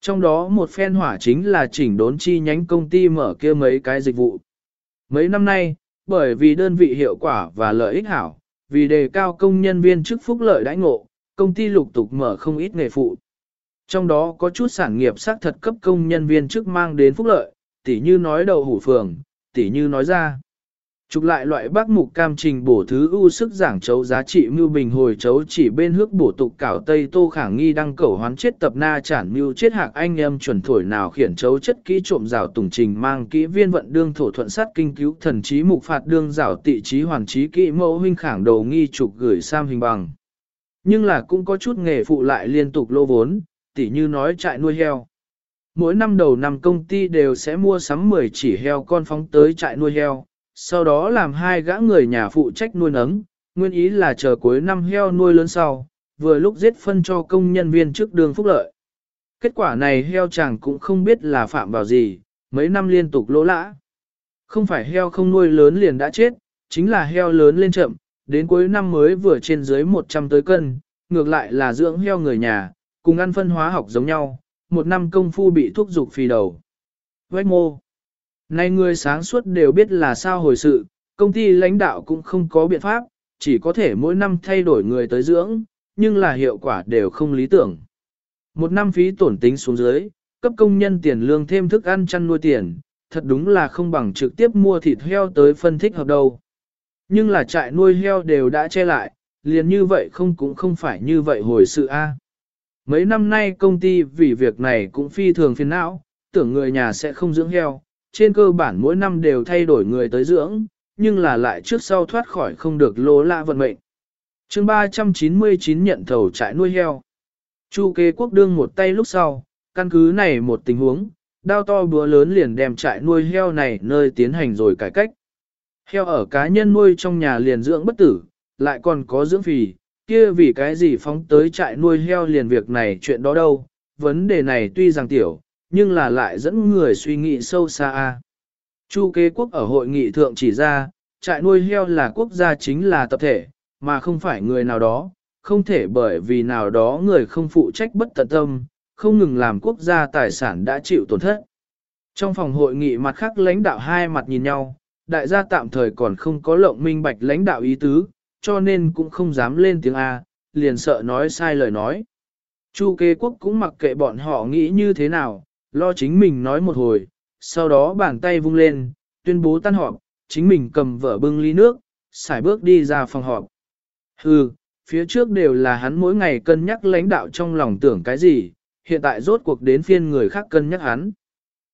Trong đó một phen hỏa chính là chỉnh đốn chi nhánh công ty mở kia mấy cái dịch vụ. Mấy năm nay, bởi vì đơn vị hiệu quả và lợi ích hảo, vì đề cao công nhân viên chức phúc lợi đãi ngộ, công ty lục tục mở không ít nghề phụ. Trong đó có chút sản nghiệp xác thật cấp công nhân viên chức mang đến phúc lợi, tỉ như nói đầu hủ phường, tỉ như nói ra trục lại loại bác mục cam trình bổ thứ ưu sức giảng chấu giá trị mưu bình hồi chấu chỉ bên hước bổ tục cảo Tây Tô khẳng nghi đăng cẩu hoán chết tập na chản mưu chết hạc anh em chuẩn thổi nào khiển chấu chất kỹ trộm rào tùng trình mang kỹ viên vận đương thổ thuận sát kinh cứu thần trí mục phạt đương rào tị trí hoàn trí kỹ mẫu huynh khảng đầu nghi trục gửi sam hình bằng. Nhưng là cũng có chút nghề phụ lại liên tục lô vốn, tỉ như nói trại nuôi heo. Mỗi năm đầu năm công ty đều sẽ mua sắm 10 chỉ heo con phóng tới trại nuôi heo, sau đó làm hai gã người nhà phụ trách nuôi nấng, nguyên ý là chờ cuối năm heo nuôi lớn sau, vừa lúc giết phân cho công nhân viên trước đường phúc lợi. Kết quả này heo chàng cũng không biết là phạm vào gì, mấy năm liên tục lỗ lã. Không phải heo không nuôi lớn liền đã chết, chính là heo lớn lên chậm, đến cuối năm mới vừa trên dưới 100 tới cân, ngược lại là dưỡng heo người nhà, cùng ăn phân hóa học giống nhau, một năm công phu bị thuốc dục phì đầu. Vách mô Nay người sáng suốt đều biết là sao hồi sự, công ty lãnh đạo cũng không có biện pháp, chỉ có thể mỗi năm thay đổi người tới dưỡng, nhưng là hiệu quả đều không lý tưởng. Một năm phí tổn tính xuống dưới, cấp công nhân tiền lương thêm thức ăn chăn nuôi tiền, thật đúng là không bằng trực tiếp mua thịt heo tới phân thích hợp đâu. Nhưng là trại nuôi heo đều đã che lại, liền như vậy không cũng không phải như vậy hồi sự a. Mấy năm nay công ty vì việc này cũng phi thường phiền não, tưởng người nhà sẽ không dưỡng heo, trên cơ bản mỗi năm đều thay đổi người tới dưỡng, nhưng là lại trước sau thoát khỏi không được lỗ lạ vận mệnh. chương 399 nhận thầu trại nuôi heo. Chu kế quốc đương một tay lúc sau, căn cứ này một tình huống, đao to búa lớn liền đem trại nuôi heo này nơi tiến hành rồi cải cách. Heo ở cá nhân nuôi trong nhà liền dưỡng bất tử, lại còn có dưỡng phì, kia vì cái gì phóng tới trại nuôi heo liền việc này chuyện đó đâu, vấn đề này tuy rằng tiểu, nhưng là lại dẫn người suy nghĩ sâu xa. a. Chu kế quốc ở hội nghị thượng chỉ ra, trại nuôi heo là quốc gia chính là tập thể, mà không phải người nào đó, không thể bởi vì nào đó người không phụ trách bất tận tâm, không ngừng làm quốc gia tài sản đã chịu tổn thất. Trong phòng hội nghị mặt khác lãnh đạo hai mặt nhìn nhau, đại gia tạm thời còn không có lộng minh bạch lãnh đạo ý tứ, cho nên cũng không dám lên tiếng A, liền sợ nói sai lời nói. Chu kế quốc cũng mặc kệ bọn họ nghĩ như thế nào, lo chính mình nói một hồi, sau đó bàn tay vung lên, tuyên bố tan họp, chính mình cầm vở bưng ly nước, xài bước đi ra phòng họp. Hừ, phía trước đều là hắn mỗi ngày cân nhắc lãnh đạo trong lòng tưởng cái gì, hiện tại rốt cuộc đến phiên người khác cân nhắc hắn.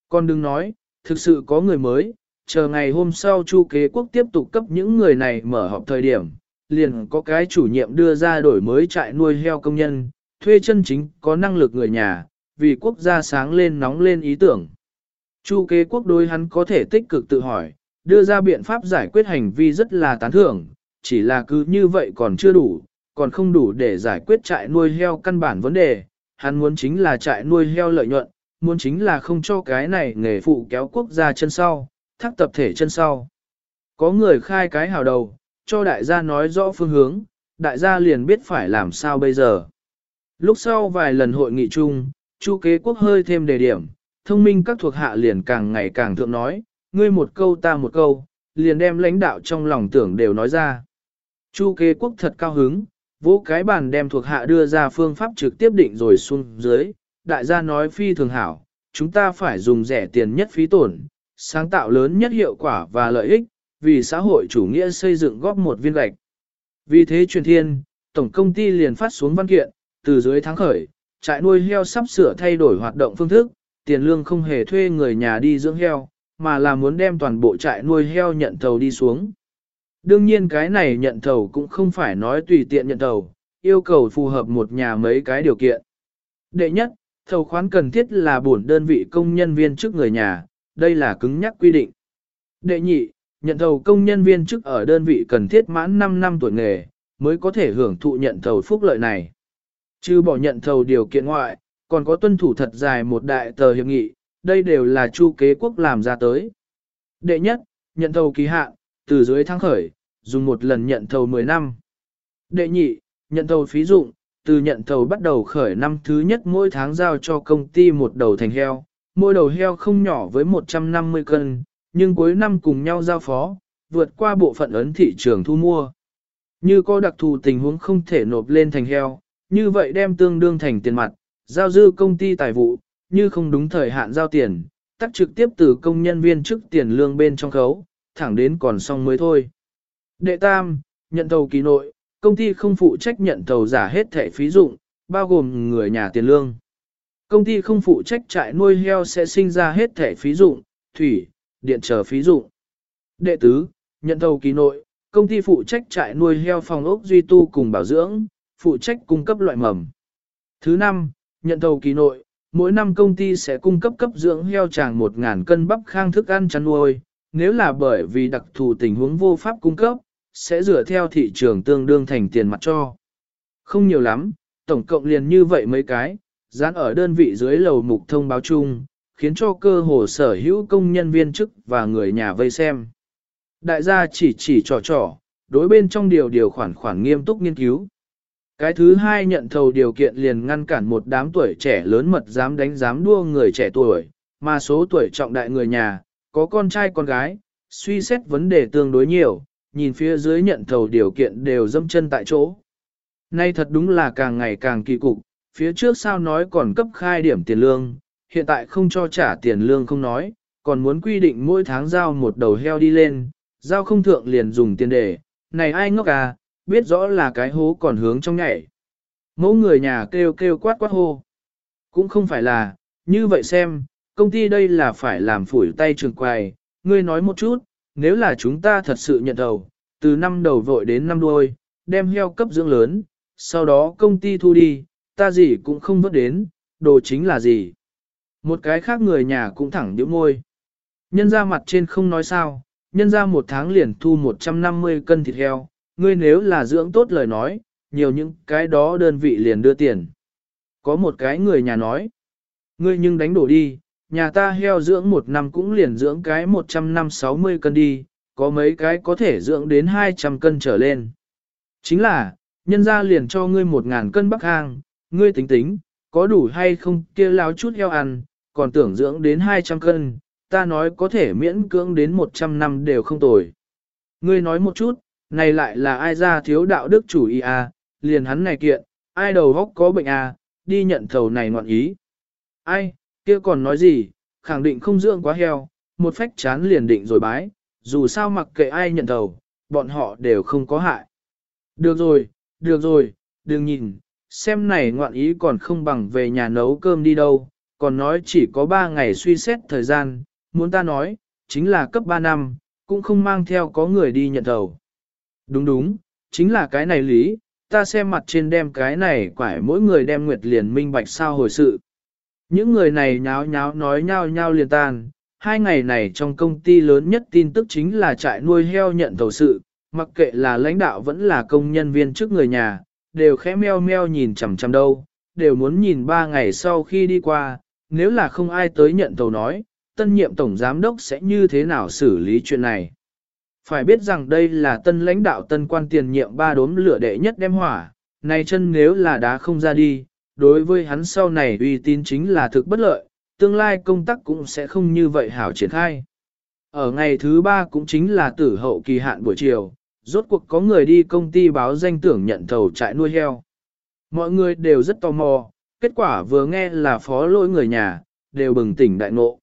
Còn đừng nói, thực sự có người mới, chờ ngày hôm sau chu kế quốc tiếp tục cấp những người này mở họp thời điểm, liền có cái chủ nhiệm đưa ra đổi mới trại nuôi heo công nhân, thuê chân chính có năng lực người nhà, vì quốc gia sáng lên nóng lên ý tưởng. Chu kế quốc đối hắn có thể tích cực tự hỏi, đưa ra biện pháp giải quyết hành vi rất là tán thưởng, chỉ là cứ như vậy còn chưa đủ, còn không đủ để giải quyết trại nuôi heo căn bản vấn đề, hắn muốn chính là trại nuôi heo lợi nhuận, muốn chính là không cho cái này nghề phụ kéo quốc gia chân sau, thác tập thể chân sau. Có người khai cái hào đầu, cho đại gia nói rõ phương hướng, đại gia liền biết phải làm sao bây giờ. Lúc sau vài lần hội nghị chung, Chu kế quốc hơi thêm đề điểm, thông minh các thuộc hạ liền càng ngày càng thượng nói, ngươi một câu ta một câu, liền đem lãnh đạo trong lòng tưởng đều nói ra. Chu kế quốc thật cao hứng, vỗ cái bàn đem thuộc hạ đưa ra phương pháp trực tiếp định rồi xuống dưới, đại gia nói phi thường hảo, chúng ta phải dùng rẻ tiền nhất phí tổn, sáng tạo lớn nhất hiệu quả và lợi ích, vì xã hội chủ nghĩa xây dựng góp một viên gạch. Vì thế truyền thiên, tổng công ty liền phát xuống văn kiện, từ dưới tháng khởi, trại nuôi heo sắp sửa thay đổi hoạt động phương thức, tiền lương không hề thuê người nhà đi dưỡng heo, mà là muốn đem toàn bộ trại nuôi heo nhận thầu đi xuống. Đương nhiên cái này nhận thầu cũng không phải nói tùy tiện nhận thầu, yêu cầu phù hợp một nhà mấy cái điều kiện. Đệ nhất, thầu khoán cần thiết là bổn đơn vị công nhân viên trước người nhà, đây là cứng nhắc quy định. Đệ nhị, nhận thầu công nhân viên chức ở đơn vị cần thiết mãn 5 năm tuổi nghề, mới có thể hưởng thụ nhận thầu phúc lợi này. Chứ bỏ nhận thầu điều kiện ngoại, còn có tuân thủ thật dài một đại tờ hiệp nghị, đây đều là chu kế quốc làm ra tới. Đệ nhất, nhận thầu kỳ hạn, từ dưới tháng khởi, dùng một lần nhận thầu 10 năm. Đệ nhị, nhận thầu phí dụng, từ nhận thầu bắt đầu khởi năm thứ nhất mỗi tháng giao cho công ty một đầu thành heo, mỗi đầu heo không nhỏ với 150 cân, nhưng cuối năm cùng nhau giao phó, vượt qua bộ phận ấn thị trường thu mua. Như có đặc thù tình huống không thể nộp lên thành heo, như vậy đem tương đương thành tiền mặt, giao dư công ty tài vụ, như không đúng thời hạn giao tiền, tắt trực tiếp từ công nhân viên chức tiền lương bên trong khấu, thẳng đến còn xong mới thôi. Đệ tam, nhận thầu kỳ nội, công ty không phụ trách nhận thầu giả hết thẻ phí dụng, bao gồm người nhà tiền lương. Công ty không phụ trách trại nuôi heo sẽ sinh ra hết thẻ phí dụng, thủy, điện trở phí dụng. Đệ tứ, nhận thầu kỳ nội, công ty phụ trách trại nuôi heo phòng ốc duy tu cùng bảo dưỡng, phụ trách cung cấp loại mầm. Thứ năm, nhận thầu kỳ nội, mỗi năm công ty sẽ cung cấp cấp dưỡng heo tràng 1.000 cân bắp khang thức ăn chăn nuôi, nếu là bởi vì đặc thù tình huống vô pháp cung cấp, sẽ dựa theo thị trường tương đương thành tiền mặt cho. Không nhiều lắm, tổng cộng liền như vậy mấy cái, dán ở đơn vị dưới lầu mục thông báo chung, khiến cho cơ hồ sở hữu công nhân viên chức và người nhà vây xem. Đại gia chỉ chỉ trò trò, đối bên trong điều điều khoản khoản nghiêm túc nghiên cứu. Cái thứ hai nhận thầu điều kiện liền ngăn cản một đám tuổi trẻ lớn mật dám đánh dám đua người trẻ tuổi, mà số tuổi trọng đại người nhà, có con trai con gái, suy xét vấn đề tương đối nhiều, nhìn phía dưới nhận thầu điều kiện đều dâm chân tại chỗ. Nay thật đúng là càng ngày càng kỳ cục, phía trước sao nói còn cấp khai điểm tiền lương, hiện tại không cho trả tiền lương không nói, còn muốn quy định mỗi tháng giao một đầu heo đi lên, giao không thượng liền dùng tiền để, này ai ngốc à, biết rõ là cái hố còn hướng trong nhảy. Mẫu người nhà kêu kêu quát quát hô. Cũng không phải là, như vậy xem, công ty đây là phải làm phủi tay trường quài, ngươi nói một chút, nếu là chúng ta thật sự nhận đầu, từ năm đầu vội đến năm đuôi, đem heo cấp dưỡng lớn, sau đó công ty thu đi, ta gì cũng không vớt đến, đồ chính là gì. Một cái khác người nhà cũng thẳng điếu môi. Nhân ra mặt trên không nói sao, nhân ra một tháng liền thu 150 cân thịt heo, ngươi nếu là dưỡng tốt lời nói, nhiều những cái đó đơn vị liền đưa tiền. Có một cái người nhà nói, ngươi nhưng đánh đổ đi, nhà ta heo dưỡng một năm cũng liền dưỡng cái 150-60 cân đi, có mấy cái có thể dưỡng đến 200 cân trở lên. Chính là, nhân ra liền cho ngươi 1.000 cân bắc hang, ngươi tính tính, có đủ hay không kia láo chút heo ăn, còn tưởng dưỡng đến 200 cân, ta nói có thể miễn cưỡng đến 100 năm đều không tồi. Ngươi nói một chút, này lại là ai ra thiếu đạo đức chủ ý à, liền hắn này kiện, ai đầu góc có bệnh à, đi nhận thầu này ngoạn ý. Ai, kia còn nói gì, khẳng định không dưỡng quá heo, một phách chán liền định rồi bái, dù sao mặc kệ ai nhận thầu, bọn họ đều không có hại. Được rồi, được rồi, đừng nhìn, xem này ngoạn ý còn không bằng về nhà nấu cơm đi đâu, còn nói chỉ có 3 ngày suy xét thời gian, muốn ta nói, chính là cấp 3 năm, cũng không mang theo có người đi nhận thầu. Đúng đúng, chính là cái này lý, ta xem mặt trên đem cái này quải mỗi người đem nguyệt liền minh bạch sao hồi sự. Những người này nháo nháo nói nhao nhao liền tan, hai ngày này trong công ty lớn nhất tin tức chính là trại nuôi heo nhận thầu sự, mặc kệ là lãnh đạo vẫn là công nhân viên trước người nhà, đều khẽ meo meo nhìn chằm chằm đâu, đều muốn nhìn ba ngày sau khi đi qua, nếu là không ai tới nhận thầu nói, tân nhiệm tổng giám đốc sẽ như thế nào xử lý chuyện này. Phải biết rằng đây là tân lãnh đạo tân quan tiền nhiệm ba đốm lửa đệ nhất đem hỏa, này chân nếu là đá không ra đi, đối với hắn sau này uy tín chính là thực bất lợi, tương lai công tác cũng sẽ không như vậy hảo triển khai. Ở ngày thứ ba cũng chính là tử hậu kỳ hạn buổi chiều, rốt cuộc có người đi công ty báo danh tưởng nhận thầu trại nuôi heo. Mọi người đều rất tò mò, kết quả vừa nghe là phó lỗi người nhà, đều bừng tỉnh đại ngộ.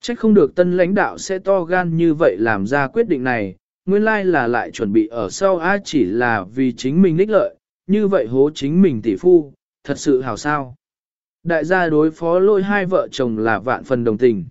Chắc không được tân lãnh đạo sẽ to gan như vậy làm ra quyết định này, nguyên lai là lại chuẩn bị ở sau A chỉ là vì chính mình ních lợi, như vậy hố chính mình tỷ phu, thật sự hào sao. Đại gia đối phó lôi hai vợ chồng là vạn phần đồng tình.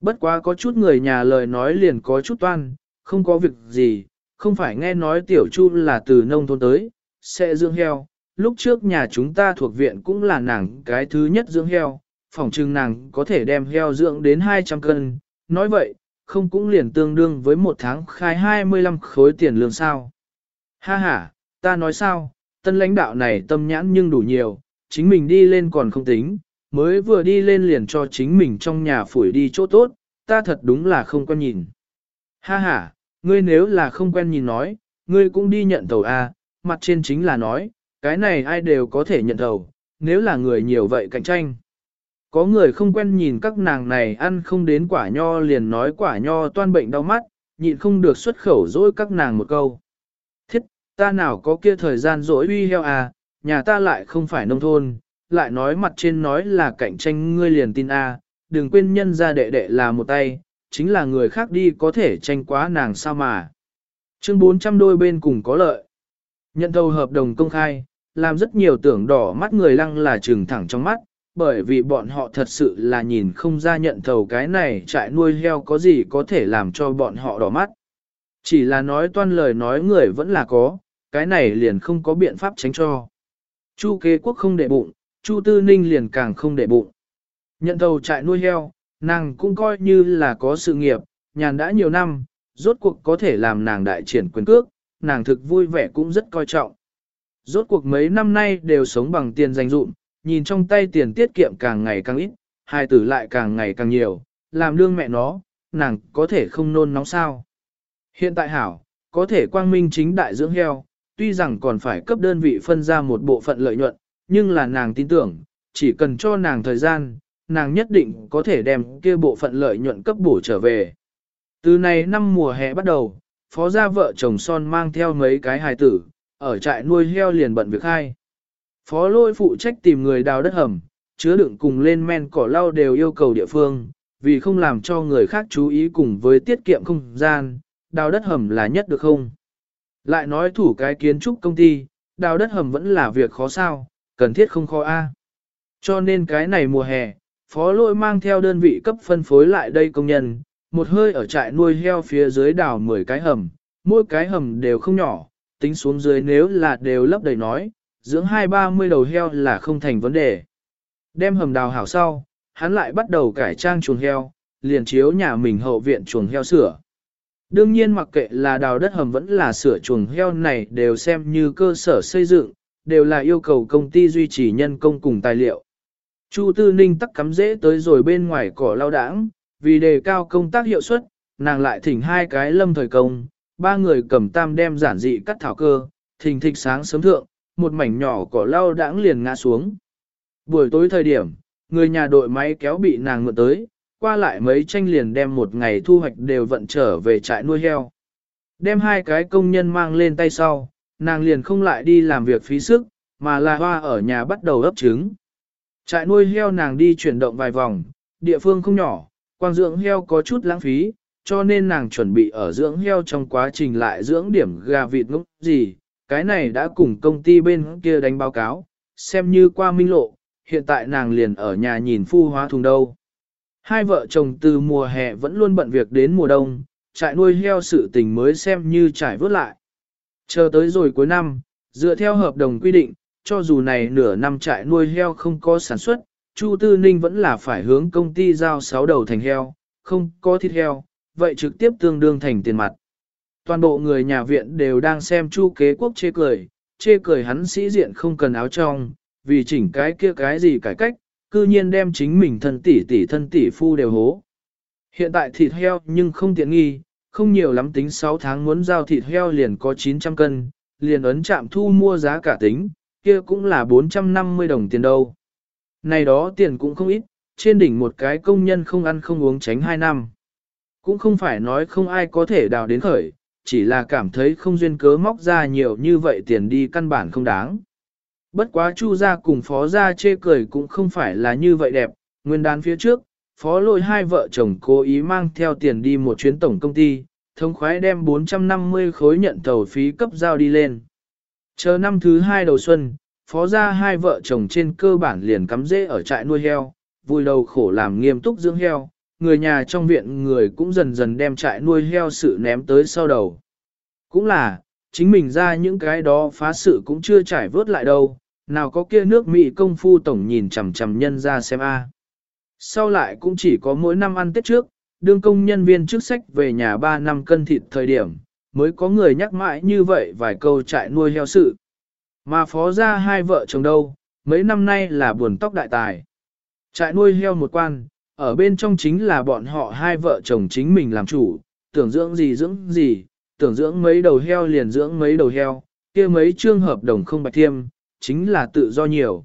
Bất quá có chút người nhà lời nói liền có chút toan, không có việc gì, không phải nghe nói tiểu chu là từ nông thôn tới, sẽ dưỡng heo. Lúc trước nhà chúng ta thuộc viện cũng là nàng cái thứ nhất dưỡng heo, phòng trưng nàng có thể đem heo dưỡng đến 200 cân. Nói vậy, không cũng liền tương đương với một tháng khai 25 khối tiền lương sao. Ha ha, ta nói sao, tân lãnh đạo này tâm nhãn nhưng đủ nhiều, chính mình đi lên còn không tính, mới vừa đi lên liền cho chính mình trong nhà phủi đi chỗ tốt, ta thật đúng là không quen nhìn. Ha ha, ngươi nếu là không quen nhìn nói, ngươi cũng đi nhận tàu A, à? mặt trên chính là nói, cái này ai đều có thể nhận tàu, nếu là người nhiều vậy cạnh tranh. Có người không quen nhìn các nàng này ăn không đến quả nho liền nói quả nho toan bệnh đau mắt, nhịn không được xuất khẩu dỗi các nàng một câu. Thiết, ta nào có kia thời gian dỗi uy heo à, nhà ta lại không phải nông thôn, lại nói mặt trên nói là cạnh tranh ngươi liền tin a, đừng quên nhân ra đệ đệ là một tay, chính là người khác đi có thể tranh quá nàng sao mà. Chương 400 đôi bên cùng có lợi. Nhận thầu hợp đồng công khai, làm rất nhiều tưởng đỏ mắt người lăng là trừng thẳng trong mắt, bởi vì bọn họ thật sự là nhìn không ra nhận thầu cái này trại nuôi heo có gì có thể làm cho bọn họ đỏ mắt. Chỉ là nói toan lời nói người vẫn là có, cái này liền không có biện pháp tránh cho. Chu kế quốc không để bụng, Chu tư ninh liền càng không để bụng. Nhận thầu trại nuôi heo, nàng cũng coi như là có sự nghiệp, nhàn đã nhiều năm, rốt cuộc có thể làm nàng đại triển quyền cước, nàng thực vui vẻ cũng rất coi trọng. Rốt cuộc mấy năm nay đều sống bằng tiền dành dụm, nhìn trong tay tiền tiết kiệm càng ngày càng ít, hai tử lại càng ngày càng nhiều, làm đương mẹ nó, nàng có thể không nôn nóng sao. Hiện tại hảo, có thể quang minh chính đại dưỡng heo, tuy rằng còn phải cấp đơn vị phân ra một bộ phận lợi nhuận, nhưng là nàng tin tưởng, chỉ cần cho nàng thời gian, nàng nhất định có thể đem kia bộ phận lợi nhuận cấp bổ trở về. Từ này năm mùa hè bắt đầu, phó gia vợ chồng son mang theo mấy cái hài tử, ở trại nuôi heo liền bận việc hai. Phó lôi phụ trách tìm người đào đất hầm, chứa đựng cùng lên men cỏ lau đều yêu cầu địa phương, vì không làm cho người khác chú ý cùng với tiết kiệm không gian, đào đất hầm là nhất được không? Lại nói thủ cái kiến trúc công ty, đào đất hầm vẫn là việc khó sao, cần thiết không khó a. Cho nên cái này mùa hè, phó lôi mang theo đơn vị cấp phân phối lại đây công nhân, một hơi ở trại nuôi heo phía dưới đào 10 cái hầm, mỗi cái hầm đều không nhỏ, tính xuống dưới nếu là đều lấp đầy nói, dưỡng hai ba mươi đầu heo là không thành vấn đề. Đem hầm đào hảo sau, hắn lại bắt đầu cải trang chuồng heo, liền chiếu nhà mình hậu viện chuồng heo sửa. Đương nhiên mặc kệ là đào đất hầm vẫn là sửa chuồng heo này đều xem như cơ sở xây dựng, đều là yêu cầu công ty duy trì nhân công cùng tài liệu. Chu Tư Ninh tắc cắm dễ tới rồi bên ngoài cỏ lao đãng, vì đề cao công tác hiệu suất, nàng lại thỉnh hai cái lâm thời công, ba người cầm tam đem giản dị cắt thảo cơ, thỉnh thịch sáng sớm thượng, một mảnh nhỏ cỏ lau đãng liền ngã xuống. Buổi tối thời điểm, người nhà đội máy kéo bị nàng mượn tới, qua lại mấy tranh liền đem một ngày thu hoạch đều vận trở về trại nuôi heo. Đem hai cái công nhân mang lên tay sau, nàng liền không lại đi làm việc phí sức, mà là hoa ở nhà bắt đầu ấp trứng. Trại nuôi heo nàng đi chuyển động vài vòng, địa phương không nhỏ, quang dưỡng heo có chút lãng phí, cho nên nàng chuẩn bị ở dưỡng heo trong quá trình lại dưỡng điểm gà vịt ngốc gì, cái này đã cùng công ty bên kia đánh báo cáo, xem như qua minh lộ, hiện tại nàng liền ở nhà nhìn phu hóa thùng đâu. Hai vợ chồng từ mùa hè vẫn luôn bận việc đến mùa đông, trại nuôi heo sự tình mới xem như trải vớt lại. Chờ tới rồi cuối năm, dựa theo hợp đồng quy định, cho dù này nửa năm trại nuôi heo không có sản xuất, Chu Tư Ninh vẫn là phải hướng công ty giao 6 đầu thành heo, không có thịt heo, vậy trực tiếp tương đương thành tiền mặt. Toàn bộ người nhà viện đều đang xem chu kế quốc chê cười, chê cười hắn sĩ diện không cần áo trong, vì chỉnh cái kia cái gì cải cách, cư nhiên đem chính mình thân tỷ tỷ thân tỷ phu đều hố. Hiện tại thịt heo nhưng không tiện nghi, không nhiều lắm tính 6 tháng muốn giao thịt heo liền có 900 cân, liền ấn chạm thu mua giá cả tính, kia cũng là 450 đồng tiền đâu. Này đó tiền cũng không ít, trên đỉnh một cái công nhân không ăn không uống tránh 2 năm. Cũng không phải nói không ai có thể đào đến khởi, chỉ là cảm thấy không duyên cớ móc ra nhiều như vậy tiền đi căn bản không đáng. Bất quá chu gia cùng phó gia chê cười cũng không phải là như vậy đẹp, nguyên đán phía trước, phó lôi hai vợ chồng cố ý mang theo tiền đi một chuyến tổng công ty, thông khoái đem 450 khối nhận tàu phí cấp giao đi lên. Chờ năm thứ hai đầu xuân, phó gia hai vợ chồng trên cơ bản liền cắm rễ ở trại nuôi heo, vui đầu khổ làm nghiêm túc dưỡng heo, người nhà trong viện người cũng dần dần đem trại nuôi heo sự ném tới sau đầu. Cũng là, chính mình ra những cái đó phá sự cũng chưa trải vớt lại đâu, nào có kia nước Mỹ công phu tổng nhìn chằm chằm nhân ra xem a. Sau lại cũng chỉ có mỗi năm ăn Tết trước, đương công nhân viên trước sách về nhà 3 năm cân thịt thời điểm, mới có người nhắc mãi như vậy vài câu trại nuôi heo sự. Mà phó ra hai vợ chồng đâu, mấy năm nay là buồn tóc đại tài. Trại nuôi heo một quan, ở bên trong chính là bọn họ hai vợ chồng chính mình làm chủ, tưởng dưỡng gì dưỡng gì, tưởng dưỡng mấy đầu heo liền dưỡng mấy đầu heo, kia mấy trương hợp đồng không bạch thiêm, chính là tự do nhiều.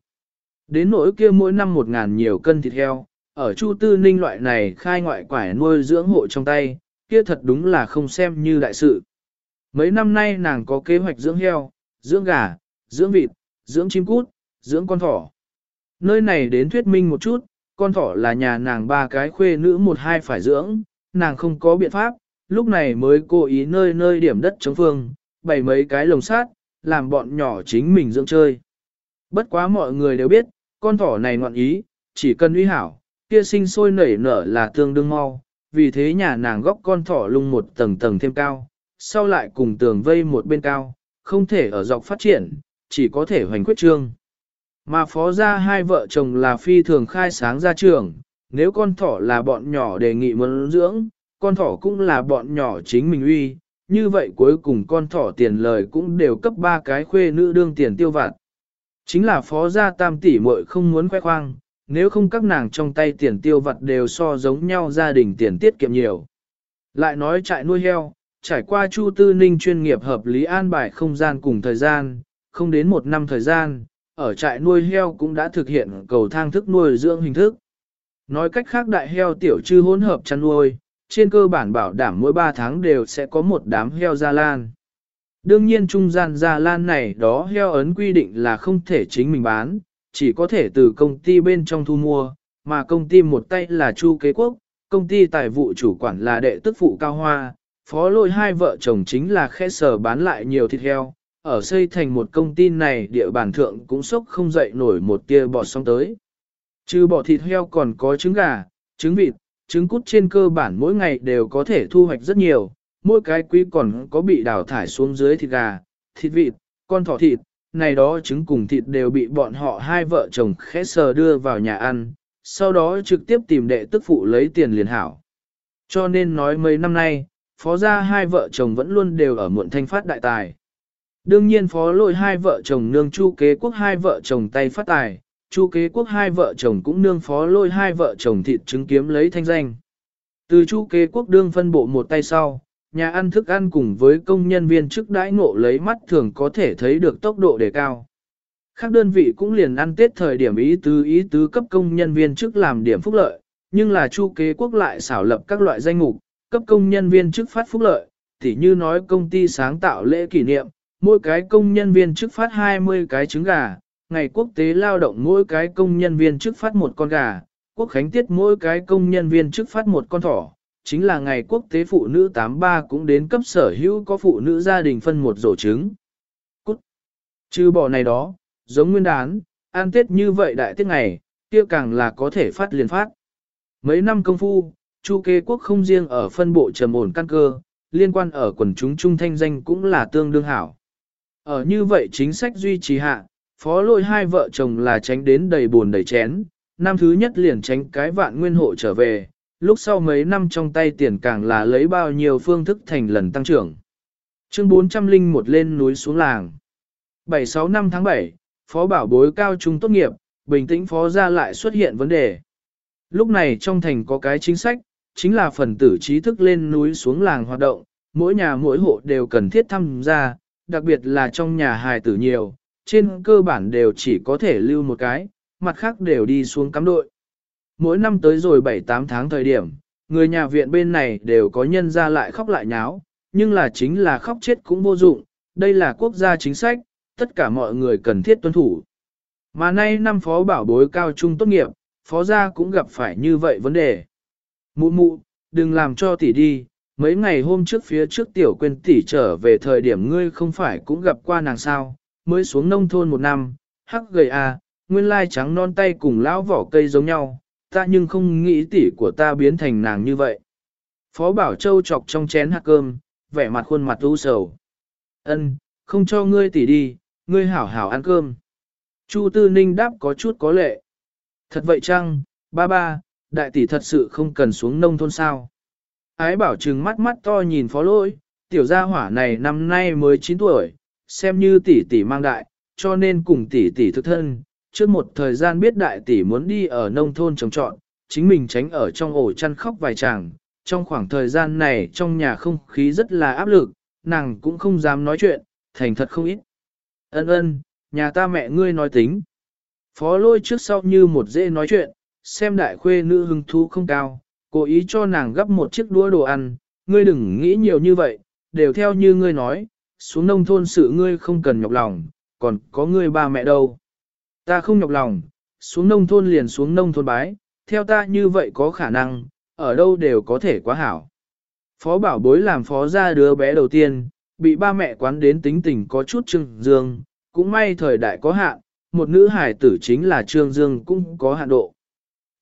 Đến nỗi kia mỗi năm một ngàn nhiều cân thịt heo, ở Chu Tư Ninh loại này khai ngoại quải nuôi dưỡng hộ trong tay, kia thật đúng là không xem như đại sự. Mấy năm nay nàng có kế hoạch dưỡng heo, dưỡng gà, dưỡng vịt, dưỡng chim cút, dưỡng con thỏ. Nơi này đến thuyết minh một chút, con thỏ là nhà nàng ba cái khuê nữ một hai phải dưỡng, nàng không có biện pháp, lúc này mới cố ý nơi nơi điểm đất chống phương, bày mấy cái lồng sát, làm bọn nhỏ chính mình dưỡng chơi. Bất quá mọi người đều biết, con thỏ này ngoạn ý, chỉ cần uy hảo, kia sinh sôi nảy nở là tương đương mau, vì thế nhà nàng góc con thỏ lung một tầng tầng thêm cao, sau lại cùng tường vây một bên cao, không thể ở dọc phát triển, chỉ có thể hoành quyết trương. Mà phó ra hai vợ chồng là phi thường khai sáng ra trường, nếu con thỏ là bọn nhỏ đề nghị muốn dưỡng, con thỏ cũng là bọn nhỏ chính mình uy, như vậy cuối cùng con thỏ tiền lời cũng đều cấp ba cái khuê nữ đương tiền tiêu vặt. Chính là phó gia tam tỷ muội không muốn khoe khoang, nếu không các nàng trong tay tiền tiêu vặt đều so giống nhau gia đình tiền tiết kiệm nhiều. Lại nói trại nuôi heo, trải qua Chu Tư Ninh chuyên nghiệp hợp lý an bài không gian cùng thời gian, không đến một năm thời gian, ở trại nuôi heo cũng đã thực hiện cầu thang thức nuôi dưỡng hình thức. Nói cách khác đại heo tiểu trư hỗn hợp chăn nuôi, trên cơ bản bảo đảm mỗi 3 tháng đều sẽ có một đám heo gia lan. Đương nhiên trung gian gia lan này đó heo ấn quy định là không thể chính mình bán, chỉ có thể từ công ty bên trong thu mua, mà công ty một tay là Chu Kế Quốc, công ty tài vụ chủ quản là đệ tức phụ Cao Hoa, phó lôi hai vợ chồng chính là khe sở bán lại nhiều thịt heo, ở xây thành một công ty này địa bàn thượng cũng sốc không dậy nổi một tia bọt sóng tới. Trừ bỏ thịt heo còn có trứng gà, trứng vịt, trứng cút trên cơ bản mỗi ngày đều có thể thu hoạch rất nhiều, mỗi cái quý còn có bị đào thải xuống dưới thịt gà, thịt vịt, con thỏ thịt, này đó trứng cùng thịt đều bị bọn họ hai vợ chồng khẽ sờ đưa vào nhà ăn, sau đó trực tiếp tìm đệ tức phụ lấy tiền liền hảo. Cho nên nói mấy năm nay, phó gia hai vợ chồng vẫn luôn đều ở muộn thanh phát đại tài. Đương nhiên phó lội hai vợ chồng nương chu kế quốc hai vợ chồng tay phát tài, chu kế quốc hai vợ chồng cũng nương phó lôi hai vợ chồng thịt trứng kiếm lấy thanh danh. Từ chu kế quốc đương phân bộ một tay sau, nhà ăn thức ăn cùng với công nhân viên chức đãi ngộ lấy mắt thường có thể thấy được tốc độ đề cao. Các đơn vị cũng liền ăn tết thời điểm ý tứ ý tứ cấp công nhân viên chức làm điểm phúc lợi, nhưng là chu kế quốc lại xảo lập các loại danh mục, cấp công nhân viên chức phát phúc lợi, tỉ như nói công ty sáng tạo lễ kỷ niệm, mỗi cái công nhân viên chức phát 20 cái trứng gà, ngày quốc tế lao động mỗi cái công nhân viên chức phát một con gà, quốc khánh tiết mỗi cái công nhân viên chức phát một con thỏ, chính là ngày quốc tế phụ nữ 83 cũng đến cấp sở hữu có phụ nữ gia đình phân một rổ trứng. Cút! Chứ bỏ này đó, giống nguyên đán, an tết như vậy đại tiết ngày, kia càng là có thể phát liền phát. Mấy năm công phu, Chu kê quốc không riêng ở phân bộ trầm ổn căn cơ, liên quan ở quần chúng trung thanh danh cũng là tương đương hảo. Ở như vậy chính sách duy trì hạ, phó lôi hai vợ chồng là tránh đến đầy buồn đầy chén, năm thứ nhất liền tránh cái vạn nguyên hộ trở về, lúc sau mấy năm trong tay tiền càng là lấy bao nhiêu phương thức thành lần tăng trưởng. Chương 401 lên núi xuống làng. 76 năm tháng 7, phó bảo bối cao trung tốt nghiệp, bình tĩnh phó ra lại xuất hiện vấn đề. Lúc này trong thành có cái chính sách, chính là phần tử trí thức lên núi xuống làng hoạt động, mỗi nhà mỗi hộ đều cần thiết tham gia, đặc biệt là trong nhà hài tử nhiều, trên cơ bản đều chỉ có thể lưu một cái, mặt khác đều đi xuống cắm đội. Mỗi năm tới rồi 7-8 tháng thời điểm, người nhà viện bên này đều có nhân ra lại khóc lại nháo, nhưng là chính là khóc chết cũng vô dụng, đây là quốc gia chính sách, tất cả mọi người cần thiết tuân thủ. Mà nay năm phó bảo bối cao trung tốt nghiệp, phó gia cũng gặp phải như vậy vấn đề. Mụ mụ, đừng làm cho tỷ đi, mấy ngày hôm trước phía trước tiểu quên tỷ trở về thời điểm ngươi không phải cũng gặp qua nàng sao, mới xuống nông thôn một năm, hắc gầy à, nguyên lai trắng non tay cùng lão vỏ cây giống nhau, ta nhưng không nghĩ tỷ của ta biến thành nàng như vậy. Phó Bảo Châu chọc trong chén hạt cơm, vẻ mặt khuôn mặt u sầu. Ân, không cho ngươi tỷ đi, ngươi hảo hảo ăn cơm. Chu Tư Ninh đáp có chút có lệ. Thật vậy chăng, ba ba, đại tỷ thật sự không cần xuống nông thôn sao. Ái bảo trừng mắt mắt to nhìn phó lôi, tiểu gia hỏa này năm nay mới 9 tuổi, xem như tỷ tỷ mang đại, cho nên cùng tỷ tỷ thực thân. Trước một thời gian biết đại tỷ muốn đi ở nông thôn trồng trọn, chính mình tránh ở trong ổ chăn khóc vài chàng. Trong khoảng thời gian này trong nhà không khí rất là áp lực, nàng cũng không dám nói chuyện, thành thật không ít. Ân ân, nhà ta mẹ ngươi nói tính. Phó lôi trước sau như một dễ nói chuyện, xem đại khuê nữ hứng thú không cao, cố ý cho nàng gấp một chiếc đũa đồ ăn, ngươi đừng nghĩ nhiều như vậy, đều theo như ngươi nói, xuống nông thôn sự ngươi không cần nhọc lòng, còn có ngươi ba mẹ đâu. Ta không nhọc lòng, xuống nông thôn liền xuống nông thôn bái, theo ta như vậy có khả năng, ở đâu đều có thể quá hảo. Phó bảo bối làm phó ra đứa bé đầu tiên, bị ba mẹ quán đến tính tình có chút trương dương, cũng may thời đại có hạn, một nữ hải tử chính là trương dương cũng có hạn độ.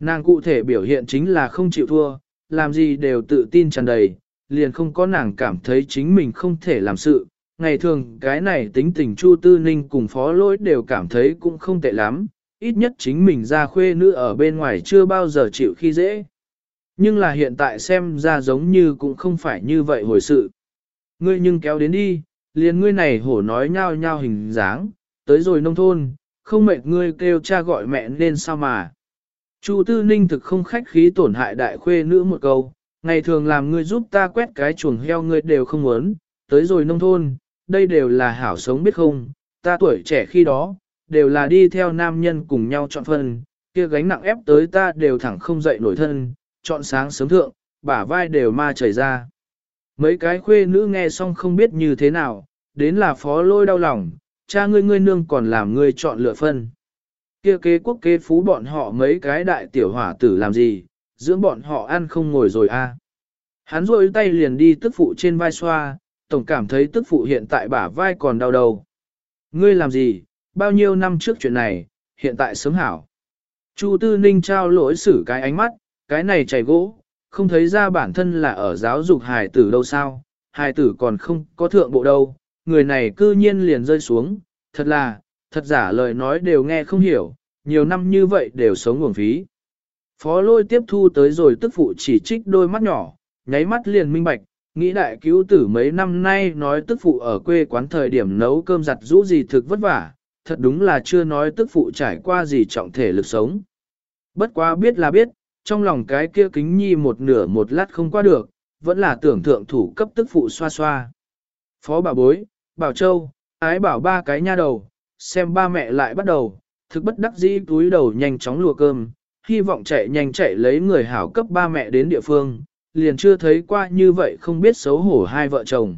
Nàng cụ thể biểu hiện chính là không chịu thua, làm gì đều tự tin tràn đầy, liền không có nàng cảm thấy chính mình không thể làm sự. Ngày thường cái này tính tình Chu Tư Ninh cùng phó lỗi đều cảm thấy cũng không tệ lắm, ít nhất chính mình ra khuê nữ ở bên ngoài chưa bao giờ chịu khi dễ. Nhưng là hiện tại xem ra giống như cũng không phải như vậy hồi sự. Ngươi nhưng kéo đến đi, liền ngươi này hổ nói nhao nhao hình dáng, tới rồi nông thôn, không mệt ngươi kêu cha gọi mẹ nên sao mà. Chu Tư Ninh thực không khách khí tổn hại đại khuê nữ một câu, ngày thường làm ngươi giúp ta quét cái chuồng heo ngươi đều không muốn, tới rồi nông thôn, đây đều là hảo sống biết không, ta tuổi trẻ khi đó, đều là đi theo nam nhân cùng nhau chọn phân, kia gánh nặng ép tới ta đều thẳng không dậy nổi thân, chọn sáng sớm thượng, bả vai đều ma chảy ra. Mấy cái khuê nữ nghe xong không biết như thế nào, đến là phó lôi đau lòng, cha ngươi ngươi nương còn làm ngươi chọn lựa phân kia kế quốc kế phú bọn họ mấy cái đại tiểu hỏa tử làm gì, dưỡng bọn họ ăn không ngồi rồi a. À. Hắn rôi tay liền đi tức phụ trên vai xoa, tổng cảm thấy tức phụ hiện tại bả vai còn đau đầu. Ngươi làm gì, bao nhiêu năm trước chuyện này, hiện tại sớm hảo. Chu Tư Ninh trao lỗi xử cái ánh mắt, cái này chảy gỗ, không thấy ra bản thân là ở giáo dục hài tử đâu sao, hài tử còn không có thượng bộ đâu, người này cư nhiên liền rơi xuống, thật là, thật giả lời nói đều nghe không hiểu, nhiều năm như vậy đều sống nguồn phí. Phó lôi tiếp thu tới rồi tức phụ chỉ trích đôi mắt nhỏ, nháy mắt liền minh bạch, nghĩ đại cứu tử mấy năm nay nói tức phụ ở quê quán thời điểm nấu cơm giặt rũ gì thực vất vả, thật đúng là chưa nói tức phụ trải qua gì trọng thể lực sống. Bất quá biết là biết, trong lòng cái kia kính nhi một nửa một lát không qua được, vẫn là tưởng thượng thủ cấp tức phụ xoa xoa. Phó bà bối, bảo châu, ái bảo ba cái nha đầu, xem ba mẹ lại bắt đầu, thực bất đắc dĩ túi đầu nhanh chóng lùa cơm, hy vọng chạy nhanh chạy lấy người hảo cấp ba mẹ đến địa phương, liền chưa thấy qua như vậy không biết xấu hổ hai vợ chồng.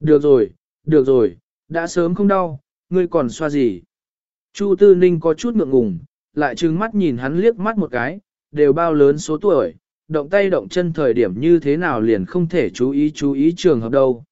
Được rồi, được rồi, đã sớm không đau, ngươi còn xoa gì. Chu Tư Ninh có chút ngượng ngùng, lại trừng mắt nhìn hắn liếc mắt một cái, đều bao lớn số tuổi, động tay động chân thời điểm như thế nào liền không thể chú ý chú ý trường hợp đâu.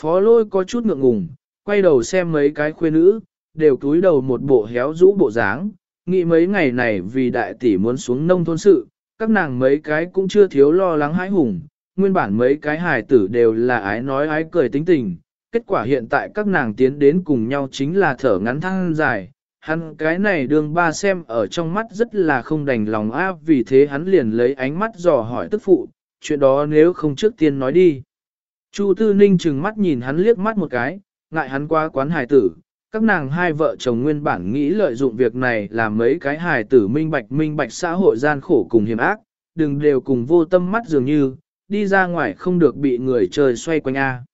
Phó lôi có chút ngượng ngùng, quay đầu xem mấy cái khuê nữ, đều cúi đầu một bộ héo rũ bộ dáng, nghĩ mấy ngày này vì đại tỷ muốn xuống nông thôn sự, các nàng mấy cái cũng chưa thiếu lo lắng hãi hùng, nguyên bản mấy cái hài tử đều là ái nói ái cười tính tình, kết quả hiện tại các nàng tiến đến cùng nhau chính là thở ngắn thăng dài, hắn cái này đường ba xem ở trong mắt rất là không đành lòng a vì thế hắn liền lấy ánh mắt dò hỏi tức phụ, chuyện đó nếu không trước tiên nói đi. Chu Tư Ninh chừng mắt nhìn hắn liếc mắt một cái, ngại hắn qua quán hài tử, các nàng hai vợ chồng nguyên bản nghĩ lợi dụng việc này làm mấy cái hài tử minh bạch minh bạch xã hội gian khổ cùng hiểm ác, đừng đều cùng vô tâm mắt dường như, đi ra ngoài không được bị người chơi xoay quanh A.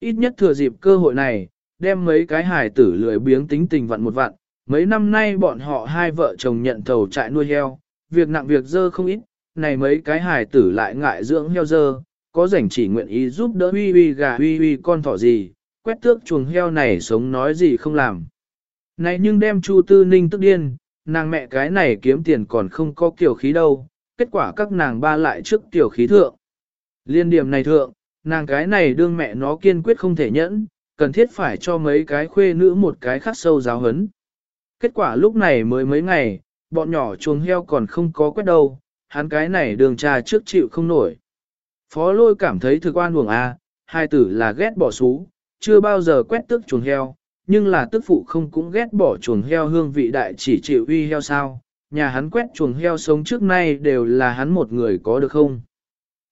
Ít nhất thừa dịp cơ hội này, đem mấy cái hài tử lười biếng tính tình vặn một vặn, mấy năm nay bọn họ hai vợ chồng nhận thầu trại nuôi heo, việc nặng việc dơ không ít, này mấy cái hài tử lại ngại dưỡng heo dơ, có rảnh chỉ nguyện ý giúp đỡ huy huy gà huy huy con thỏ gì, quét tước chuồng heo này sống nói gì không làm. Này nhưng đem Chu Tư Ninh tức điên, nàng mẹ cái này kiếm tiền còn không có kiểu khí đâu, kết quả các nàng ba lại trước tiểu khí thượng. Liên điểm này thượng, nàng cái này đương mẹ nó kiên quyết không thể nhẫn, cần thiết phải cho mấy cái khuê nữ một cái khắc sâu giáo hấn. Kết quả lúc này mới mấy ngày, bọn nhỏ chuồng heo còn không có quét đâu, hắn cái này đường trà trước chịu không nổi. Phó lôi cảm thấy thực oan buồng a, à, hai tử là ghét bỏ xú, chưa bao giờ quét tước chuồng heo, nhưng là tức phụ không cũng ghét bỏ chuồng heo hương vị đại chỉ chịu uy heo sao, nhà hắn quét chuồng heo sống trước nay đều là hắn một người có được không.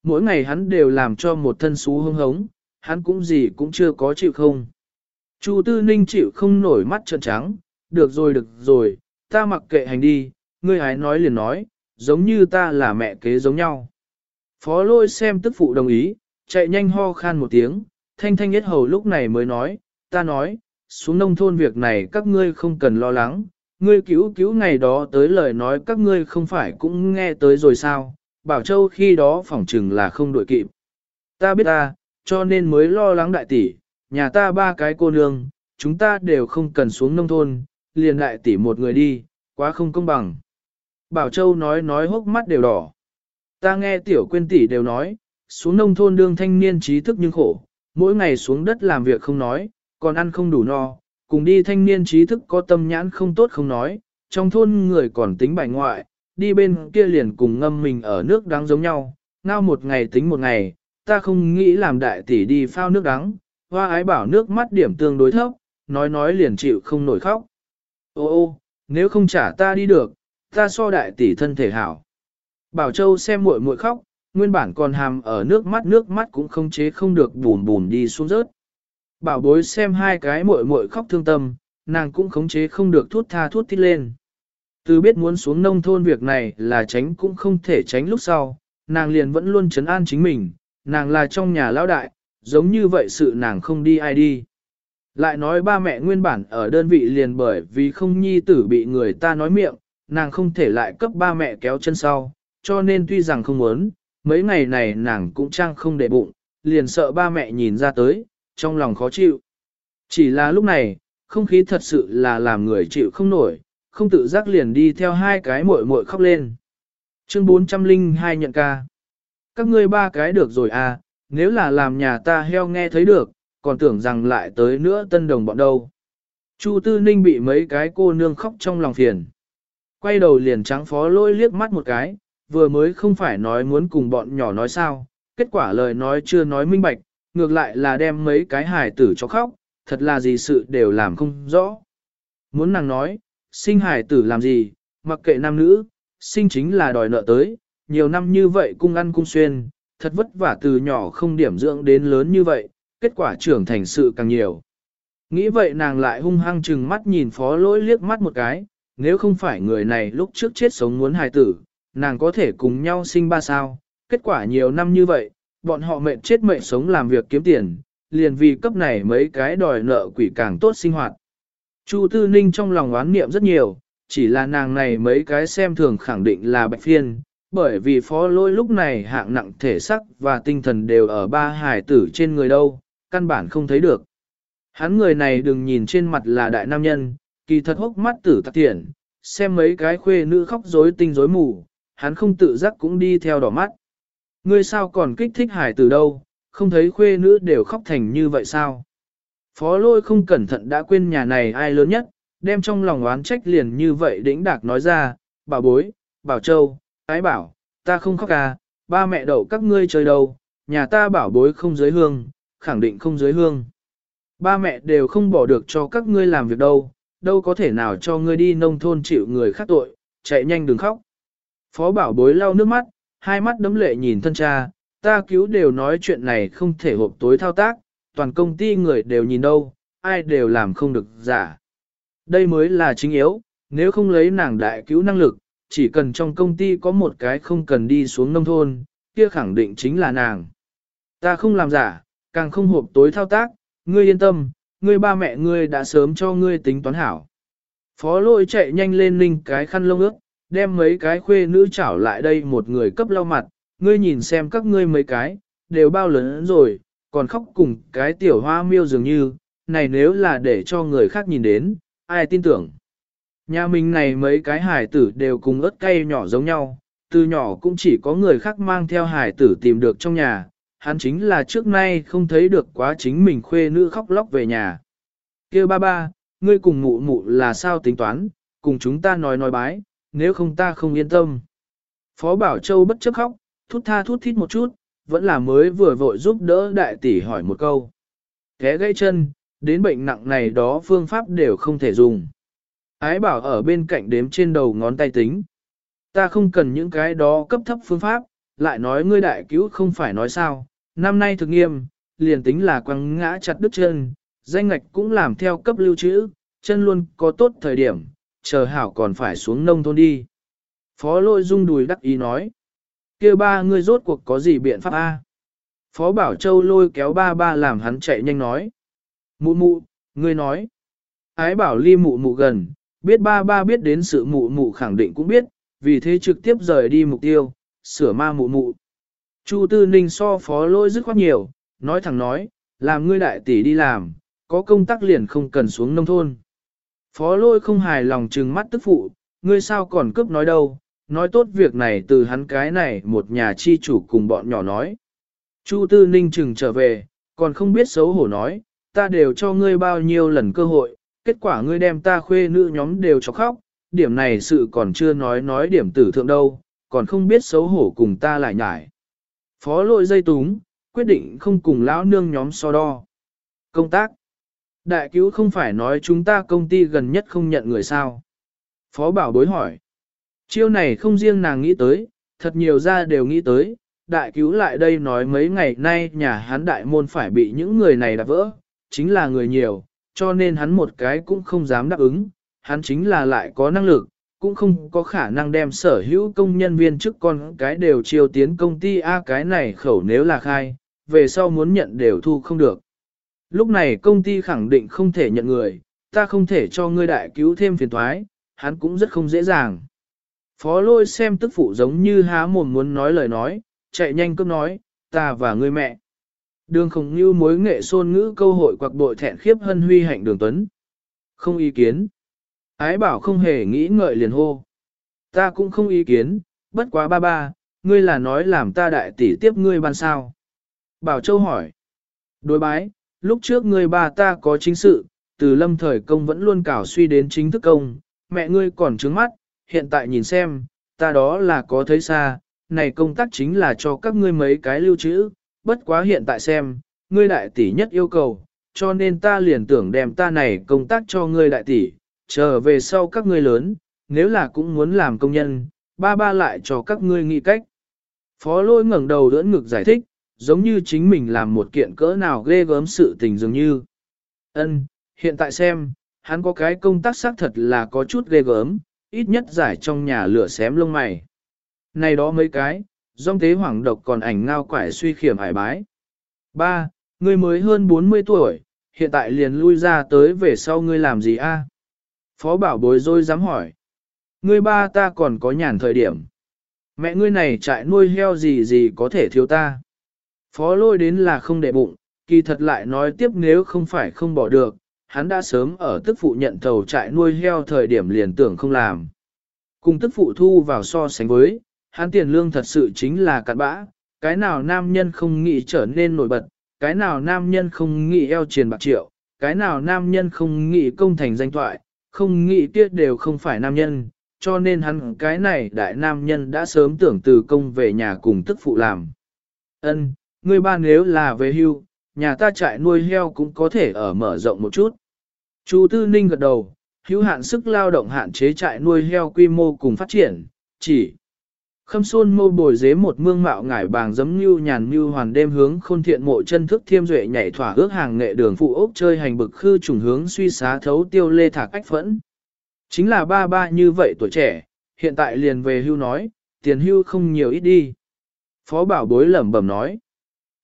Mỗi ngày hắn đều làm cho một thân xú hương hống, hắn cũng gì cũng chưa có chịu không. Chu Tư Ninh chịu không nổi mắt trợn trắng, được rồi được rồi, ta mặc kệ hành đi, ngươi hãy nói liền nói, giống như ta là mẹ kế giống nhau. Phó lôi xem tức phụ đồng ý, chạy nhanh ho khan một tiếng, thanh thanh nhất hầu lúc này mới nói, ta nói, xuống nông thôn việc này các ngươi không cần lo lắng, ngươi cứu cứu ngày đó tới lời nói các ngươi không phải cũng nghe tới rồi sao, Bảo Châu khi đó phỏng chừng là không đội kịp. Ta biết ta, cho nên mới lo lắng đại tỷ, nhà ta ba cái cô nương, chúng ta đều không cần xuống nông thôn, liền đại tỷ một người đi, quá không công bằng. Bảo Châu nói nói hốc mắt đều đỏ. Ta nghe tiểu quên tỷ đều nói, xuống nông thôn đương thanh niên trí thức nhưng khổ, mỗi ngày xuống đất làm việc không nói, còn ăn không đủ no, cùng đi thanh niên trí thức có tâm nhãn không tốt không nói, trong thôn người còn tính bài ngoại, đi bên kia liền cùng ngâm mình ở nước đắng giống nhau, ngao một ngày tính một ngày, ta không nghĩ làm đại tỷ đi phao nước đắng, hoa ái bảo nước mắt điểm tương đối thấp, nói nói liền chịu không nổi khóc. Ô ô, nếu không trả ta đi được, ta so đại tỷ thân thể hảo. Bảo Châu xem muội muội khóc, nguyên bản còn hàm ở nước mắt nước mắt cũng không chế không được bùn bùn đi xuống rớt. Bảo bối xem hai cái muội muội khóc thương tâm, nàng cũng khống chế không được thút tha thút thít lên. Từ biết muốn xuống nông thôn việc này là tránh cũng không thể tránh lúc sau, nàng liền vẫn luôn chấn an chính mình, nàng là trong nhà lão đại, giống như vậy sự nàng không đi ai đi. Lại nói ba mẹ nguyên bản ở đơn vị liền bởi vì không nhi tử bị người ta nói miệng, nàng không thể lại cấp ba mẹ kéo chân sau, cho nên tuy rằng không muốn, mấy ngày này nàng cũng trang không để bụng, liền sợ ba mẹ nhìn ra tới, trong lòng khó chịu. Chỉ là lúc này, không khí thật sự là làm người chịu không nổi, không tự giác liền đi theo hai cái muội muội khóc lên. Chương 402 nhận ca. Các ngươi ba cái được rồi à, nếu là làm nhà ta heo nghe thấy được, còn tưởng rằng lại tới nữa tân đồng bọn đâu. Chu Tư Ninh bị mấy cái cô nương khóc trong lòng phiền. Quay đầu liền trắng phó lôi liếc mắt một cái, vừa mới không phải nói muốn cùng bọn nhỏ nói sao, kết quả lời nói chưa nói minh bạch, ngược lại là đem mấy cái hài tử cho khóc, thật là gì sự đều làm không rõ. Muốn nàng nói, sinh hài tử làm gì, mặc kệ nam nữ, sinh chính là đòi nợ tới, nhiều năm như vậy cung ăn cung xuyên, thật vất vả từ nhỏ không điểm dưỡng đến lớn như vậy, kết quả trưởng thành sự càng nhiều. Nghĩ vậy nàng lại hung hăng chừng mắt nhìn phó lỗi liếc mắt một cái, nếu không phải người này lúc trước chết sống muốn hài tử, nàng có thể cùng nhau sinh ba sao, kết quả nhiều năm như vậy, bọn họ mệnh chết mệnh sống làm việc kiếm tiền, liền vì cấp này mấy cái đòi nợ quỷ càng tốt sinh hoạt. Chu Tư Ninh trong lòng oán niệm rất nhiều, chỉ là nàng này mấy cái xem thường khẳng định là bạch phiên, bởi vì phó lôi lúc này hạng nặng thể sắc và tinh thần đều ở ba hải tử trên người đâu, căn bản không thấy được. Hắn người này đừng nhìn trên mặt là đại nam nhân, kỳ thật hốc mắt tử tạc tiện, xem mấy cái khuê nữ khóc rối tinh rối mù, hắn không tự giác cũng đi theo đỏ mắt. Ngươi sao còn kích thích hải tử đâu, không thấy khuê nữ đều khóc thành như vậy sao? Phó lôi không cẩn thận đã quên nhà này ai lớn nhất, đem trong lòng oán trách liền như vậy đĩnh đạc nói ra, bảo bối, bảo châu, ái bảo, ta không khóc à, ba mẹ đậu các ngươi chơi đâu, nhà ta bảo bối không dưới hương, khẳng định không dưới hương. Ba mẹ đều không bỏ được cho các ngươi làm việc đâu, đâu có thể nào cho ngươi đi nông thôn chịu người khác tội, chạy nhanh đừng khóc. Phó bảo bối lau nước mắt, hai mắt đấm lệ nhìn thân cha, ta cứu đều nói chuyện này không thể hộp tối thao tác, toàn công ty người đều nhìn đâu, ai đều làm không được giả. Đây mới là chính yếu, nếu không lấy nàng đại cứu năng lực, chỉ cần trong công ty có một cái không cần đi xuống nông thôn, kia khẳng định chính là nàng. Ta không làm giả, càng không hộp tối thao tác, ngươi yên tâm, ngươi ba mẹ ngươi đã sớm cho ngươi tính toán hảo. Phó lôi chạy nhanh lên ninh cái khăn lông ước, đem mấy cái khuê nữ chảo lại đây một người cấp lau mặt, ngươi nhìn xem các ngươi mấy cái, đều bao lớn rồi, còn khóc cùng cái tiểu hoa miêu dường như, này nếu là để cho người khác nhìn đến, ai tin tưởng. Nhà mình này mấy cái hải tử đều cùng ớt cay nhỏ giống nhau, từ nhỏ cũng chỉ có người khác mang theo hải tử tìm được trong nhà, hắn chính là trước nay không thấy được quá chính mình khuê nữ khóc lóc về nhà. kia ba ba, ngươi cùng mụ mụ là sao tính toán, cùng chúng ta nói nói bái, nếu không ta không yên tâm. Phó Bảo Châu bất chấp khóc, thút tha thút thít một chút, vẫn là mới vừa vội giúp đỡ đại tỷ hỏi một câu. Thế gãy chân, đến bệnh nặng này đó phương pháp đều không thể dùng. Ái bảo ở bên cạnh đếm trên đầu ngón tay tính. Ta không cần những cái đó cấp thấp phương pháp, lại nói ngươi đại cứu không phải nói sao, năm nay thực nghiêm, liền tính là quăng ngã chặt đứt chân, danh ngạch cũng làm theo cấp lưu trữ, chân luôn có tốt thời điểm, chờ hảo còn phải xuống nông thôn đi. Phó lôi dung đùi đắc ý nói, kia ba ngươi rốt cuộc có gì biện pháp a? Phó Bảo Châu lôi kéo ba ba làm hắn chạy nhanh nói. Mụ mụ, ngươi nói. Ái bảo ly mụ mụ gần, biết ba ba biết đến sự mụ mụ khẳng định cũng biết, vì thế trực tiếp rời đi mục tiêu, sửa ma mụ mụ. Chu Tư Ninh so phó lôi dứt khoát nhiều, nói thẳng nói, làm ngươi đại tỷ đi làm, có công tác liền không cần xuống nông thôn. Phó lôi không hài lòng trừng mắt tức phụ, ngươi sao còn cướp nói đâu, nói tốt việc này từ hắn cái này một nhà chi chủ cùng bọn nhỏ nói. Chu Tư Ninh trừng trở về, còn không biết xấu hổ nói, ta đều cho ngươi bao nhiêu lần cơ hội, kết quả ngươi đem ta khuê nữ nhóm đều cho khóc, điểm này sự còn chưa nói nói điểm tử thượng đâu, còn không biết xấu hổ cùng ta lại nhải. Phó lội dây túng, quyết định không cùng lão nương nhóm so đo. Công tác. Đại cứu không phải nói chúng ta công ty gần nhất không nhận người sao. Phó bảo bối hỏi. Chiêu này không riêng nàng nghĩ tới, thật nhiều ra đều nghĩ tới. Đại cứu lại đây nói mấy ngày nay nhà hắn đại môn phải bị những người này đạp vỡ, chính là người nhiều, cho nên hắn một cái cũng không dám đáp ứng, hắn chính là lại có năng lực, cũng không có khả năng đem sở hữu công nhân viên chức con cái đều chiêu tiến công ty A cái này khẩu nếu là khai, về sau muốn nhận đều thu không được. Lúc này công ty khẳng định không thể nhận người, ta không thể cho ngươi đại cứu thêm phiền thoái, hắn cũng rất không dễ dàng. Phó lôi xem tức phụ giống như há mồm muốn nói lời nói, chạy nhanh cấp nói, ta và ngươi mẹ. Đường không như mối nghệ xôn ngữ câu hội quặc bội thẹn khiếp hân huy hạnh đường tuấn. Không ý kiến. Ái bảo không hề nghĩ ngợi liền hô. Ta cũng không ý kiến, bất quá ba ba, ngươi là nói làm ta đại tỷ tiếp ngươi ban sao. Bảo Châu hỏi. Đối bái, lúc trước ngươi bà ta có chính sự, từ lâm thời công vẫn luôn cảo suy đến chính thức công, mẹ ngươi còn trứng mắt, hiện tại nhìn xem, ta đó là có thấy xa, này công tác chính là cho các ngươi mấy cái lưu trữ, bất quá hiện tại xem, ngươi đại tỷ nhất yêu cầu, cho nên ta liền tưởng đem ta này công tác cho ngươi đại tỷ, chờ về sau các ngươi lớn, nếu là cũng muốn làm công nhân, ba ba lại cho các ngươi nghĩ cách. Phó lôi ngẩng đầu đỡ ngực giải thích, giống như chính mình làm một kiện cỡ nào ghê gớm sự tình dường như. Ân, hiện tại xem, hắn có cái công tác xác thật là có chút ghê gớm, ít nhất giải trong nhà lửa xém lông mày. Này đó mấy cái, dòng thế hoàng độc còn ảnh ngao quải suy khiểm hải bái. Ba, ngươi mới hơn 40 tuổi, hiện tại liền lui ra tới về sau ngươi làm gì a? Phó bảo bối rồi dám hỏi. Ngươi ba ta còn có nhàn thời điểm. Mẹ ngươi này trại nuôi heo gì gì có thể thiếu ta. Phó lôi đến là không để bụng, kỳ thật lại nói tiếp nếu không phải không bỏ được, hắn đã sớm ở tức phụ nhận thầu trại nuôi heo thời điểm liền tưởng không làm. Cùng tức phụ thu vào so sánh với, hắn tiền lương thật sự chính là cặn bã, cái nào nam nhân không nghĩ trở nên nổi bật, cái nào nam nhân không nghĩ eo triền bạc triệu, cái nào nam nhân không nghĩ công thành danh thoại, không nghĩ tiết đều không phải nam nhân, cho nên hắn cái này đại nam nhân đã sớm tưởng từ công về nhà cùng tức phụ làm. Ân, ngươi ba nếu là về hưu, nhà ta trại nuôi heo cũng có thể ở mở rộng một chút. Chu Tư Ninh gật đầu, hữu hạn sức lao động hạn chế trại nuôi heo quy mô cùng phát triển, chỉ khâm xuân mâu bồi dế một mương mạo ngải bàng giấm như nhàn như hoàn đêm hướng khôn thiện mộ chân thức thiêm duệ nhảy thỏa ước hàng nghệ đường phụ ốc chơi hành bực khư trùng hướng suy xá thấu tiêu lê thạc ách phẫn. Chính là ba ba như vậy tuổi trẻ, hiện tại liền về hưu nói, tiền hưu không nhiều ít đi. Phó bảo bối lẩm bẩm nói.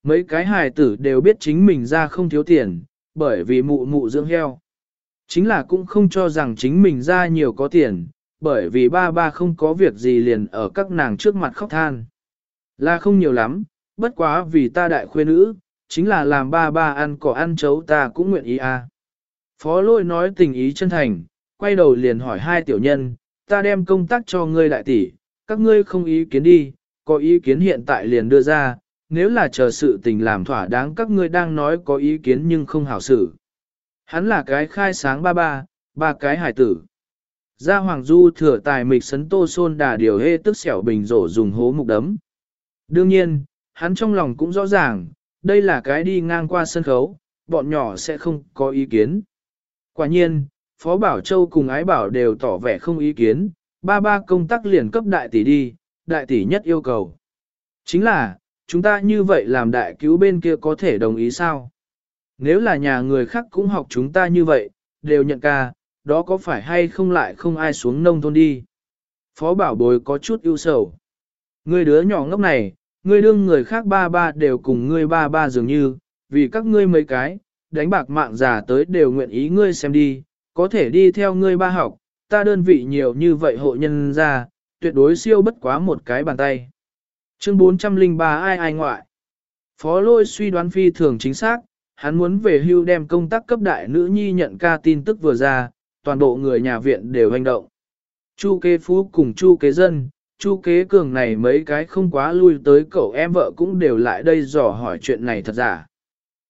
Mấy cái hài tử đều biết chính mình ra không thiếu tiền, bởi vì mụ mụ dưỡng heo. Chính là cũng không cho rằng chính mình ra nhiều có tiền, bởi vì ba ba không có việc gì liền ở các nàng trước mặt khóc than. Là không nhiều lắm, bất quá vì ta đại khuê nữ, chính là làm ba ba ăn cỏ ăn chấu ta cũng nguyện ý à. Phó lôi nói tình ý chân thành, quay đầu liền hỏi hai tiểu nhân, ta đem công tác cho ngươi đại tỷ, các ngươi không ý kiến đi, có ý kiến hiện tại liền đưa ra, nếu là chờ sự tình làm thỏa đáng các ngươi đang nói có ý kiến nhưng không hảo xử. Hắn là cái khai sáng ba ba, ba cái hải tử. Gia Hoàng Du thừa tài mịch sấn tô xôn đà điều hê tức xẻo bình rổ dùng hố mục đấm. Đương nhiên, hắn trong lòng cũng rõ ràng, đây là cái đi ngang qua sân khấu, bọn nhỏ sẽ không có ý kiến. Quả nhiên, Phó Bảo Châu cùng Ái Bảo đều tỏ vẻ không ý kiến, ba ba công tác liền cấp đại tỷ đi, đại tỷ nhất yêu cầu. Chính là, chúng ta như vậy làm đại cứu bên kia có thể đồng ý sao? Nếu là nhà người khác cũng học chúng ta như vậy, đều nhận ca, đó có phải hay không lại không ai xuống nông thôn đi? Phó bảo bối có chút ưu sầu. người đứa nhỏ ngốc này, người đương người khác ba ba đều cùng ngươi ba ba dường như, vì các ngươi mấy cái, đánh bạc mạng già tới đều nguyện ý ngươi xem đi, có thể đi theo ngươi ba học, ta đơn vị nhiều như vậy hộ nhân ra, tuyệt đối siêu bất quá một cái bàn tay. Chương 403 ai ai ngoại. Phó lôi suy đoán phi thường chính xác, hắn muốn về hưu đem công tác cấp đại nữ nhi nhận ca tin tức vừa ra, toàn bộ người nhà viện đều hành động. Chu kế phú cùng chu kế dân, chu kế cường này mấy cái không quá lui tới cậu em vợ cũng đều lại đây dò hỏi chuyện này thật giả.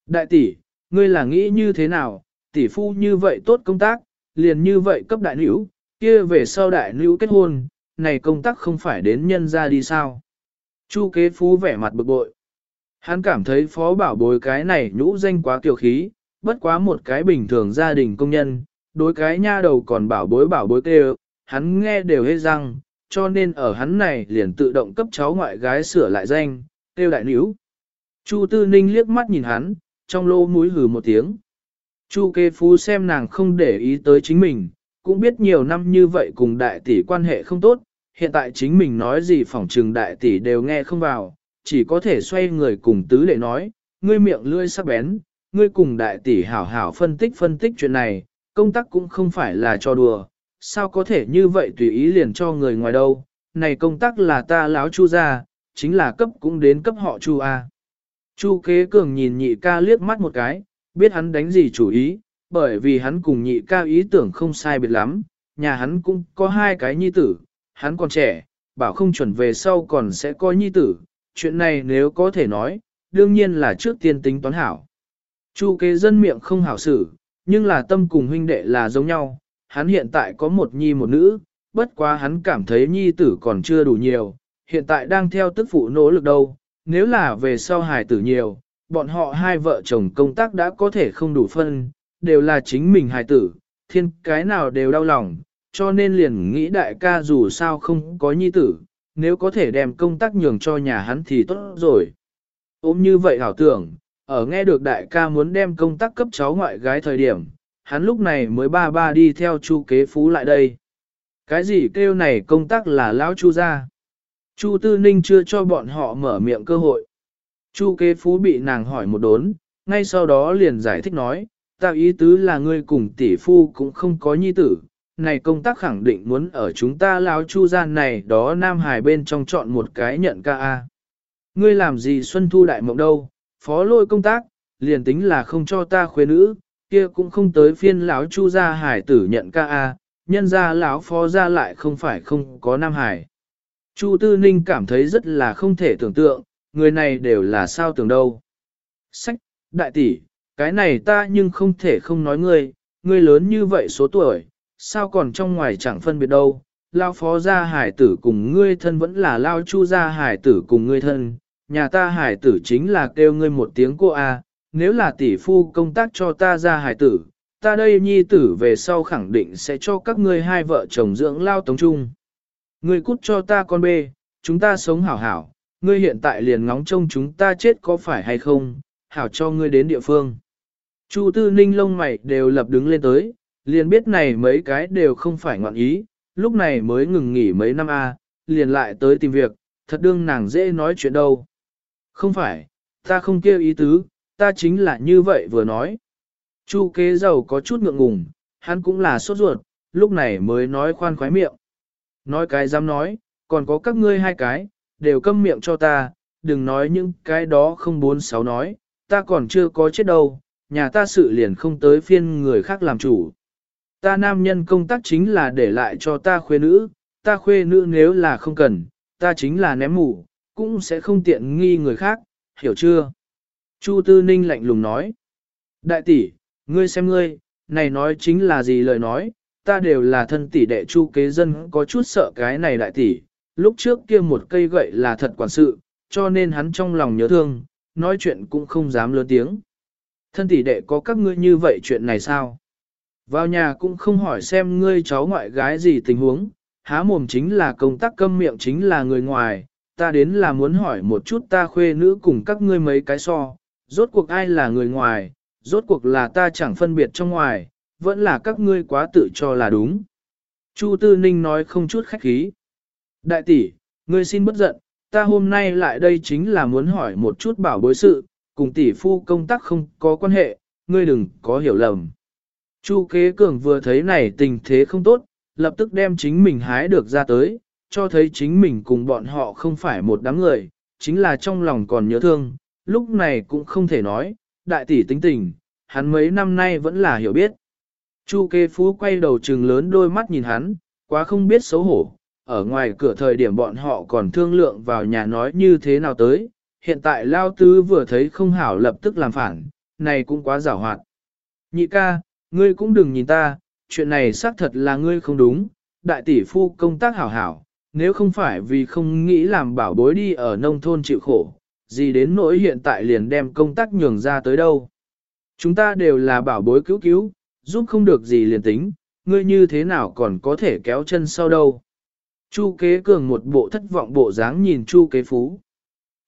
Đại tỷ, ngươi là nghĩ như thế nào, tỷ phu như vậy tốt công tác, liền như vậy cấp đại nữ, kia về sau đại nữ kết hôn, này công tác không phải đến nhân ra đi sao. Chu kế phú vẻ mặt bực bội. Hắn cảm thấy phó bảo bối cái này nhũ danh quá kiều khí, bất quá một cái bình thường gia đình công nhân, đối cái nha đầu còn bảo bối bảo bối kêu, hắn nghe đều hết răng, cho nên ở hắn này liền tự động cấp cháu ngoại gái sửa lại danh, kêu đại níu. Chu Tư Ninh liếc mắt nhìn hắn, trong lô mũi hừ một tiếng. Chu kê phú xem nàng không để ý tới chính mình, cũng biết nhiều năm như vậy cùng đại tỷ quan hệ không tốt, hiện tại chính mình nói gì phỏng trừng đại tỷ đều nghe không vào, chỉ có thể xoay người cùng tứ lệ nói, ngươi miệng lươi sắc bén, ngươi cùng đại tỷ hảo hảo phân tích phân tích chuyện này, công tác cũng không phải là cho đùa, sao có thể như vậy tùy ý liền cho người ngoài đâu, này công tác là ta láo chu ra, chính là cấp cũng đến cấp họ chu A. Chu kế cường nhìn nhị ca liếc mắt một cái, biết hắn đánh gì chủ ý, bởi vì hắn cùng nhị ca ý tưởng không sai biệt lắm, nhà hắn cũng có hai cái nhi tử, hắn còn trẻ, bảo không chuẩn về sau còn sẽ có nhi tử, chuyện này nếu có thể nói, đương nhiên là trước tiên tính toán hảo. Chu kế dân miệng không hảo xử, nhưng là tâm cùng huynh đệ là giống nhau, hắn hiện tại có một nhi một nữ, bất quá hắn cảm thấy nhi tử còn chưa đủ nhiều, hiện tại đang theo tức phụ nỗ lực đâu, nếu là về sau hài tử nhiều, bọn họ hai vợ chồng công tác đã có thể không đủ phân, đều là chính mình hài tử, thiên cái nào đều đau lòng, cho nên liền nghĩ đại ca dù sao không có nhi tử, nếu có thể đem công tác nhường cho nhà hắn thì tốt rồi. Ôm như vậy hảo tưởng, ở nghe được đại ca muốn đem công tác cấp cháu ngoại gái thời điểm, hắn lúc này mới ba ba đi theo chu kế phú lại đây. Cái gì kêu này công tác là lão chu ra. Chu Tư Ninh chưa cho bọn họ mở miệng cơ hội. Chu kế phú bị nàng hỏi một đốn, ngay sau đó liền giải thích nói, tạo ý tứ là ngươi cùng tỷ phu cũng không có nhi tử, này công tác khẳng định muốn ở chúng ta lão chu gian này đó Nam Hải bên trong chọn một cái nhận ca A. Ngươi làm gì Xuân Thu Đại Mộng đâu, phó lôi công tác, liền tính là không cho ta khuê nữ, kia cũng không tới phiên lão chu gia hải tử nhận ca A, nhân ra lão phó gia lại không phải không có Nam Hải. Chu Tư Ninh cảm thấy rất là không thể tưởng tượng, người này đều là sao tưởng đâu. Sách, đại tỷ, cái này ta nhưng không thể không nói ngươi, ngươi lớn như vậy số tuổi, sao còn trong ngoài chẳng phân biệt đâu. Lao phó gia hải tử cùng ngươi thân vẫn là lao chu gia hải tử cùng ngươi thân, nhà ta hải tử chính là kêu ngươi một tiếng cô A, nếu là tỷ phu công tác cho ta ra hải tử, ta đây nhi tử về sau khẳng định sẽ cho các ngươi hai vợ chồng dưỡng lao tống chung. Ngươi cút cho ta con bê, chúng ta sống hảo hảo, ngươi hiện tại liền ngóng trông chúng ta chết có phải hay không, hảo cho ngươi đến địa phương. Chu tư ninh lông mày đều lập đứng lên tới, liền biết này mấy cái đều không phải ngọn ý, lúc này mới ngừng nghỉ mấy năm a, liền lại tới tìm việc, thật đương nàng dễ nói chuyện đâu. Không phải, ta không kêu ý tứ, ta chính là như vậy vừa nói. Chu kế giàu có chút ngượng ngùng, hắn cũng là sốt ruột, lúc này mới nói khoan khoái miệng. Nói cái dám nói, còn có các ngươi hai cái, đều câm miệng cho ta, đừng nói những cái đó không bốn sáu nói, ta còn chưa có chết đâu, nhà ta sự liền không tới phiên người khác làm chủ. Ta nam nhân công tác chính là để lại cho ta khuê nữ, ta khuê nữ nếu là không cần, ta chính là ném mù, cũng sẽ không tiện nghi người khác, hiểu chưa? Chu Tư Ninh lạnh lùng nói. Đại tỷ, ngươi xem ngươi, này nói chính là gì lời nói, ta đều là thân tỷ đệ chu kế dân có chút sợ cái này đại tỷ, lúc trước kia một cây gậy là thật quản sự, cho nên hắn trong lòng nhớ thương, nói chuyện cũng không dám lớn tiếng. Thân tỷ đệ có các ngươi như vậy chuyện này sao? Vào nhà cũng không hỏi xem ngươi cháu ngoại gái gì tình huống, há mồm chính là công tác câm miệng chính là người ngoài, ta đến là muốn hỏi một chút ta khuê nữ cùng các ngươi mấy cái so, rốt cuộc ai là người ngoài, rốt cuộc là ta chẳng phân biệt trong ngoài, vẫn là các ngươi quá tự cho là đúng. Chu Tư Ninh nói không chút khách khí. Đại tỷ, ngươi xin bất giận, ta hôm nay lại đây chính là muốn hỏi một chút bảo bối sự, cùng tỷ phu công tác không có quan hệ, ngươi đừng có hiểu lầm. Chu kế cường vừa thấy này tình thế không tốt, lập tức đem chính mình hái được ra tới, cho thấy chính mình cùng bọn họ không phải một đám người, chính là trong lòng còn nhớ thương, lúc này cũng không thể nói, đại tỷ tính tình, hắn mấy năm nay vẫn là hiểu biết. Chu kế phú quay đầu trừng lớn đôi mắt nhìn hắn, quá không biết xấu hổ, ở ngoài cửa thời điểm bọn họ còn thương lượng vào nhà nói như thế nào tới, hiện tại lao tứ vừa thấy không hảo lập tức làm phản, này cũng quá giảo hoạt. Nhị ca, ngươi cũng đừng nhìn ta, chuyện này xác thật là ngươi không đúng, đại tỷ phu công tác hảo hảo, nếu không phải vì không nghĩ làm bảo bối đi ở nông thôn chịu khổ, gì đến nỗi hiện tại liền đem công tác nhường ra tới đâu. Chúng ta đều là bảo bối cứu cứu, giúp không được gì liền tính, ngươi như thế nào còn có thể kéo chân sau đâu. Chu kế cường một bộ thất vọng bộ dáng nhìn chu kế phú.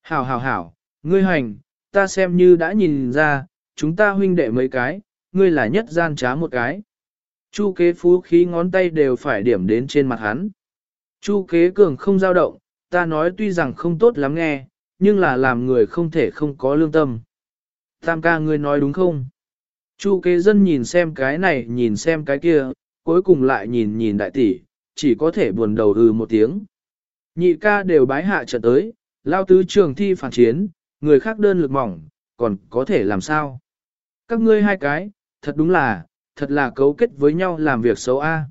Hảo hảo hảo, ngươi hành, ta xem như đã nhìn ra, chúng ta huynh đệ mấy cái, ngươi là nhất gian trá một cái. Chu kế phú khí ngón tay đều phải điểm đến trên mặt hắn. Chu kế cường không dao động, ta nói tuy rằng không tốt lắm nghe, nhưng là làm người không thể không có lương tâm. Tam ca ngươi nói đúng không? Chu kế dân nhìn xem cái này nhìn xem cái kia, cuối cùng lại nhìn nhìn đại tỷ, chỉ có thể buồn đầu ừ một tiếng. Nhị ca đều bái hạ trận tới, lao tứ trường thi phản chiến, người khác đơn lực mỏng, còn có thể làm sao? Các ngươi hai cái, thật đúng là, thật là cấu kết với nhau làm việc xấu a.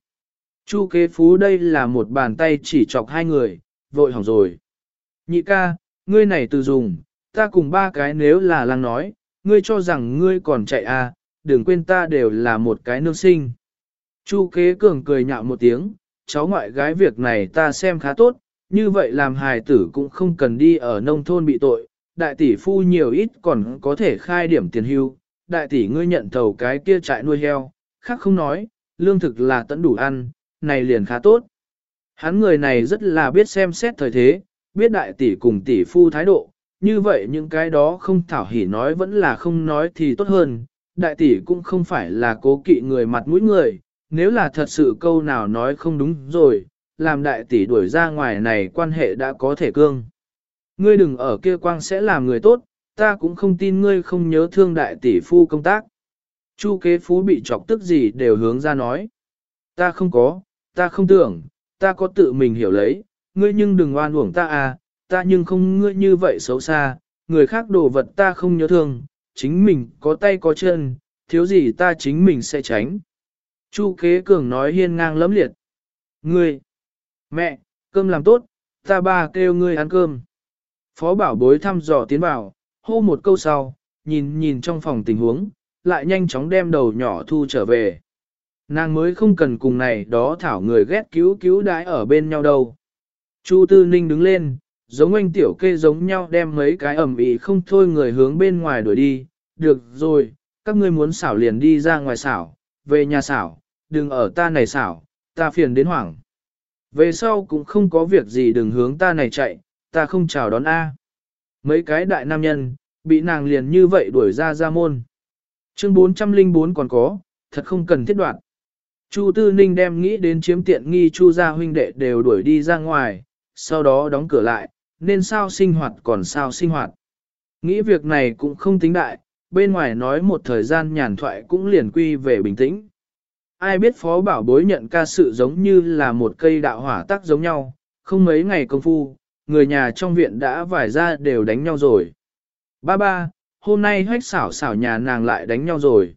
Chu kế phú đây là một bàn tay chỉ chọc hai người, vội hỏng rồi. Nhị ca, ngươi này từ dùng, ta cùng ba cái nếu là lăng nói, ngươi cho rằng ngươi còn chạy a, đừng quên ta đều là một cái nương sinh. Chu kế cường cười nhạo một tiếng, cháu ngoại gái việc này ta xem khá tốt, như vậy làm hài tử cũng không cần đi ở nông thôn bị tội, đại tỷ phu nhiều ít còn có thể khai điểm tiền hưu, đại tỷ ngươi nhận thầu cái kia trại nuôi heo, khác không nói, lương thực là tận đủ ăn, này liền khá tốt. Hắn người này rất là biết xem xét thời thế, biết đại tỷ cùng tỷ phu thái độ, như vậy những cái đó không thảo hỉ nói vẫn là không nói thì tốt hơn, đại tỷ cũng không phải là cố kỵ người mặt mũi người, nếu là thật sự câu nào nói không đúng rồi, làm đại tỷ đuổi ra ngoài này quan hệ đã có thể cương. Ngươi đừng ở kia quang sẽ làm người tốt, ta cũng không tin ngươi không nhớ thương đại tỷ phu công tác. Chu kế phú bị chọc tức gì đều hướng ra nói. Ta không có, ta không tưởng, ta có tự mình hiểu lấy, ngươi nhưng đừng oan uổng ta à, ta nhưng không ngươi như vậy xấu xa, người khác đồ vật ta không nhớ thương, chính mình có tay có chân, thiếu gì ta chính mình sẽ tránh. Chu kế cường nói hiên ngang lẫm liệt. Ngươi, mẹ, cơm làm tốt, ta ba kêu ngươi ăn cơm. Phó bảo bối thăm dò tiến vào, hô một câu sau, nhìn nhìn trong phòng tình huống, lại nhanh chóng đem đầu nhỏ thu trở về. Nàng mới không cần cùng này đó thảo người ghét cứu cứu đái ở bên nhau đâu. Chu Tư Ninh đứng lên, giống anh tiểu kê giống nhau đem mấy cái ẩm ý không thôi người hướng bên ngoài đuổi đi. Được rồi, các ngươi muốn xảo liền đi ra ngoài xảo, về nhà xảo, đừng ở ta này xảo, ta phiền đến hoảng. Về sau cũng không có việc gì đừng hướng ta này chạy, ta không chào đón A. Mấy cái đại nam nhân, bị nàng liền như vậy đuổi ra ra môn. Chương 404 còn có, thật không cần thiết đoạn. Chu Tư Ninh đem nghĩ đến chiếm tiện nghi Chu gia huynh đệ đều đuổi đi ra ngoài, sau đó đóng cửa lại, nên sao sinh hoạt còn sao sinh hoạt. Nghĩ việc này cũng không tính đại, bên ngoài nói một thời gian nhàn thoại cũng liền quy về bình tĩnh. Ai biết phó bảo bối nhận ca sự giống như là một cây đạo hỏa tắc giống nhau, không mấy ngày công phu, người nhà trong viện đã vải ra đều đánh nhau rồi. Ba ba, hôm nay hách xảo xảo nhà nàng lại đánh nhau rồi.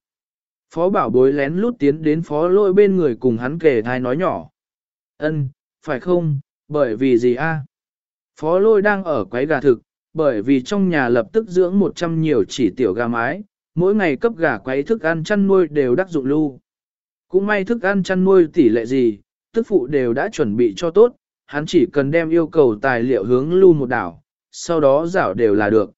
Phó bảo bối lén lút tiến đến phó lôi bên người cùng hắn kề thai nói nhỏ. Ân, phải không, bởi vì gì a? Phó lôi đang ở quấy gà thực, bởi vì trong nhà lập tức dưỡng 100 nhiều chỉ tiểu gà mái, mỗi ngày cấp gà quấy thức ăn chăn nuôi đều đắc dụng lưu. Cũng may thức ăn chăn nuôi tỷ lệ gì, tức phụ đều đã chuẩn bị cho tốt, hắn chỉ cần đem yêu cầu tài liệu hướng lưu một đảo, sau đó rảo đều là được.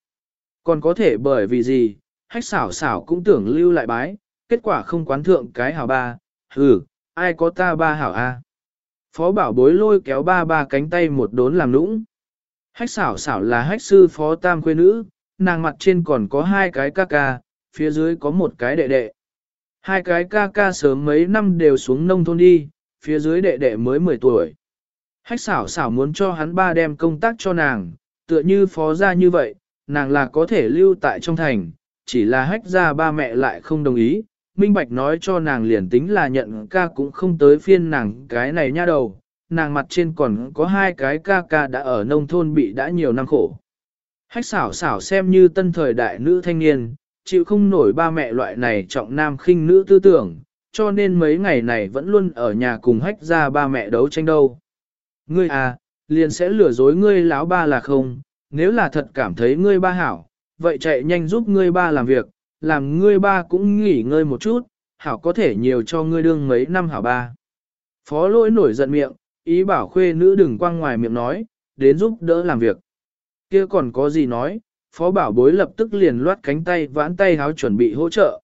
Còn có thể bởi vì gì, hách xảo xảo cũng tưởng lưu lại bái, kết quả không quán thượng cái hảo ba, hừ, ai có ta ba hảo a? Phó bảo bối lôi kéo ba ba cánh tay một đốn làm nũng. Hách xảo xảo là hách sư phó tam quê nữ, nàng mặt trên còn có hai cái ca ca, phía dưới có một cái đệ đệ. Hai cái ca ca sớm mấy năm đều xuống nông thôn đi, phía dưới đệ đệ mới 10 tuổi. Hách xảo xảo muốn cho hắn ba đem công tác cho nàng, tựa như phó gia như vậy, nàng là có thể lưu tại trong thành, chỉ là hách ra ba mẹ lại không đồng ý, minh bạch nói cho nàng liền tính là nhận ca cũng không tới phiên nàng cái này nha đầu, nàng mặt trên còn có hai cái ca ca đã ở nông thôn bị đã nhiều năm khổ. Hách xảo xảo xem như tân thời đại nữ thanh niên, chịu không nổi ba mẹ loại này trọng nam khinh nữ tư tưởng, cho nên mấy ngày này vẫn luôn ở nhà cùng hách ra ba mẹ đấu tranh đâu. Ngươi à, liền sẽ lừa dối ngươi lão ba là không, nếu là thật cảm thấy ngươi ba hảo, vậy chạy nhanh giúp ngươi ba làm việc, làm ngươi ba cũng nghỉ ngơi một chút, hảo có thể nhiều cho ngươi đương mấy năm hảo ba. Phó lỗi nổi giận miệng, ý bảo khuê nữ đừng quăng ngoài miệng nói, đến giúp đỡ làm việc. kia còn có gì nói, phó bảo bối lập tức liền loát cánh tay vãn tay háo chuẩn bị hỗ trợ.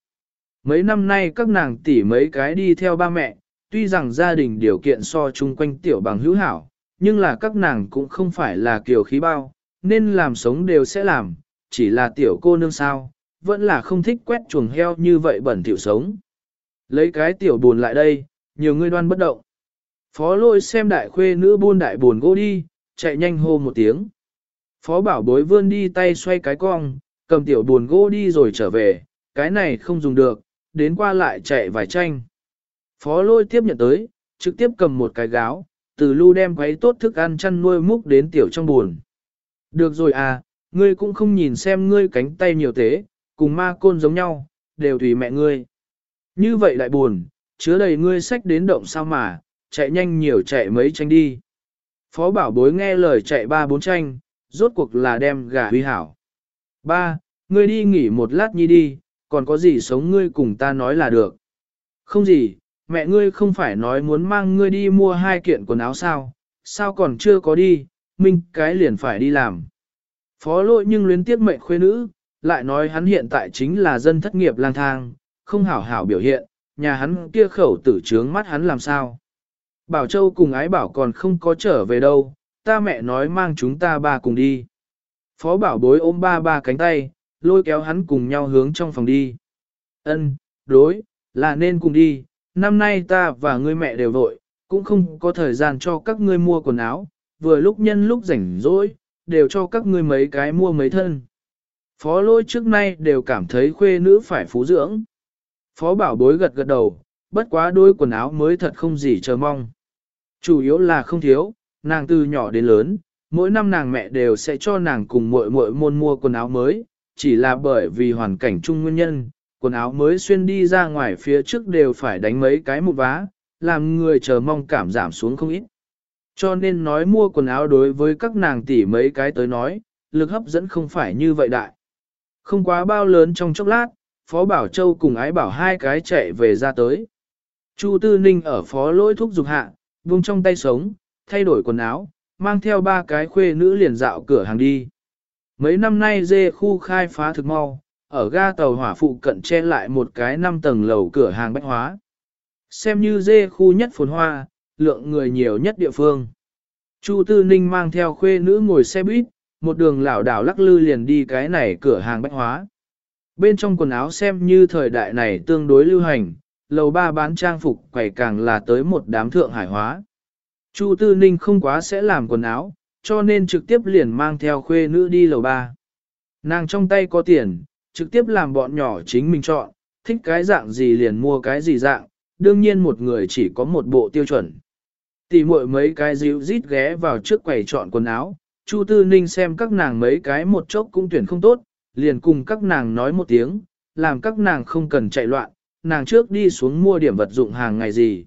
Mấy năm nay các nàng tỷ mấy cái đi theo ba mẹ, tuy rằng gia đình điều kiện so chung quanh tiểu bằng hữu hảo, nhưng là các nàng cũng không phải là kiểu khí bao, nên làm sống đều sẽ làm, chỉ là tiểu cô nương sao, vẫn là không thích quét chuồng heo như vậy bẩn tiểu sống. Lấy cái tiểu buồn lại đây, nhiều người đoan bất động. Phó lôi xem đại khuê nữ buôn đại buồn gỗ đi, chạy nhanh hô một tiếng. Phó bảo bối vươn đi tay xoay cái cong, cầm tiểu buồn gỗ đi rồi trở về, cái này không dùng được, đến qua lại chạy vài tranh. Phó lôi tiếp nhận tới, trực tiếp cầm một cái gáo, từ lưu đem quấy tốt thức ăn chăn nuôi múc đến tiểu trong buồn. Được rồi à, ngươi cũng không nhìn xem ngươi cánh tay nhiều thế, cùng ma côn giống nhau, đều tùy mẹ ngươi. Như vậy lại buồn, chứa đầy ngươi sách đến động sao mà, chạy nhanh nhiều chạy mấy tranh đi. Phó bảo bối nghe lời chạy ba bốn tranh, rốt cuộc là đem gà huy hảo. Ba, ngươi đi nghỉ một lát nhi đi, còn có gì sống ngươi cùng ta nói là được. Không gì, mẹ ngươi không phải nói muốn mang ngươi đi mua hai kiện quần áo sao, sao còn chưa có đi, minh cái liền phải đi làm. Phó lỗi nhưng luyến tiếc mệnh khuê nữ, lại nói hắn hiện tại chính là dân thất nghiệp lang thang, không hảo hảo biểu hiện, nhà hắn kia khẩu tử trướng mắt hắn làm sao. Bảo Châu cùng ái bảo còn không có trở về đâu, ta mẹ nói mang chúng ta ba cùng đi. Phó bảo bối ôm ba ba cánh tay, lôi kéo hắn cùng nhau hướng trong phòng đi. Ân, đối, là nên cùng đi, năm nay ta và ngươi mẹ đều vội, cũng không có thời gian cho các ngươi mua quần áo, vừa lúc nhân lúc rảnh rỗi, đều cho các ngươi mấy cái mua mấy thân. Phó lôi trước nay đều cảm thấy khuê nữ phải phú dưỡng. Phó bảo bối gật gật đầu, bất quá đôi quần áo mới thật không gì chờ mong. Chủ yếu là không thiếu, nàng từ nhỏ đến lớn, mỗi năm nàng mẹ đều sẽ cho nàng cùng muội muội môn mua quần áo mới, chỉ là bởi vì hoàn cảnh chung nguyên nhân, quần áo mới xuyên đi ra ngoài phía trước đều phải đánh mấy cái một vá, làm người chờ mong cảm giảm xuống không ít. Cho nên nói mua quần áo đối với các nàng tỷ mấy cái tới nói, lực hấp dẫn không phải như vậy đại. Không quá bao lớn trong chốc lát, Phó Bảo Châu cùng ái bảo hai cái chạy về ra tới. Chu Tư Ninh ở phó lỗi thúc dục hạ, vung trong tay sống, thay đổi quần áo, mang theo ba cái khuê nữ liền dạo cửa hàng đi. Mấy năm nay dê khu khai phá thực mau, ở ga tàu hỏa phụ cận che lại một cái năm tầng lầu cửa hàng bách hóa. Xem như dê khu nhất phồn hoa, lượng người nhiều nhất địa phương. Chu Tư Ninh mang theo khuê nữ ngồi xe buýt, một đường lảo đảo lắc lư liền đi cái này cửa hàng bách hóa. Bên trong quần áo xem như thời đại này tương đối lưu hành, lầu ba bán trang phục quầy càng là tới một đám thượng hải hóa. Chu Tư Ninh không quá sẽ làm quần áo, cho nên trực tiếp liền mang theo khuê nữ đi lầu ba. Nàng trong tay có tiền, trực tiếp làm bọn nhỏ chính mình chọn, thích cái dạng gì liền mua cái gì dạng, đương nhiên một người chỉ có một bộ tiêu chuẩn. Tỷ muội mấy cái dịu rít ghé vào trước quầy chọn quần áo, Chu Tư Ninh xem các nàng mấy cái một chốc cũng tuyển không tốt, liền cùng các nàng nói một tiếng, làm các nàng không cần chạy loạn, nàng trước đi xuống mua điểm vật dụng hàng ngày gì.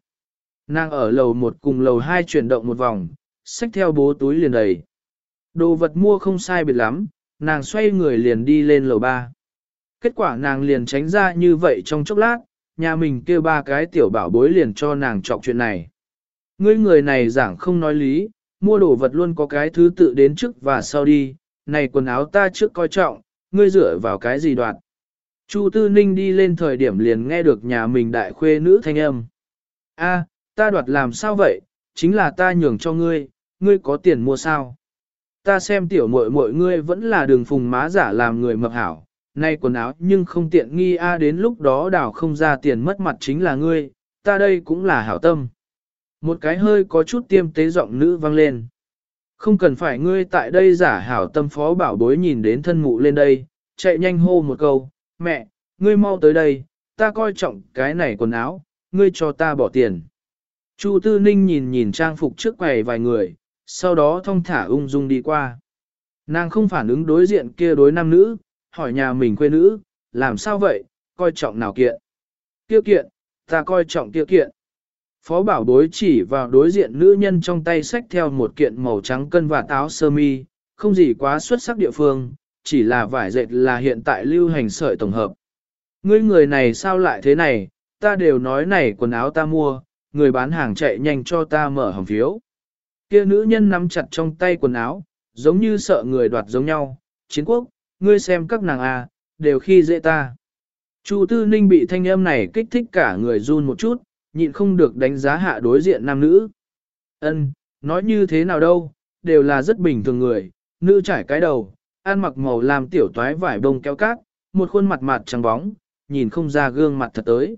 Nàng ở lầu một cùng lầu hai chuyển động một vòng, xách theo bố túi liền đầy. Đồ vật mua không sai biệt lắm, nàng xoay người liền đi lên lầu ba. Kết quả nàng liền tránh ra như vậy trong chốc lát, nhà mình kêu ba cái tiểu bảo bối liền cho nàng chọc chuyện này. Ngươi người này giảng không nói lý, mua đồ vật luôn có cái thứ tự đến trước và sau đi, này quần áo ta trước coi trọng, ngươi dựa vào cái gì đoạt. Chu Tư Ninh đi lên thời điểm liền nghe được nhà mình đại khuê nữ thanh âm. A, ta đoạt làm sao vậy, chính là ta nhường cho ngươi, ngươi có tiền mua sao? Ta xem tiểu muội muội ngươi vẫn là đường phùng má giả làm người mập hảo, nay quần áo nhưng không tiện nghi a đến lúc đó đảo không ra tiền mất mặt chính là ngươi, ta đây cũng là hảo tâm. Một cái hơi có chút tiêm tế giọng nữ vang lên. Không cần phải ngươi tại đây giả hảo tâm phó bảo bối nhìn đến thân mụ lên đây, chạy nhanh hô một câu, mẹ, ngươi mau tới đây, ta coi trọng cái này quần áo, ngươi cho ta bỏ tiền. Chu Tư Ninh nhìn nhìn trang phục trước quầy vài người, sau đó thong thả ung dung đi qua. Nàng không phản ứng đối diện kia đối nam nữ, hỏi nhà mình quê nữ, làm sao vậy, coi trọng nào kiện. tiêu kiện, ta coi trọng tiêu kiện. Phó bảo bối chỉ vào đối diện nữ nhân trong tay sách theo một kiện màu trắng cân và táo sơ mi, không gì quá xuất sắc địa phương, chỉ là vải dệt là hiện tại lưu hành sợi tổng hợp. Ngươi người này sao lại thế này, ta đều nói này quần áo ta mua, người bán hàng chạy nhanh cho ta mở hòm phiếu. Kia nữ nhân nắm chặt trong tay quần áo, giống như sợ người đoạt giống nhau, chiến quốc, ngươi xem các nàng à, đều khi dễ ta. Chu Tư Ninh bị thanh âm này kích thích cả người run một chút, nhịn không được đánh giá hạ đối diện nam nữ. Ân, nói như thế nào đâu, đều là rất bình thường người, nữ trải cái đầu, ăn mặc màu làm tiểu toái vải bông kéo cát, một khuôn mặt mặt trắng bóng, nhìn không ra gương mặt thật tới.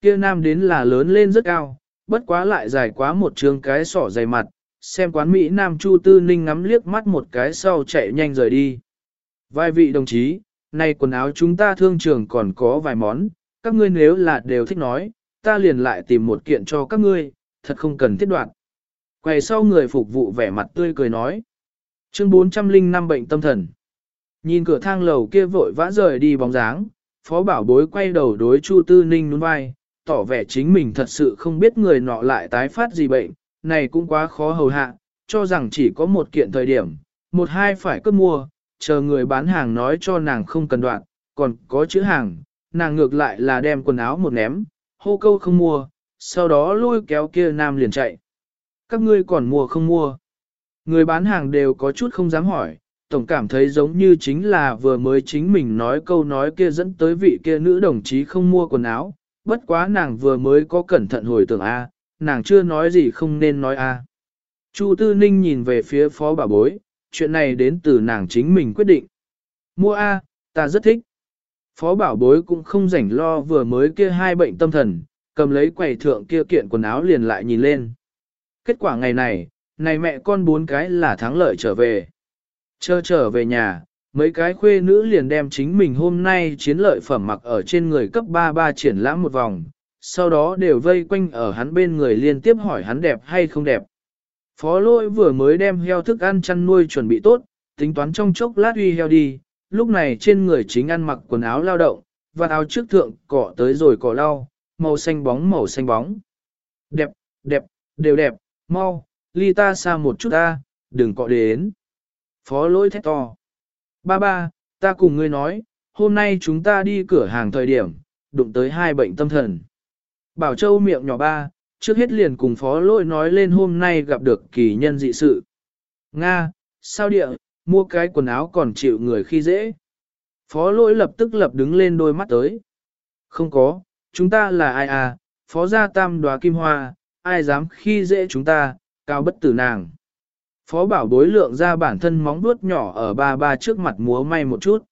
Kia nam đến là lớn lên rất cao, bất quá lại dài quá một trường cái sỏ dày mặt, xem quán Mỹ Nam Chu Tư Ninh ngắm liếc mắt một cái sau chạy nhanh rời đi. Vài vị đồng chí, nay quần áo chúng ta thương trường còn có vài món, các ngươi nếu là đều thích nói, ta liền lại tìm một kiện cho các ngươi, thật không cần thiết đoạn. Quay sau người phục vụ vẻ mặt tươi cười nói. Chương 405 bệnh tâm thần. Nhìn cửa thang lầu kia vội vã rời đi bóng dáng, phó bảo bối quay đầu đối Chu Tư Ninh nhún vai, tỏ vẻ chính mình thật sự không biết người nọ lại tái phát gì bệnh, này cũng quá khó hầu hạ, cho rằng chỉ có một kiện thời điểm, một hai phải cướp mua, chờ người bán hàng nói cho nàng không cần đoạn, còn có chữ hàng, nàng ngược lại là đem quần áo một ném, hô câu không mua, sau đó lôi kéo kia nam liền chạy. Các ngươi còn mua không mua? Người bán hàng đều có chút không dám hỏi, tổng cảm thấy giống như chính là vừa mới chính mình nói câu nói kia dẫn tới vị kia nữ đồng chí không mua quần áo, bất quá nàng vừa mới có cẩn thận hồi tưởng A, nàng chưa nói gì không nên nói A. Chu Tư Ninh nhìn về phía phó bà bối, chuyện này đến từ nàng chính mình quyết định. Mua A, ta rất thích. Phó bảo bối cũng không rảnh lo vừa mới kia hai bệnh tâm thần, cầm lấy quầy thượng kia kiện quần áo liền lại nhìn lên. Kết quả ngày này, này mẹ con bốn cái là thắng lợi trở về. Chờ trở về nhà, mấy cái khuê nữ liền đem chính mình hôm nay chiến lợi phẩm mặc ở trên người cấp 33 triển lãm một vòng, sau đó đều vây quanh ở hắn bên người liên tiếp hỏi hắn đẹp hay không đẹp. Phó lôi vừa mới đem heo thức ăn chăn nuôi chuẩn bị tốt, tính toán trong chốc lát uy heo đi, lúc này trên người chính ăn mặc quần áo lao động, và áo trước thượng cọ tới rồi cọ lau, màu xanh bóng màu xanh bóng. Đẹp, đẹp, đều đẹp, mau, ly ta xa một chút ta, đừng cọ đến. Phó lỗi thét to. Ba ba, ta cùng ngươi nói, hôm nay chúng ta đi cửa hàng thời điểm, đụng tới hai bệnh tâm thần. Bảo Châu miệng nhỏ ba, trước hết liền cùng phó lỗi nói lên hôm nay gặp được kỳ nhân dị sự. Nga, sao địa, mua cái quần áo còn chịu người khi dễ. Phó lỗi lập tức lập đứng lên đôi mắt tới. Không có, chúng ta là ai à, phó gia tam đoá kim hoa, ai dám khi dễ chúng ta, cao bất tử nàng. Phó bảo đối lượng ra bản thân móng vuốt nhỏ ở ba ba trước mặt múa may một chút.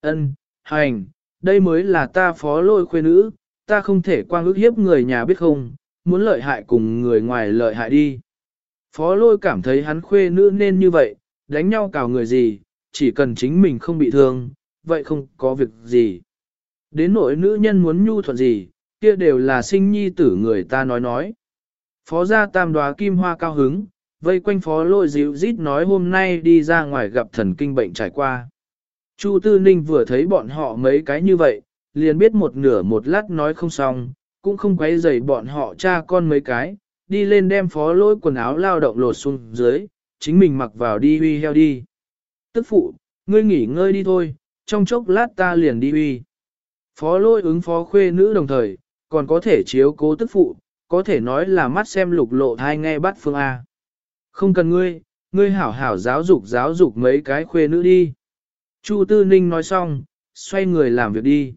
Ân, hành, đây mới là ta phó lôi khuê nữ, ta không thể quang ước hiếp người nhà biết không, muốn lợi hại cùng người ngoài lợi hại đi. Phó lôi cảm thấy hắn khuê nữ nên như vậy, đánh nhau cào người gì, chỉ cần chính mình không bị thương, vậy không có việc gì. Đến nỗi nữ nhân muốn nhu thuận gì, kia đều là sinh nhi tử người ta nói nói. Phó gia tam đoá kim hoa cao hứng, vây quanh phó lôi dịu rít nói hôm nay đi ra ngoài gặp thần kinh bệnh trải qua. Chu Tư Ninh vừa thấy bọn họ mấy cái như vậy, liền biết một nửa một lát nói không xong, cũng không quấy rầy bọn họ cha con mấy cái, đi lên đem phó lôi quần áo lao động lột xuống dưới, chính mình mặc vào đi huy heo đi. Tức phụ, ngươi nghỉ ngơi đi thôi, trong chốc lát ta liền đi huy. Phó lôi ứng phó khuê nữ đồng thời, còn có thể chiếu cố tức phụ, có thể nói là mắt xem lục lộ thai nghe bắt phương A. Không cần ngươi, ngươi hảo hảo giáo dục giáo dục mấy cái khuê nữ đi. Chu Tư Ninh nói xong, xoay người làm việc đi.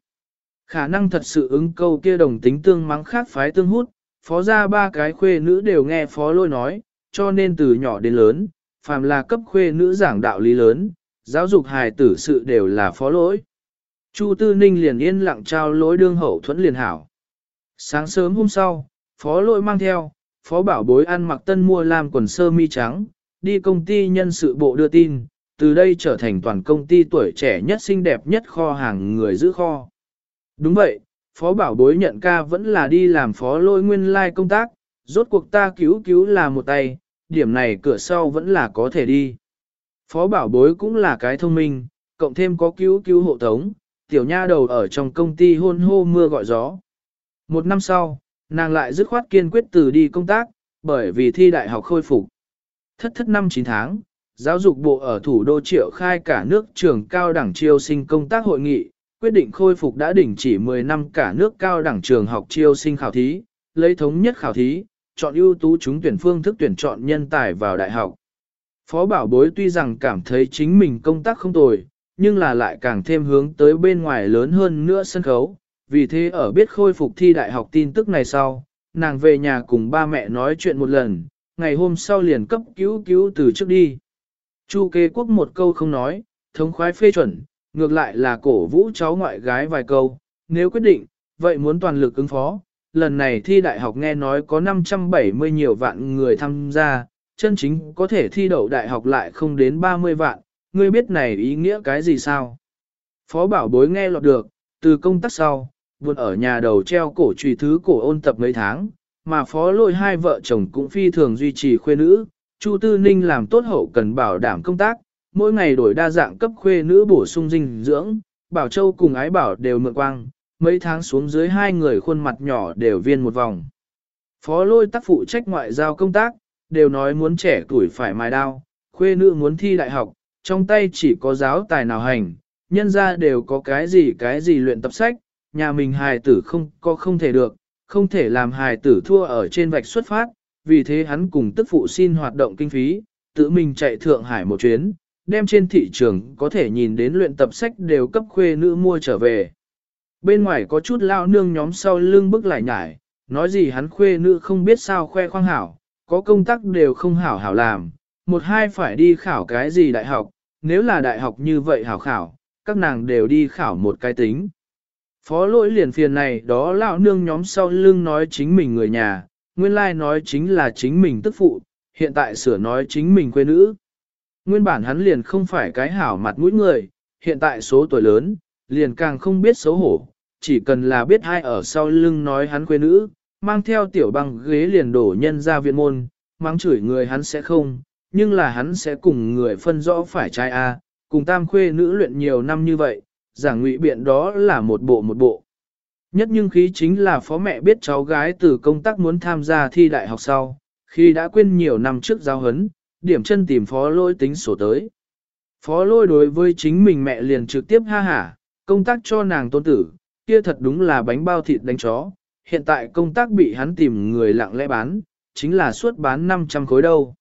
Khả năng thật sự ứng câu kia đồng tính tương mắng khác phái tương hút, phó ra ba cái khuê nữ đều nghe phó lôi nói, cho nên từ nhỏ đến lớn, phàm là cấp khuê nữ giảng đạo lý lớn, giáo dục hài tử sự đều là phó lỗi. Chu Tư Ninh liền yên lặng trao lỗi đương hậu thuẫn liền hảo. Sáng sớm hôm sau, phó lỗi mang theo, phó bảo bối ăn mặc tân mua làm quần sơ mi trắng, đi công ty nhân sự bộ đưa tin, từ đây trở thành toàn công ty tuổi trẻ nhất xinh đẹp nhất kho hàng người giữ kho. Đúng vậy, phó bảo bối nhận ca vẫn là đi làm phó lôi nguyên lai like công tác, rốt cuộc ta cứu cứu là một tay, điểm này cửa sau vẫn là có thể đi. Phó bảo bối cũng là cái thông minh, cộng thêm có cứu cứu hộ tống, tiểu nha đầu ở trong công ty hôn hô mưa gọi gió. Một năm sau, nàng lại dứt khoát kiên quyết từ đi công tác, bởi vì thi đại học khôi phục. Thất thất năm 9 tháng, giáo dục bộ ở thủ đô triệu khai cả nước trường cao đẳng triều sinh công tác hội nghị, quyết định khôi phục đã đỉnh chỉ 10 năm cả nước cao đẳng trường học chiêu sinh khảo thí, lấy thống nhất khảo thí, chọn ưu tú chúng tuyển phương thức tuyển chọn nhân tài vào đại học. Phó bảo bối tuy rằng cảm thấy chính mình công tác không tồi, nhưng là lại càng thêm hướng tới bên ngoài lớn hơn nữa sân khấu. Vì thế ở biết khôi phục thi đại học tin tức này sau, nàng về nhà cùng ba mẹ nói chuyện một lần, ngày hôm sau liền cấp cứu cứu từ trước đi. Chu kế quốc một câu không nói, thống khoái phê chuẩn, ngược lại là cổ vũ cháu ngoại gái vài câu, nếu quyết định, vậy muốn toàn lực ứng phó. Lần này thi đại học nghe nói có 570 nhiều vạn người tham gia, chân chính có thể thi đậu đại học lại không đến 30 vạn, ngươi biết này ý nghĩa cái gì sao? Phó bảo bối nghe lọt được, từ công tác sau, buồn ở nhà đầu treo cổ trùy thứ cổ ôn tập mấy tháng, mà phó lôi hai vợ chồng cũng phi thường duy trì khuê nữ, Chu Tư Ninh làm tốt hậu cần bảo đảm công tác, mỗi ngày đổi đa dạng cấp khuê nữ bổ sung dinh dưỡng, Bảo Châu cùng ái bảo đều mượn quang, mấy tháng xuống dưới hai người khuôn mặt nhỏ đều viên một vòng. Phó lôi tác phụ trách ngoại giao công tác, đều nói muốn trẻ tuổi phải mài đao, khuê nữ muốn thi đại học, trong tay chỉ có giáo tài nào hành, nhân ra đều có cái gì cái gì luyện tập sách, nhà mình hài tử không có không thể được, không thể làm hài tử thua ở trên vạch xuất phát, vì thế hắn cùng tức phụ xin hoạt động kinh phí, tự mình chạy Thượng Hải một chuyến, đem trên thị trường có thể nhìn đến luyện tập sách đều cấp khuê nữ mua trở về. Bên ngoài có chút lao nương nhóm sau lưng bức lại nhải, nói gì hắn khuê nữ không biết sao khoe khoang hảo, có công tác đều không hảo hảo làm, một hai phải đi khảo cái gì đại học, nếu là đại học như vậy hảo khảo, các nàng đều đi khảo một cái tính. Phó lỗi liền phiền này đó lão nương nhóm sau lưng nói chính mình người nhà, nguyên lai nói chính là chính mình tức phụ, hiện tại sửa nói chính mình quê nữ. Nguyên bản hắn liền không phải cái hảo mặt mũi người, hiện tại số tuổi lớn, liền càng không biết xấu hổ, chỉ cần là biết ai ở sau lưng nói hắn quê nữ, mang theo tiểu băng ghế liền đổ nhân ra viện môn, mang chửi người hắn sẽ không, nhưng là hắn sẽ cùng người phân rõ phải trai A, cùng tam khuê nữ luyện nhiều năm như vậy, giảng ngụy biện đó là một bộ một bộ. Nhất nhưng khí chính là phó mẹ biết cháu gái từ công tác muốn tham gia thi đại học sau, khi đã quên nhiều năm trước giáo hấn điểm chân tìm phó lôi tính sổ tới. Phó lôi đối với chính mình mẹ liền trực tiếp ha hả, công tác cho nàng tôn tử, kia thật đúng là bánh bao thịt đánh chó, hiện tại công tác bị hắn tìm người lặng lẽ bán, chính là suốt bán 500 khối đâu.